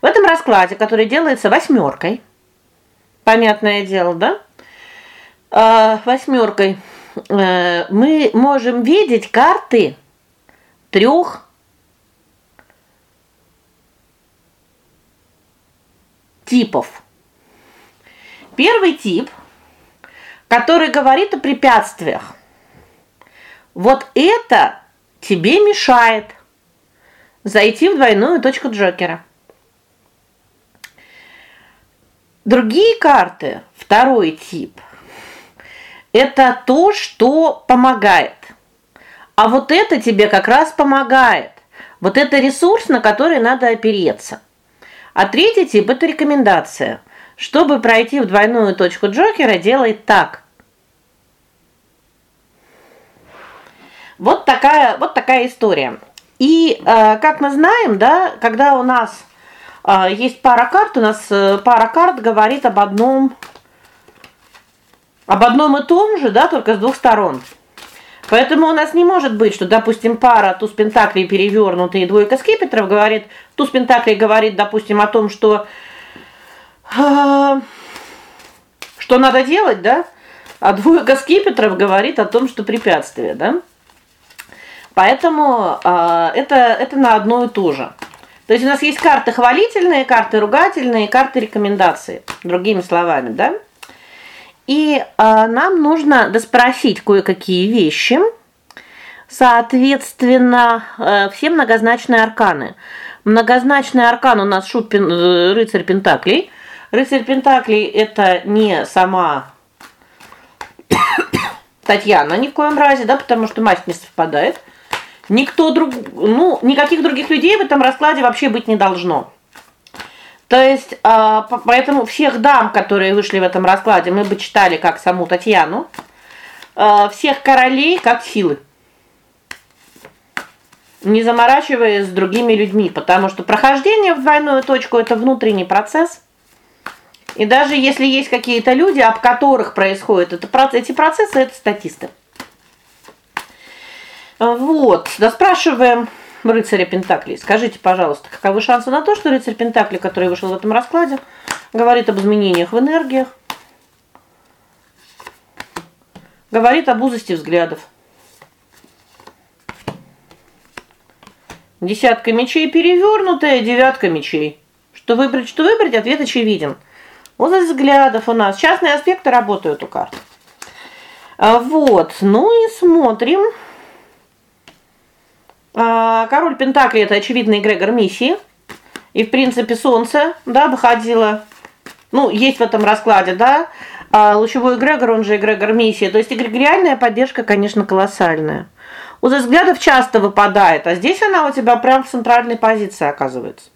В этом раскладе, который делается восьмеркой, понятное дело, да? Э, восьмеркой э, мы можем видеть карты трех типов. Первый тип, который говорит о препятствиях. Вот это тебе мешает зайти в двойную точку Джокера. Другие карты, второй тип – это то, что помогает. А вот это тебе как раз помогает. Вот это ресурс, на который надо опереться. А третий тип это рекомендация. Чтобы пройти в двойную точку Джокера, делай так. Вот такая вот такая история. И э, как мы знаем, да, когда у нас э, есть пара карт, у нас э, пара карт говорит об одном об одном и том же, да, только с двух сторон. Поэтому у нас не может быть, что, допустим, пара туз пентаклей перевернутая и двойка скипетров говорит, туз пентаклей говорит, допустим, о том, что э, что надо делать, да? А двойка скипетров говорит о том, что препятствие, да? Поэтому э, это это на одно и то же. То есть у нас есть карты хвалительные, карты ругательные, карты рекомендации, другими словами, да? И э, нам нужно доспросить кое-какие вещи. Соответственно, э, все многозначные арканы. Многозначный аркан у нас шут пен, э, рыцарь пентаклей. Рыцарь пентаклей это не сама Татьяна ни в коем разе, да, потому что мать не совпадает. Никто друг, ну, никаких других людей в этом раскладе вообще быть не должно. То есть, а, поэтому всех дам, которые вышли в этом раскладе, мы бы читали как саму Татьяну. А, всех королей как силы. Не заморачиваясь с другими людьми, потому что прохождение в двойную точку это внутренний процесс. И даже если есть какие-то люди, об которых происходит это эти процессы это статисты. Вот, да спрашиваем рыцаря пентаклей. Скажите, пожалуйста, каковы шансы на то, что рыцарь пентаклей, который вышел в этом раскладе, говорит об изменениях в энергиях? Говорит об узости взглядов. Десятка мечей перевернутая, девятка мечей. Что выбрать, что выбрать, ответ очевиден. Узость взглядов у нас. Частные аспекты работают у карт. А вот. Ну и смотрим. А, король пентаклей это очевидный эгрегор миссии. И в принципе солнце, да, выходило. Ну, есть в этом раскладе, да? А лучевой эгрегор, он же эгрегор миссии. То есть эгрегориальная поддержка, конечно, колоссальная. У взглядов часто выпадает, а здесь она у тебя прям в центральной позиции оказывается.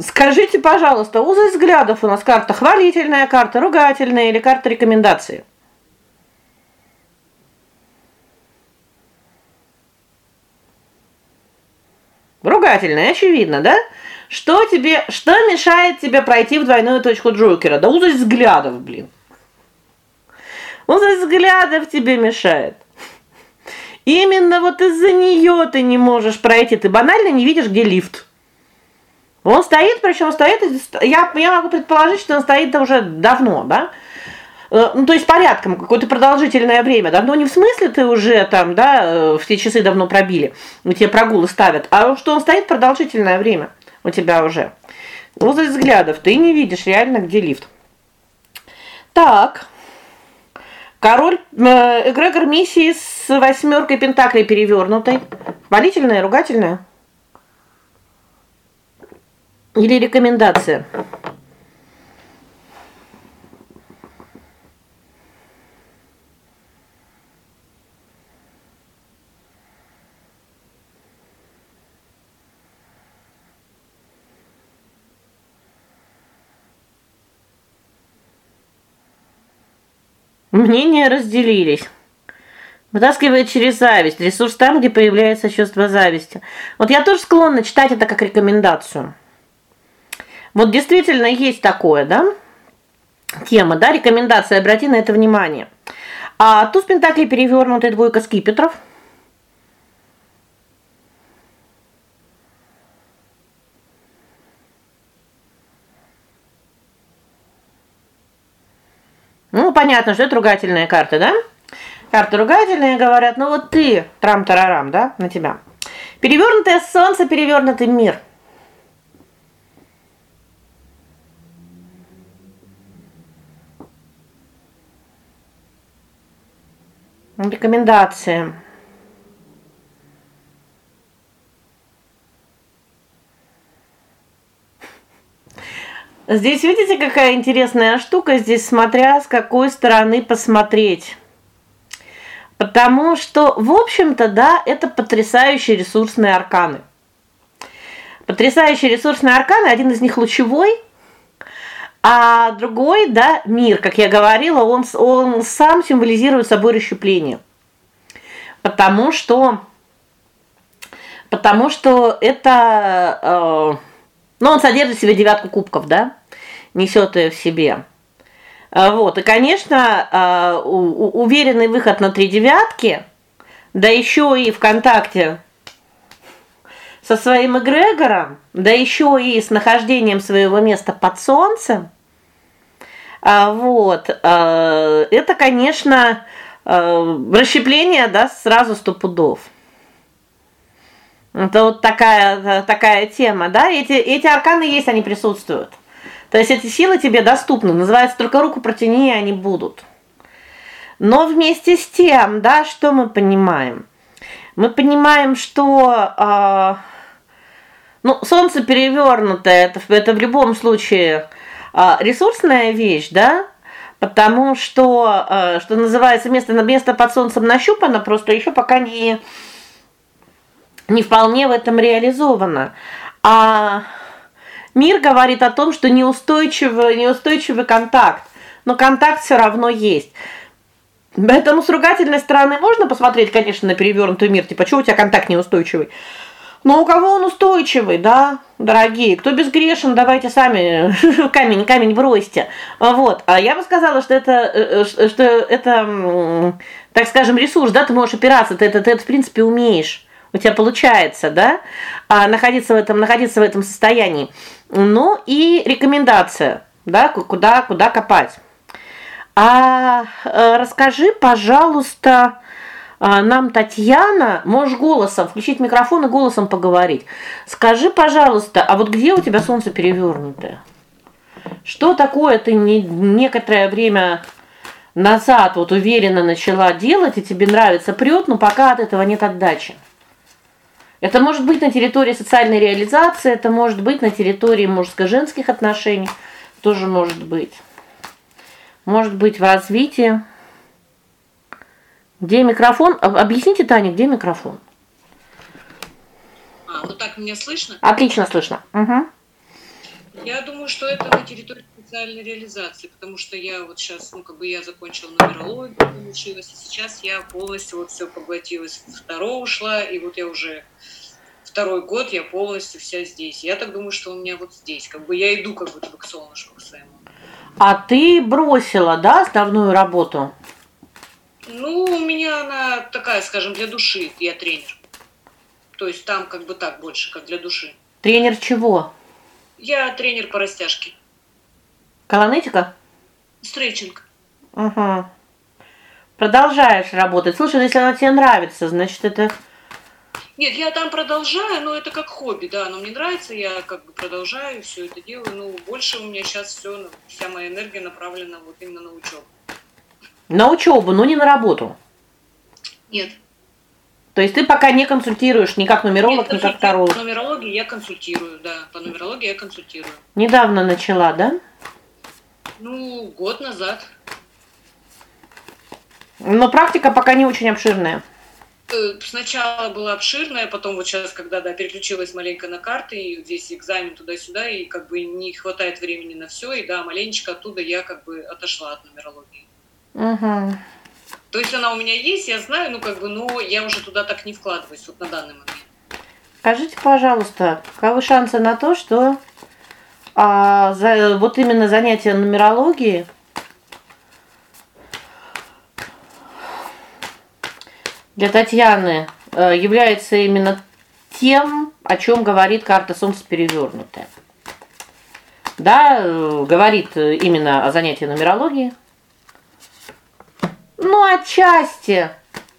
Скажите, пожалуйста, узость взглядов у нас карта хвалительная, карта ругательная или карта рекомендации? Ругательная, очевидно, да? Что тебе, что мешает тебе пройти в двойную точку Джокера? Да узость взглядов, блин. Узость взглядов тебе мешает. Именно вот из-за нее ты не можешь пройти, ты банально не видишь, где лифт. Он стоит, причем стоит, я я могу предположить, что он стоит уже давно, да? Э, ну, то есть порядком, какое-то продолжительное время. Давно не в смысле ты уже там, да, э, все часы давно пробили. У тебя прогулы ставят, а что он стоит продолжительное время у тебя уже. Возле взглядов ты не видишь реально, где лифт. Так. Король э, эгрегор миссии с восьмеркой пентаклей перевернутой. Хвалительная, ругательная? Или рекомендация? Мнения разделились. Вытаскивает через зависть, ресурс там, где появляется чувство зависти. Вот я тоже склонна читать это как рекомендацию. Вот действительно есть такое, да? Тема, да, рекомендация, обрати на это внимание. А туз пентаклей перевернутая двойка скипетров. Ну, понятно, что это ругательная карта, да? Карты ругательные говорят: "Ну вот ты, трам-тарарам, да, на тебя". Перевернутое солнце, перевернутый мир. Рекомендации. Здесь видите, какая интересная штука, здесь смотря с какой стороны посмотреть. Потому что, в общем-то, да, это потрясающие ресурсные арканы. Потрясающие ресурсные арканы, один из них лучевой, а другой, да, мир, как я говорила, он он сам символизирует собой расщепление. Потому что потому что это э, ну он содержит в себе девятку кубков, да? Несет ее в себе. А, вот. И, конечно, а, уверенный выход на три девятки, да еще и в контакте со своим эгрегором, да еще и с нахождением своего места под солнцем. А вот, это, конечно, расщепление даст сразу сто пудов. Это вот такая такая тема, да? Эти эти арканы есть, они присутствуют. То есть эти силы тебе доступны, называется только руку протяни, и они будут. Но вместе с тем, да, что мы понимаем? Мы понимаем, что э, ну, солнце перевернутое это это в любом случае э, ресурсная вещь, да? Потому что э, что называется, место на место под солнцем нащупано, просто еще пока не не вполне в этом реализовано. А мир говорит о том, что неустойчивый неустойчивый контакт, но контакт все равно есть. Поэтому с ругательной стороны можно посмотреть, конечно, на перевернутый мир, типа, что у тебя контакт неустойчивый. Но у кого он устойчивый, да, дорогие? Кто безгрешен, давайте сами камень, камень бросьте. Вот. А я бы сказала, что это э, э, что это, так скажем, ресурс, да, ты можешь опираться, ты это ты это в принципе умеешь. У тебя получается, да? А находиться в этом находиться в этом состоянии. Ну и рекомендация, да, куда куда копать. А э, расскажи, пожалуйста, а, нам Татьяна, можешь голосом включить микрофон и голосом поговорить. Скажи, пожалуйста, а вот где у тебя солнце перевернутое? Что такое ты не, некоторое время назад вот уверенно начала делать, и тебе нравится прет, но пока от этого нет отдачи? Это может быть на территории социальной реализации, это может быть на территории мужско-женских отношений, тоже может быть может быть в развитии. Где микрофон? Объясните, Таня, где микрофон? А, вот так меня слышно? Отлично слышно. Угу. Я думаю, что это на территории социальной реализации, потому что я вот сейчас, ну, как бы я закончила нумерологию, училась, и сейчас я полностью вот все поглотилась. Второе ушла, и вот я уже второй год я полностью вся здесь. Я так думаю, что у меня вот здесь, как бы я иду как бы к солнышку к своему. А ты бросила, да, основную работу? Ну, у меня она такая, скажем, для души, я тренер. То есть там как бы так больше, как для души. Тренер чего? Я тренер по растяжке. Колонетика? Стретчинг. Угу. Продолжаешь работать. Слушай, ну, если она тебе нравится, значит, это нет, я там продолжаю, но это как хобби, да, но мне нравится, я как бы продолжаю все это делаю, ну, больше у меня сейчас все, вся моя энергия направлена вот именно на учебу. На учебу, но не на работу? Нет. То есть ты пока не консультируешь ни как нумеролог, Нет, ни как таролог? По нумерологии я консультирую, да, по нумерологии я консультирую. Недавно начала, да? Ну, год назад. Но практика пока не очень обширная. Э, сначала была обширная, потом вот сейчас, когда да, переключилась маленько на карты, и здесь экзамен туда-сюда, и как бы не хватает времени на все, и да, маленечко оттуда я как бы отошла от нумерологии. Угу. То есть она у меня есть, я знаю, ну как бы, но я уже туда так не вкладываюсь вот на данный момент. Скажите, пожалуйста, каковы шансы на то, что а, за, вот именно занятие нумерологии для Татьяны э, является именно тем, о чем говорит карта солнца перевернутая. Да, э, говорит именно о занятии нумерологии. Ну, отчасти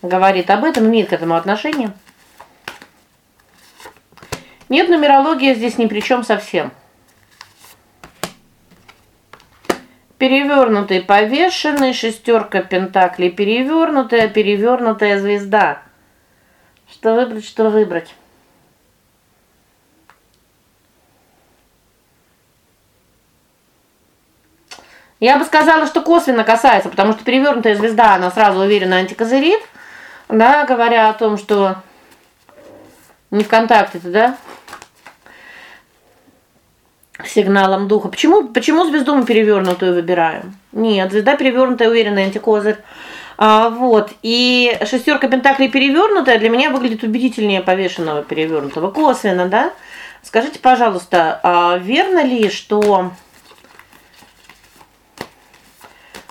говорит об этом, имеет к этому отношение. Нет, нумерология здесь ни при чем совсем. Перевернутый повешенный, шестерка пентаклей перевернутая, перевернутая звезда. Что выбрать, что выбрать? Я бы сказала, что косвенно касается, потому что перевернутая звезда, она сразу уверенно антикозырит, да, говоря о том, что не в контакте-то, да? Сигналом духа. Почему почему звезду мы перевернутую выбираем? Нет, звезда перевернутая, уверенный антикозырь. А, вот. И шестерка пентаклей перевернутая для меня выглядит убедительнее повешенного перевернутого косвенно, да? Скажите, пожалуйста, а верно ли, что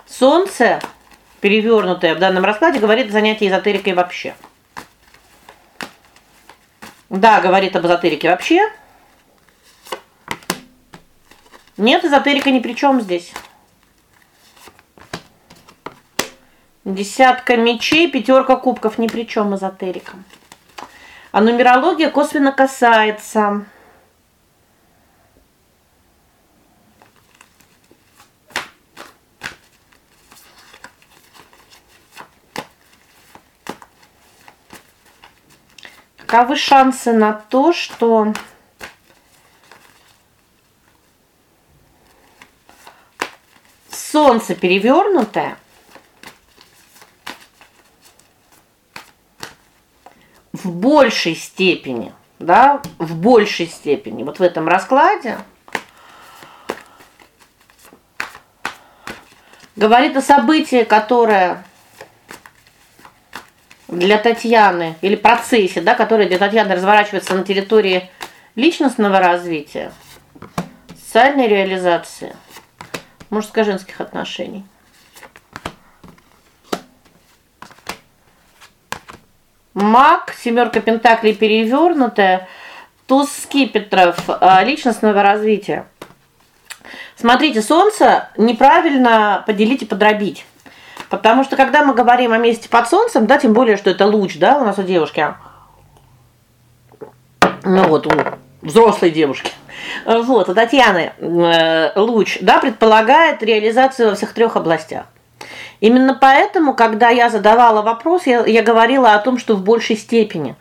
солнце перевернутое в данном раскладе говорит о занятии эзотерикой вообще? Да, говорит об эзотерике вообще. Нет, эзотерика ни при чем здесь. Десятка мечей, пятерка кубков ни при чем эзотерика. А нумерология косвенно касается Каковы шансы на то, что солнце перевернутое. В большей степени, да, в большей степени. Вот в этом раскладе говорит о событии, которое для Татьяны или процессе, да, который для Татьяны разворачивается на территории личностного развития, социальной реализации, мужско-женских отношений. Маг, семерка пентаклей перевернутая, туз скипетров а, личностного развития. Смотрите, солнце неправильно поделить и подробить. Потому что когда мы говорим о месте под солнцем, да, тем более что это луч, да, у нас у девушки. Ну вот, у взрослой девушки. Вот, у Татьяны э, луч, да, предполагает реализацию во всех трех областях. Именно поэтому, когда я задавала вопрос, я я говорила о том, что в большей степени.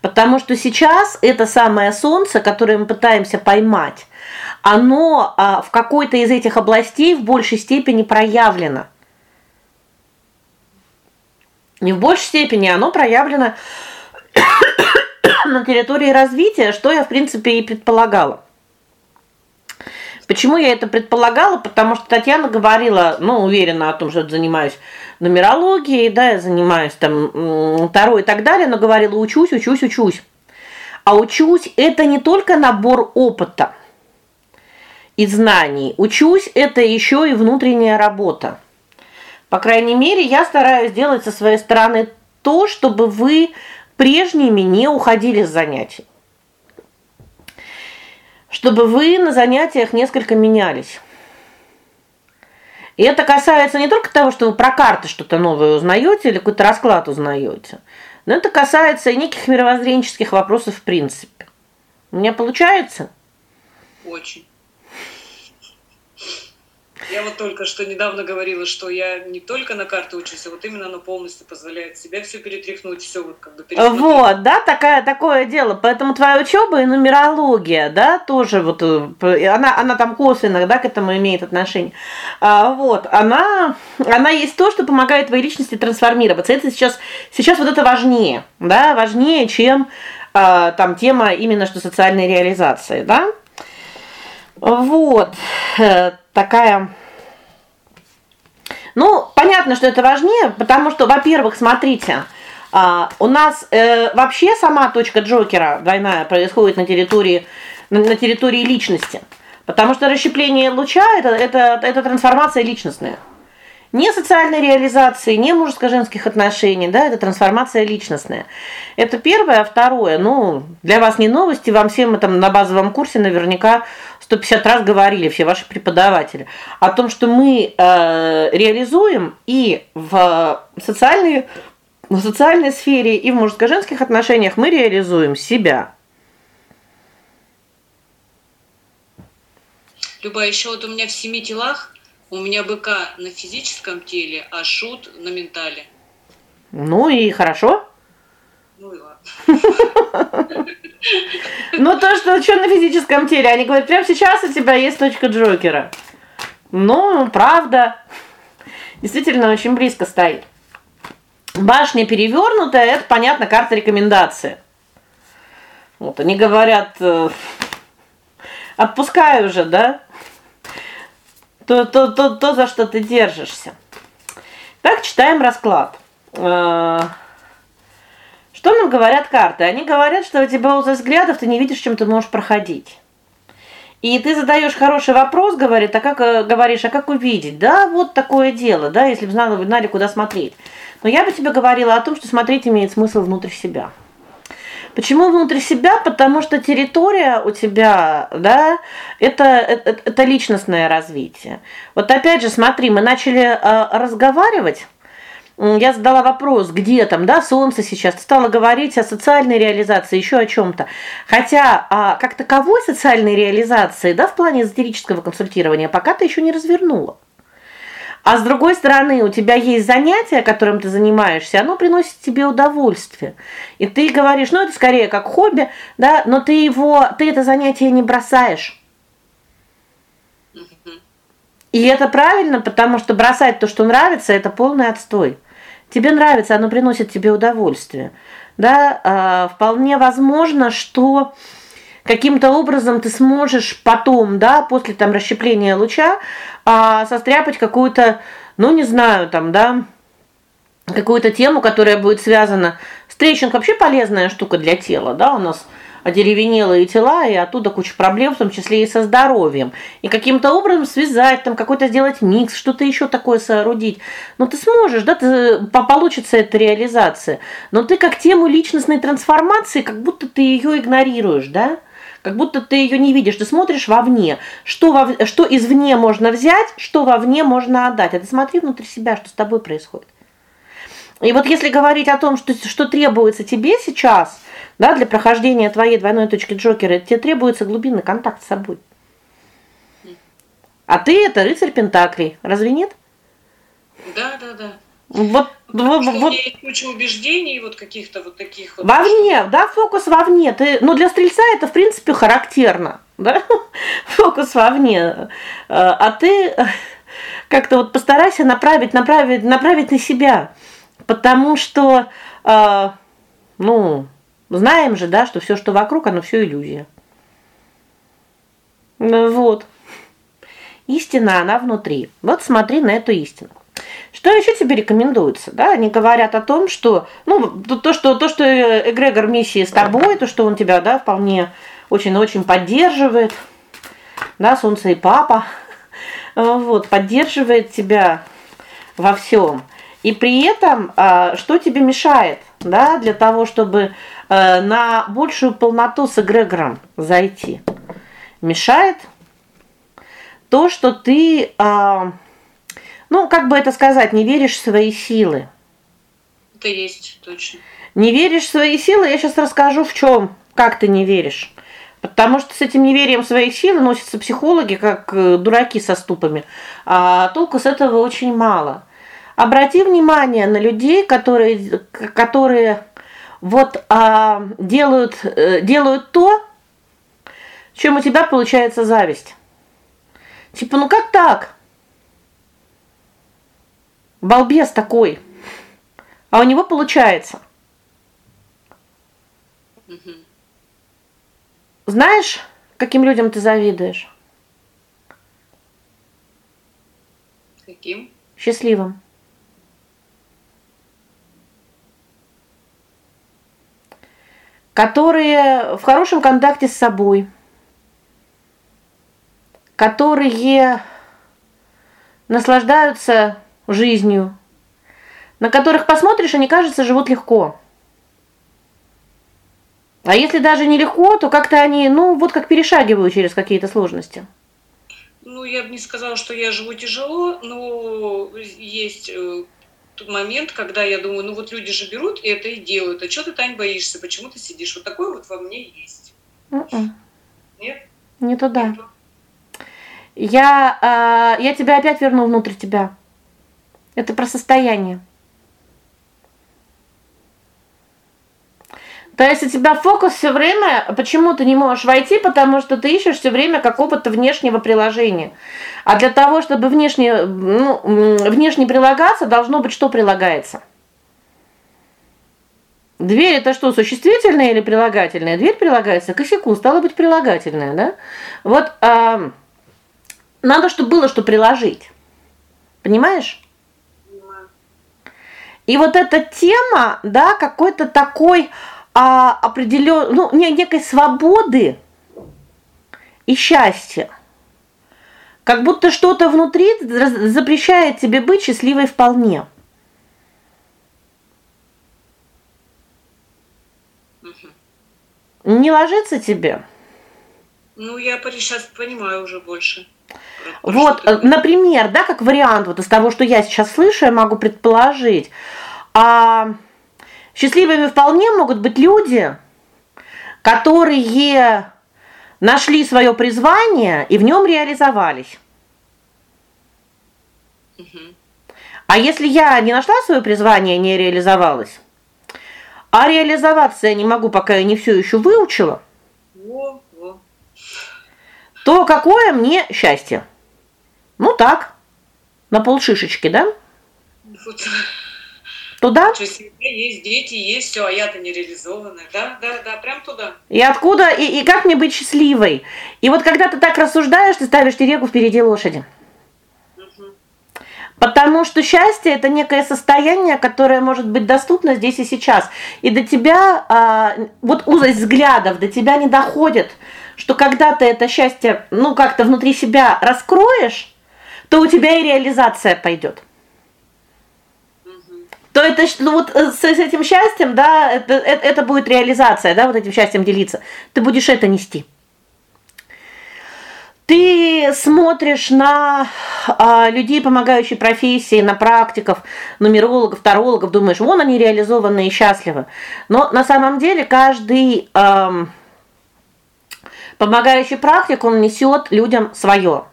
Потому что сейчас это самое солнце, которое мы пытаемся поймать, оно а, в какой-то из этих областей в большей степени проявлено. Не в большей степени оно проявлено на территории развития, что я, в принципе, и предполагала. Почему я это предполагала? Потому что Татьяна говорила, ну, уверена о том, что занимаюсь нумерологией, да, я занимаюсь там таро и так далее, но говорила: "Учусь, учусь, учусь". А учусь это не только набор опыта и знаний. Учусь это еще и внутренняя работа. По крайней мере, я стараюсь сделать со своей стороны то, чтобы вы прежними не уходили с занятий чтобы вы на занятиях несколько менялись. И это касается не только того, что вы про карты что-то новое узнаете или какой-то расклад узнаете, но это касается и неких мировоззренческих вопросов в принципе. У меня получается? Очень. Я вот только что недавно говорила, что я не только на карты учусь, а вот именно она полностью позволяет себя все перетряхнуть, все вот как бы. Вот, да, такая такое дело. Поэтому твоя учеба и нумерология, да, тоже вот э, она она там косвенно, да, к этому имеет отношение. А, вот, она она есть то, что помогает твоей личности трансформироваться. Это сейчас сейчас вот это важнее, да, важнее, чем а, там тема именно что социальной реализации, да? Вот. Такая Ну, понятно, что это важнее, потому что, во-первых, смотрите, а, у нас э, вообще сама точка Джокера двойная происходит на территории на, на территории личности. Потому что расщепление луча это это это трансформация личностная. Не социальной реализации, не мужско-женских отношений, да, это трансформация личностная. Это первое, а второе, ну, для вас не новости, вам всем это на базовом курсе наверняка 150 раз говорили все ваши преподаватели о том, что мы э, реализуем и в социальной в социальной сфере, и в мужско-женских отношениях мы реализуем себя. Люба, еще вот у меня в семи телах у меня быка на физическом теле, а шут на ментале. Ну и хорошо. Ну и ладно. Ну то, что что на физическом теле, они говорят, прямо сейчас у тебя есть точка Джокера. Ну, правда. Действительно очень близко стоит. Башня перевернутая это понятно, карта рекомендации. Вот они говорят: э, "Отпускай уже, да? То то то то за что ты держишься". Так читаем расклад. Э, что нам говорят карты? Они говорят, что у тебя узость взглядов, ты не видишь, чем ты можешь проходить. И ты задаешь хороший вопрос, говорит, а как э, говоришь, а как увидеть? Да, вот такое дело, да, если бы знали, вы знали, куда смотреть. Но я бы тебе говорила о том, что смотреть имеет смысл внутрь себя. Почему внутрь себя? Потому что территория у тебя, да, это это, это личностное развитие. Вот опять же, смотри, мы начали э, разговаривать я задала вопрос, где там, да, солнце сейчас, стала говорить о социальной реализации, еще о чем то Хотя, а, как таковой социальной реализации, да, в плане эзотерического консультирования пока ты еще не развернула. А с другой стороны, у тебя есть занятие, которым ты занимаешься, оно приносит тебе удовольствие. И ты говоришь: "Ну, это скорее как хобби", да, но ты его, ты это занятие не бросаешь. И это правильно, потому что бросать то, что нравится это полный отстой. Тебе нравится, оно приносит тебе удовольствие. Да, а, вполне возможно, что каким-то образом ты сможешь потом, да, после там расщепления луча, а, состряпать какую-то, ну не знаю, там, да, какую-то тему, которая будет связана с трещинг вообще полезная штука для тела, да, у нас одеревенелые тела, и оттуда куча проблем, в том числе и со здоровьем. И каким-то образом связать, там какой-то сделать микс, что-то еще такое соорудить. Но ты сможешь, да, ты получится эта реализация. Но ты как тему личностной трансформации, как будто ты ее игнорируешь, да? Как будто ты ее не видишь, ты смотришь вовне. Что во, что извне можно взять, что вовне можно отдать. А ты смотри внутри себя, что с тобой происходит. И вот если говорить о том, что что требуется тебе сейчас, да, для прохождения твоей двойной точки Джокера, тебе требуется глубинный контакт с собой. А ты это рыцарь пентаклей, разве нет? Да, да, да. Вот вот, вот есть куча убеждений вот каких-то вот таких вот. Вовне, да, фокус вовне. Ты, ну для стрельца это в принципе характерно, да? Фокус вовне. Э, а ты как-то вот постарайся направить, направить, направить на себя. Потому что э, ну, знаем же, да, что все, что вокруг, оно все иллюзия. Ну вот. Истина она внутри. Вот смотри на эту истину. Что еще тебе рекомендуется? Да, они говорят о том, что, ну, то, что то, что эгрегор миссии с тобой, то, что он тебя, да, вполне очень-очень поддерживает. Да, солнце и папа. Вот, поддерживает тебя во всем. И при этом, а, что тебе мешает, да, для того, чтобы на большую полноту с эгрегором зайти? Мешает то, что ты а, ну, как бы это сказать, не веришь в свои силы. Это есть, точно. Не веришь в свои силы, я сейчас расскажу в чем, как ты не веришь. Потому что с этим неверием в свои силы носятся психологи как э, дураки со ступами. А толку с этого очень мало. Обрати внимание на людей, которые которые вот а, делают э, делают то, чем у тебя получается зависть. Типа, ну как так? Балбес такой. А у него получается. Угу. Знаешь, каким людям ты завидуешь? Каким? Счастливым. Которые в хорошем контакте с собой. Которые наслаждаются жизнью, на которых посмотришь, они, кажется, живут легко. А если даже не легко, то как-то они, ну, вот как перешагивают через какие-то сложности. Ну, я бы не сказала, что я живу тяжело, но есть э, момент, когда я думаю, ну вот люди же берут и это и делают. А что ты, Тань, боишься? Почему ты сидишь? Вот такое вот во мне есть. -mm. Нет? Не туда. Я э, я тебя опять верну внутрь тебя. Это про состояние. То есть у тебя фокус все время, почему ты не можешь войти, потому что ты ищешь все время какого-то внешнего приложения. А для того, чтобы внешне, ну, внешне прилагаться, должно быть что прилагается? Дверь это что, существительное или прилагательное? Дверь прилагается к косяку, стало быть прилагательное, да? Вот а, надо, чтобы было что приложить. Понимаешь? И вот эта тема, да, какой-то такой а определен, ну, некой свободы и счастья. Как будто что-то внутри запрещает тебе быть счастливой вполне. Не ложится тебе? Ну, я сейчас понимаю уже больше. Вот, например, да, как вариант вот из того, что я сейчас слышу, я могу предположить. А счастливыми вполне могут быть люди, которые нашли свое призвание и в нем реализовались. Угу. А если я не нашла свое призвание, не реализовалась, а реализоваться я не могу, пока я не все еще выучила, во, во. то какое мне счастье? Ну так, на полшишечки, да? Вот. Туда? То есть есть дети, есть все, а я-то не реализованная. Да, да, да, прям туда. И откуда и, и как мне быть счастливой? И вот когда ты так рассуждаешь, ты ставишь телегу впереди лошади. Потому что счастье это некое состояние, которое может быть доступно здесь и сейчас. И до тебя а, вот узость взглядов до тебя не доходит, что когда ты это счастье, ну, как-то внутри себя раскроешь, то у тебя и реализация пойдет то это ну вот э, с, с этим счастьем, да, это, это это будет реализация, да, вот этим счастьем делиться. Ты будешь это нести. Ты смотришь на а, людей, помогающие профессии, на практиков, нумерологов, тарологов, думаешь, вон они реализованные и счастливы. Но на самом деле каждый эм, помогающий практик, он несет людям свое.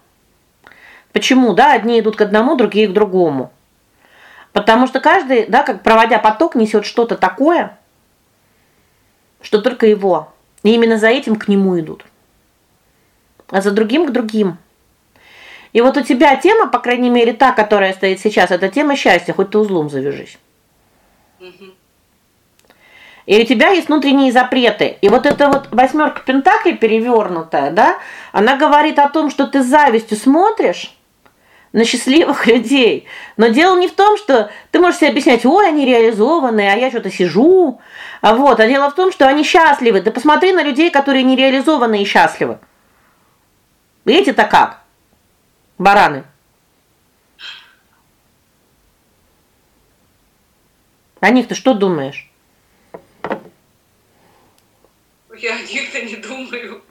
Почему? Да, одни идут к одному, другие к другому. Потому что каждый, да, как проводя поток, несет что-то такое, что только его. И именно за этим к нему идут. А за другим к другим. И вот у тебя тема, по крайней мере, та, которая стоит сейчас, это тема счастья, хоть ты узлом завяжись. И у тебя есть внутренние запреты. И вот эта вот восьмерка пентаклей перевернутая, да, она говорит о том, что ты с завистью смотришь на счастливых людей. Но дело не в том, что ты можешь себе объяснять: "Ой, они реализованные, а я что-то сижу". А вот, а дело в том, что они счастливы. Да посмотри на людей, которые не реализованы и счастливы. Эти-то как? Бараны. О них ты что думаешь? Я о них-то не думаю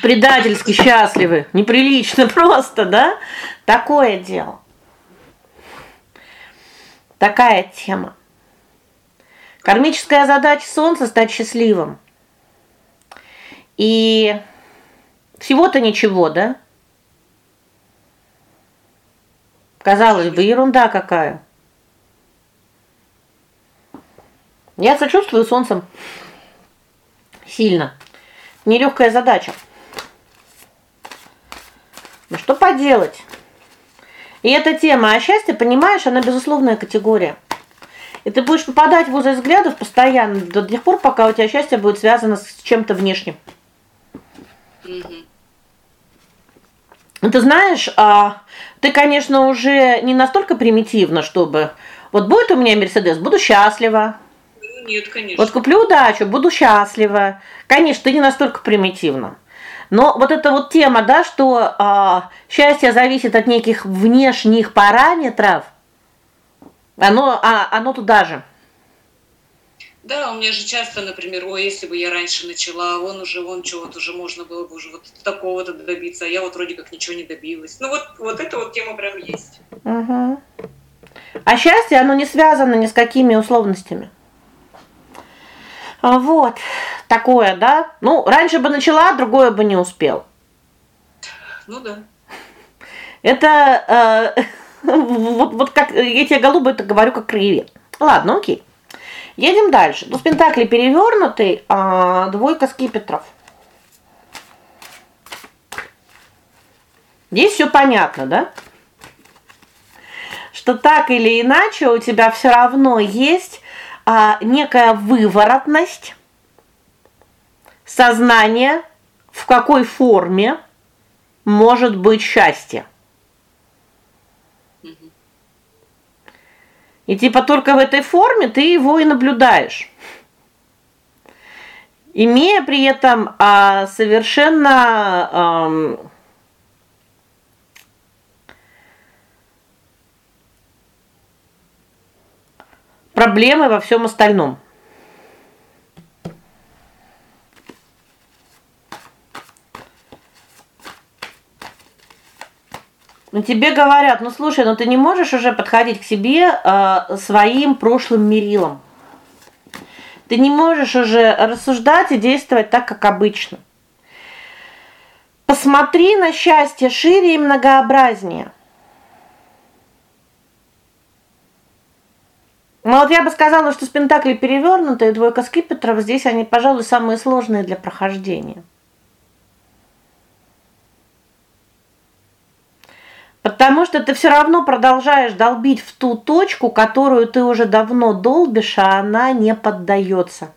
предательски счастливы, неприлично просто, да? Такое дело. Такая тема. Кармическая задача солнца стать счастливым. И всего-то ничего, да? Казалось бы, ерунда какая. Я сочувствую солнцем сильно. Нелегкая задача. Ну что поделать? И эта тема о счастье, понимаешь, она безусловная категория. И ты будешь попадать в узы взглядов постоянно до тех пор, пока у тебя счастье будет связано с чем-то внешним. Угу. Ты знаешь, а ты, конечно, уже не настолько примитивно, чтобы вот будет у меня Мерседес, буду счастлива. Ну, нет, конечно. Вот куплю дачу, буду счастлива. Конечно, ты не настолько примитивно. Но вот эта вот тема, да, что а, счастье зависит от неких внешних параметров, оно а, оно туда же. Да, у меня же часто, например, ой, если бы я раньше начала, вон уже, вон что, вот уже можно было бы уже вот такого-то добиться, а я вот вроде как ничего не добилась. Ну вот, вот эта вот тема прям есть. Угу. А счастье, оно не связано ни с какими условностями. А, вот. Такое, да? Ну, раньше бы начала, другое бы не успел. Ну да. Это э, вот вот как я тебе голубо это говорю как краевед. Ладно, о'кей. Едем дальше. Туз пентаклей перевернутый, а двойка скипетров. Здесь все понятно, да? Что так или иначе у тебя все равно есть а, некая выворотность сознания, в какой форме может быть счастье. И типа только в этой форме ты его и наблюдаешь. Имея при этом а, совершенно а, проблемы во всем остальном. Тебе говорят: "Ну слушай, ну ты не можешь уже подходить к себе э, своим прошлым мерилом. Ты не можешь уже рассуждать и действовать так, как обычно. Посмотри на счастье шире и многообразнее". Ну вот я бы сказала, что с пентаклей перевернутые, двойка скипетров, здесь они, пожалуй, самые сложные для прохождения. Потому что ты все равно продолжаешь долбить в ту точку, которую ты уже давно долбишь, а она не поддается.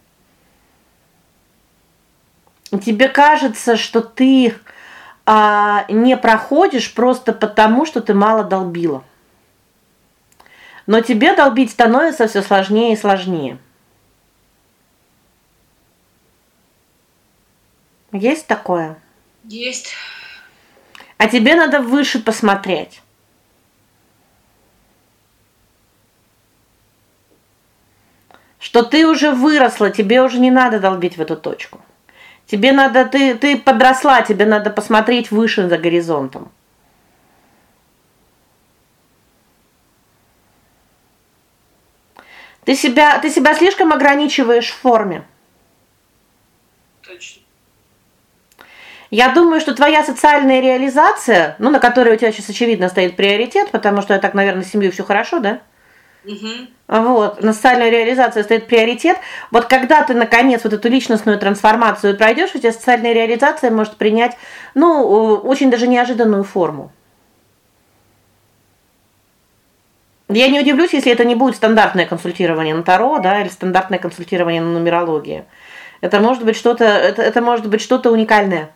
Тебе кажется, что ты а, не проходишь просто потому, что ты мало долбила. Но тебе долбить становится все сложнее и сложнее. Есть такое? Есть. А тебе надо выше посмотреть. Что ты уже выросла, тебе уже не надо долбить в эту точку. Тебе надо ты ты подросла, тебе надо посмотреть выше за горизонтом. Ты себя ты себя слишком ограничиваешь в форме. Точно. Я думаю, что твоя социальная реализация, ну, на которой у тебя сейчас очевидно стоит приоритет, потому что я так, наверное, с семьей все хорошо, да? Угу. Вот, на социальную реализацию стоит приоритет. Вот когда ты наконец вот эту личностную трансформацию пройдешь, у тебя социальная реализация может принять, ну, очень даже неожиданную форму. Я не удивлюсь, если это не будет стандартное консультирование на таро, да, или стандартное консультирование на нумерологии. Это может быть что-то это это может быть что-то уникальное.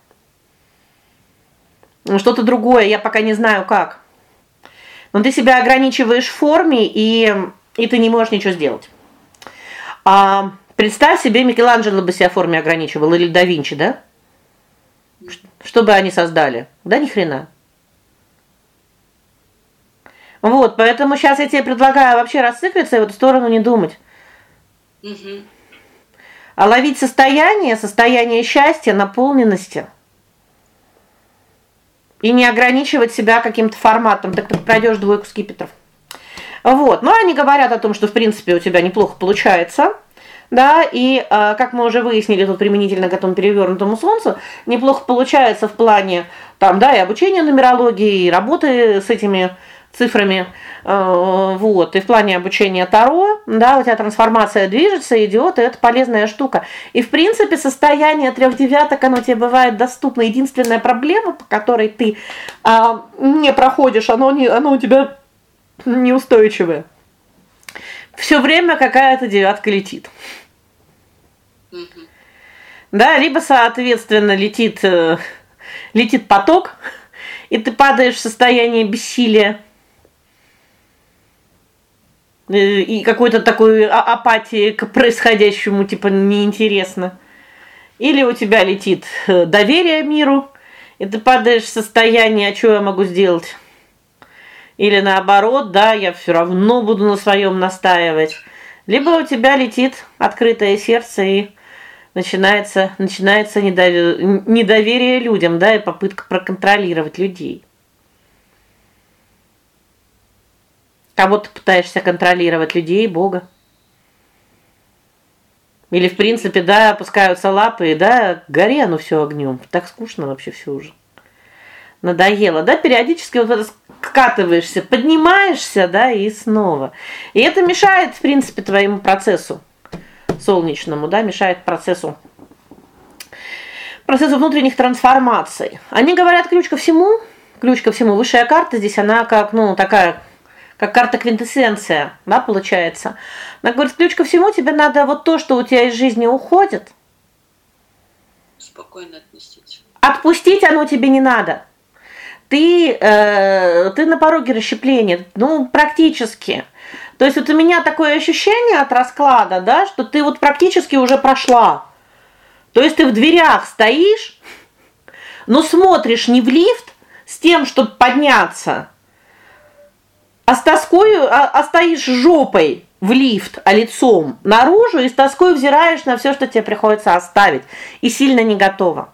Что-то другое, я пока не знаю как. Но ты себя ограничиваешь в форме, и и ты не можешь ничего сделать. А представь себе, Микеланджело бы себя в форме ограничивал или да Винчи, да? Что бы они создали? Да ни хрена. Вот, поэтому сейчас я тебе предлагаю вообще расциклиться и в эту сторону не думать. Угу. А ловить состояние, состояние счастья, наполненности и не ограничивать себя каким-то форматом, так ты пройдешь двойку скипетров. Вот. Но они говорят о том, что в принципе у тебя неплохо получается. Да, и э, как мы уже выяснили тут применительно к этому перевернутому солнцу, неплохо получается в плане там, да, и обучения нумерологии, и работы с этими цифрами. Э, вот. И в плане обучения Таро, да, у тебя трансформация движется, идет, и это полезная штука. И в принципе, состояние трех девяток, оно тебе бывает доступно. Единственная проблема, по которой ты а, не проходишь, оно не оно у тебя неустойчивое. Все время какая-то девятка летит. Да, либо соответственно летит э, летит поток, и ты падаешь в состояние бессилия и какой-то такой а, апатии к происходящему, типа неинтересно. Или у тебя летит э, доверие миру, и ты падаешь в состояние, а что я могу сделать? Или наоборот, да, я все равно буду на своем настаивать. Либо у тебя летит открытое сердце и начинается начинается недоверие людям, да, и попытка проконтролировать людей. Кого ты пытаешься контролировать людей, Бога? Или в принципе, да, опускаются лапы, и да, гори оно все огнем. Так скучно вообще все уже. Надоело, да, периодически вот это скатываешься, поднимаешься, да, и снова. И это мешает, в принципе, твоему процессу солнечному, да, мешает процессу процессу внутренних трансформаций. Они говорят ключ ко всему, ключ ко всему. Высшая карта здесь она как, ну, такая как карта квинтэссенция, да, получается. Она говорит: "Ключ ко всему тебе надо вот то, что у тебя из жизни уходит, спокойно отпустить. Отпустить оно тебе не надо. Ты э, ты на пороге расщепления, ну, практически. То есть вот у меня такое ощущение от расклада, да, что ты вот практически уже прошла. То есть ты в дверях стоишь, но смотришь не в лифт с тем, чтобы подняться, а с тоскою, а, а стоишь жопой в лифт, а лицом наружу и с тоской взираешь на все, что тебе приходится оставить, и сильно не готова.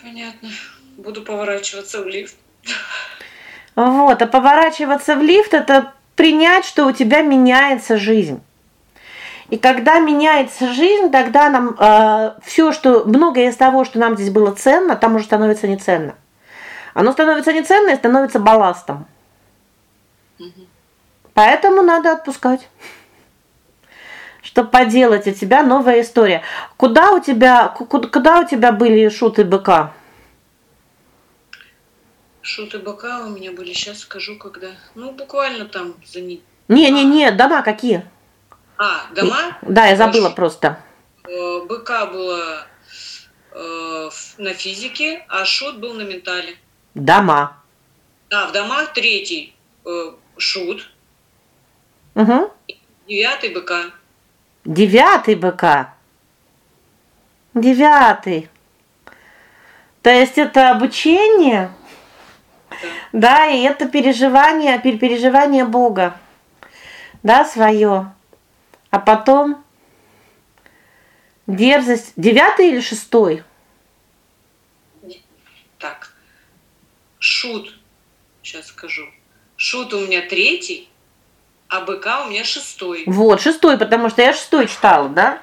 Понятно. Буду поворачиваться в лифт. Вот, а поворачиваться в лифт это принять, что у тебя меняется жизнь. И когда меняется жизнь, тогда нам э, все, что многое из того, что нам здесь было ценно, там уже становится неценно. Оно становится неценно и становится балластом. Угу. Поэтому надо отпускать. Чтобы поделать у тебя новая история. Куда у тебя куда, куда у тебя были шуты быка? Шуты быка у меня были, сейчас скажу, когда. Ну, буквально там за не. Не, не, не, дома какие? А, дома? Да, я забыла Ш... просто. Э, быка было э, на физике, а шут был на ментале. Дома. А, в домах третий э, шут. Угу. Девятый быка. Девятый быка. Девятый. То есть это обучение? Да. да, и это переживание, переживание Бога. Да, свое. А потом дерзость. Девятый или шестой? Так. Шут. Сейчас скажу. Шут у меня третий, а быка у меня шестой. Вот, шестой, потому что я шестой читала, да?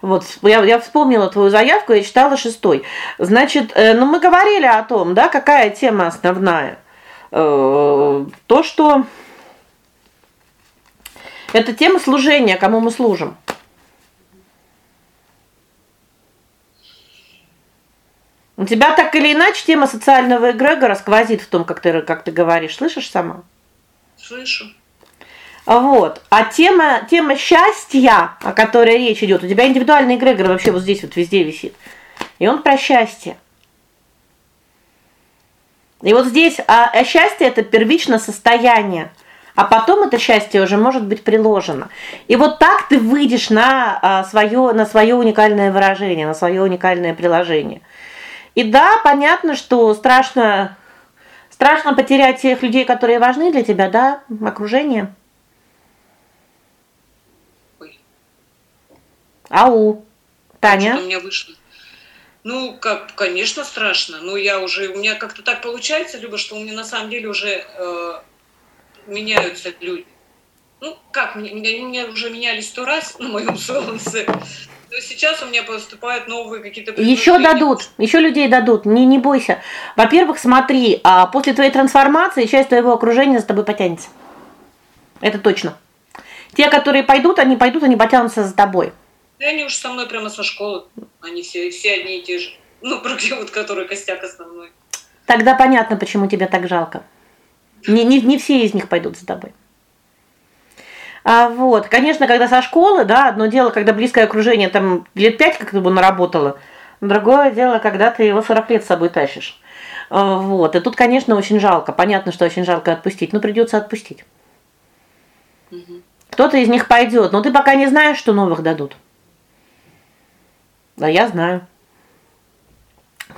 Вот, я я вспомнила твою заявку, я читала шестой. Значит, э, ну мы говорили о том, да, какая тема основная. Э, то, что это тема служения, кому мы служим. У тебя так или иначе тема социального эгрегора сквозит в том, как ты как ты говоришь. Слышишь сама? Слышу. Вот. А тема тема счастья, о которой речь идет, у тебя индивидуальный эгрегор вообще вот здесь вот везде висит. И он про счастье. И вот здесь а, а счастье это первичное состояние а потом это счастье уже может быть приложено. И вот так ты выйдешь на а, свое на свое уникальное выражение, на свое уникальное приложение. И да, понятно, что страшно страшно потерять тех людей, которые важны для тебя, да, окружение. Ой. Ау. Таня. Что у меня вышло. Ну, как, конечно, страшно. Но я уже у меня как-то так получается, либо что у меня на самом деле уже э, меняются люди. Ну, как, мне, мне уже менялись сто раз на моем солнце. Но сейчас у меня поступают новые какие-то Еще дадут, еще людей дадут. Не не бойся. Во-первых, смотри, а после твоей трансформации часть твоего окружения за тобой потянется. Это точно. Те, которые пойдут, они пойдут, они потянутся за тобой. И они уж со мной прямо со школы. Они все все одни и те же. Ну, вот которые костяк основной. Тогда понятно, почему тебе так жалко. Не не не все из них пойдут за тобой. А вот, конечно, когда со школы, да, одно дело, когда близкое окружение там лет пять как бы наработало. Другое дело, когда ты его 40 лет с собой тащишь. А, вот. И тут, конечно, очень жалко. Понятно, что очень жалко отпустить, но придется отпустить. Угу. Кто-то из них пойдет, но ты пока не знаешь, что новых дадут. А я знаю.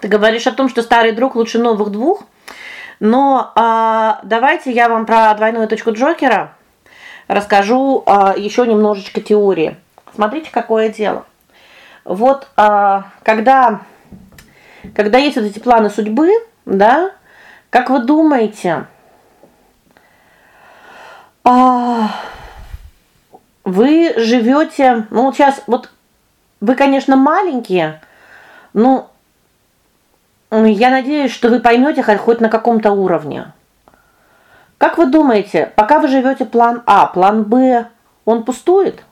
Ты говоришь о том, что старый друг лучше новых двух. Но а, давайте я вам про двойную точку Джокера расскажу а, еще немножечко теории. Смотрите, какое дело. Вот а, когда когда есть вот эти планы судьбы, да? Как вы думаете, а, вы живете, ну вот сейчас вот вы, конечно, маленькие, но я надеюсь, что вы поймете хоть на каком-то уровне. Как вы думаете, пока вы живете план А, план Б, он пустует?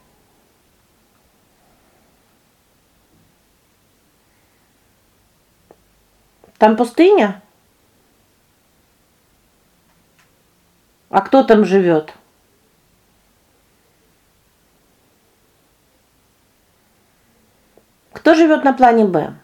Там пустыня? А кто там живет? Кто живет на плане Б?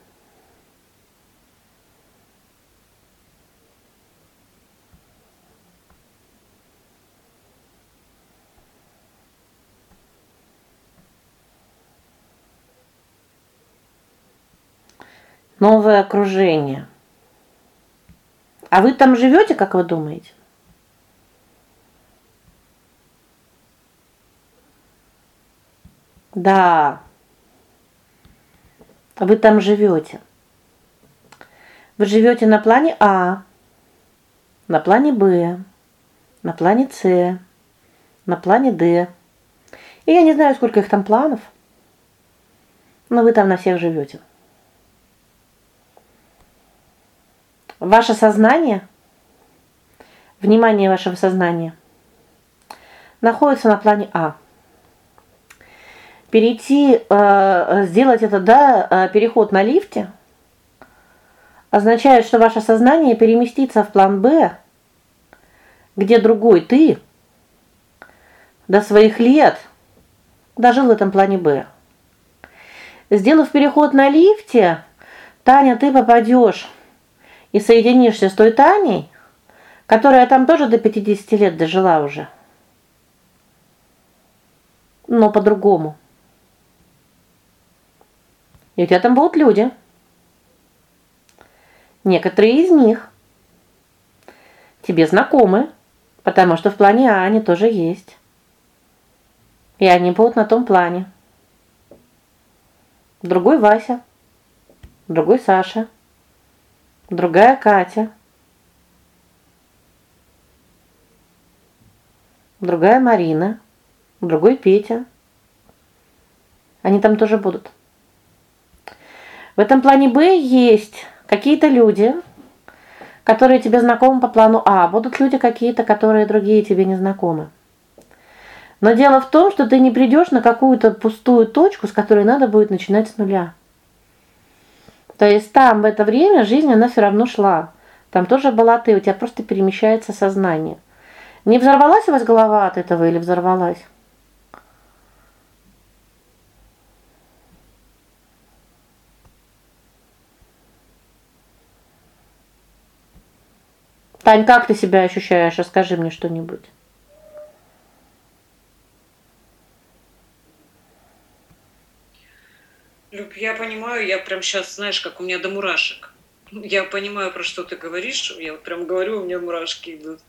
Новое окружение. А вы там живете, как вы думаете? Да. Вы там живете. Вы живете на плане А, на плане Б, на плане С, на плане Д. И я не знаю, сколько их там планов. Но вы там на всех живете. Ваше сознание, внимание вашего сознания находится на плане А. Перейти, э, сделать это, да, э, переход на лифте означает, что ваше сознание переместится в план Б, где другой ты до своих лет дожил в этом плане Б. Сделав переход на лифте, Таня, ты попадешь и соединишься с той Таней, которая там тоже до 50 лет дожила уже. Но по-другому. И у тебя там будут люди. Некоторые из них тебе знакомы, потому что в плане А они тоже есть. И они будут на том плане. Другой Вася, другой Саша, другая Катя. Другая Марина, другой Петя. Они там тоже будут. В этом плане Б есть какие-то люди, которые тебе знакомы по плану А, будут люди какие-то, которые другие тебе не знакомы. Но дело в том, что ты не придешь на какую-то пустую точку, с которой надо будет начинать с нуля. То есть там в это время жизнь она все равно шла. Там тоже была ты, у тебя просто перемещается сознание. Не взорвалась у вас голова от этого или взорвалась? Тань, как ты себя ощущаешь? Расскажи мне что-нибудь. Люб, я понимаю, я прям сейчас, знаешь, как у меня до мурашек. Я понимаю, про что ты говоришь. Я вот прям говорю, у меня мурашки идут.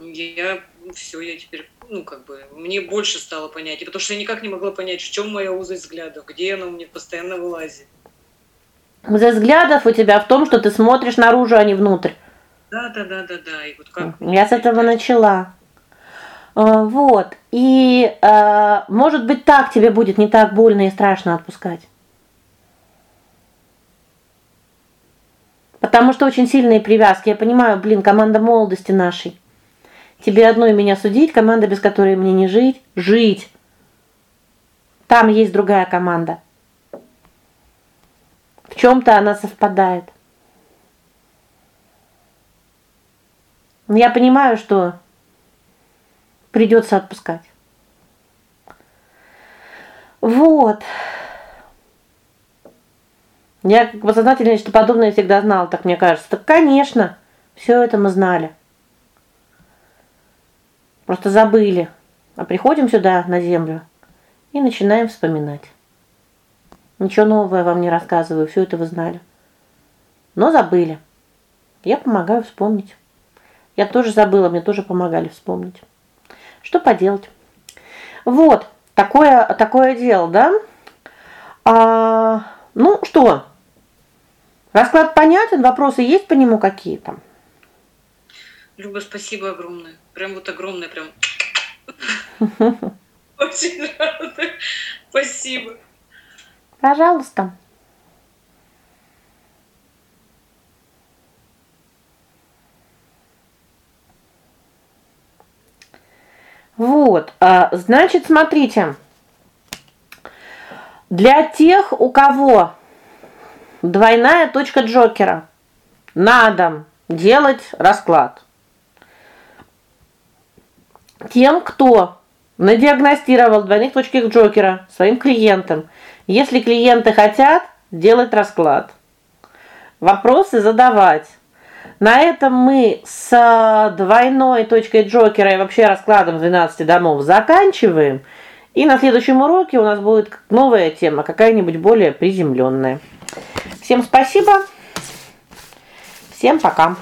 Я все, я теперь, ну, как бы, мне больше стало понять. Потому что я никак не могла понять, в чем моя узость взглядов, где она у меня постоянно вылазит. Узость взглядов у тебя в том, что ты смотришь наружу, а не внутрь. Да, да, да, да, да. И вот как Я с этого начала. А, вот. И, э, может быть, так тебе будет не так больно и страшно отпускать. Потому что очень сильные привязки. Я понимаю, блин, команда молодости нашей. Тебе одной меня судить, команда, без которой мне не жить, жить. Там есть другая команда. В чем то она совпадает. Я понимаю, что придется отпускать. Вот. Я как подсознательно что подобное всегда знал, так мне кажется. Так, конечно, все это мы знали. Просто забыли. А приходим сюда на землю и начинаем вспоминать. Ничего нового я вам не рассказываю, все это вы знали. Но забыли. Я помогаю вспомнить. Я тоже забыла, мне тоже помогали вспомнить. Что поделать? Вот, такое такое дело, да? А, ну что? Расклад понятен, вопросы есть по нему какие-то? Люба, спасибо огромное. Прям вот огромное, прям. Очень рада. Спасибо. Пожалуйста. Вот, а, значит, смотрите. Для тех, у кого двойная точка Джокера, надо делать расклад. Тем, кто надиагностировал двойных точки Джокера своим клиентам, если клиенты хотят делать расклад, вопросы задавать на этом мы с двойной точкой Джокера и вообще раскладом 12 домов заканчиваем. И на следующем уроке у нас будет новая тема, какая-нибудь более приземленная. Всем спасибо. Всем пока.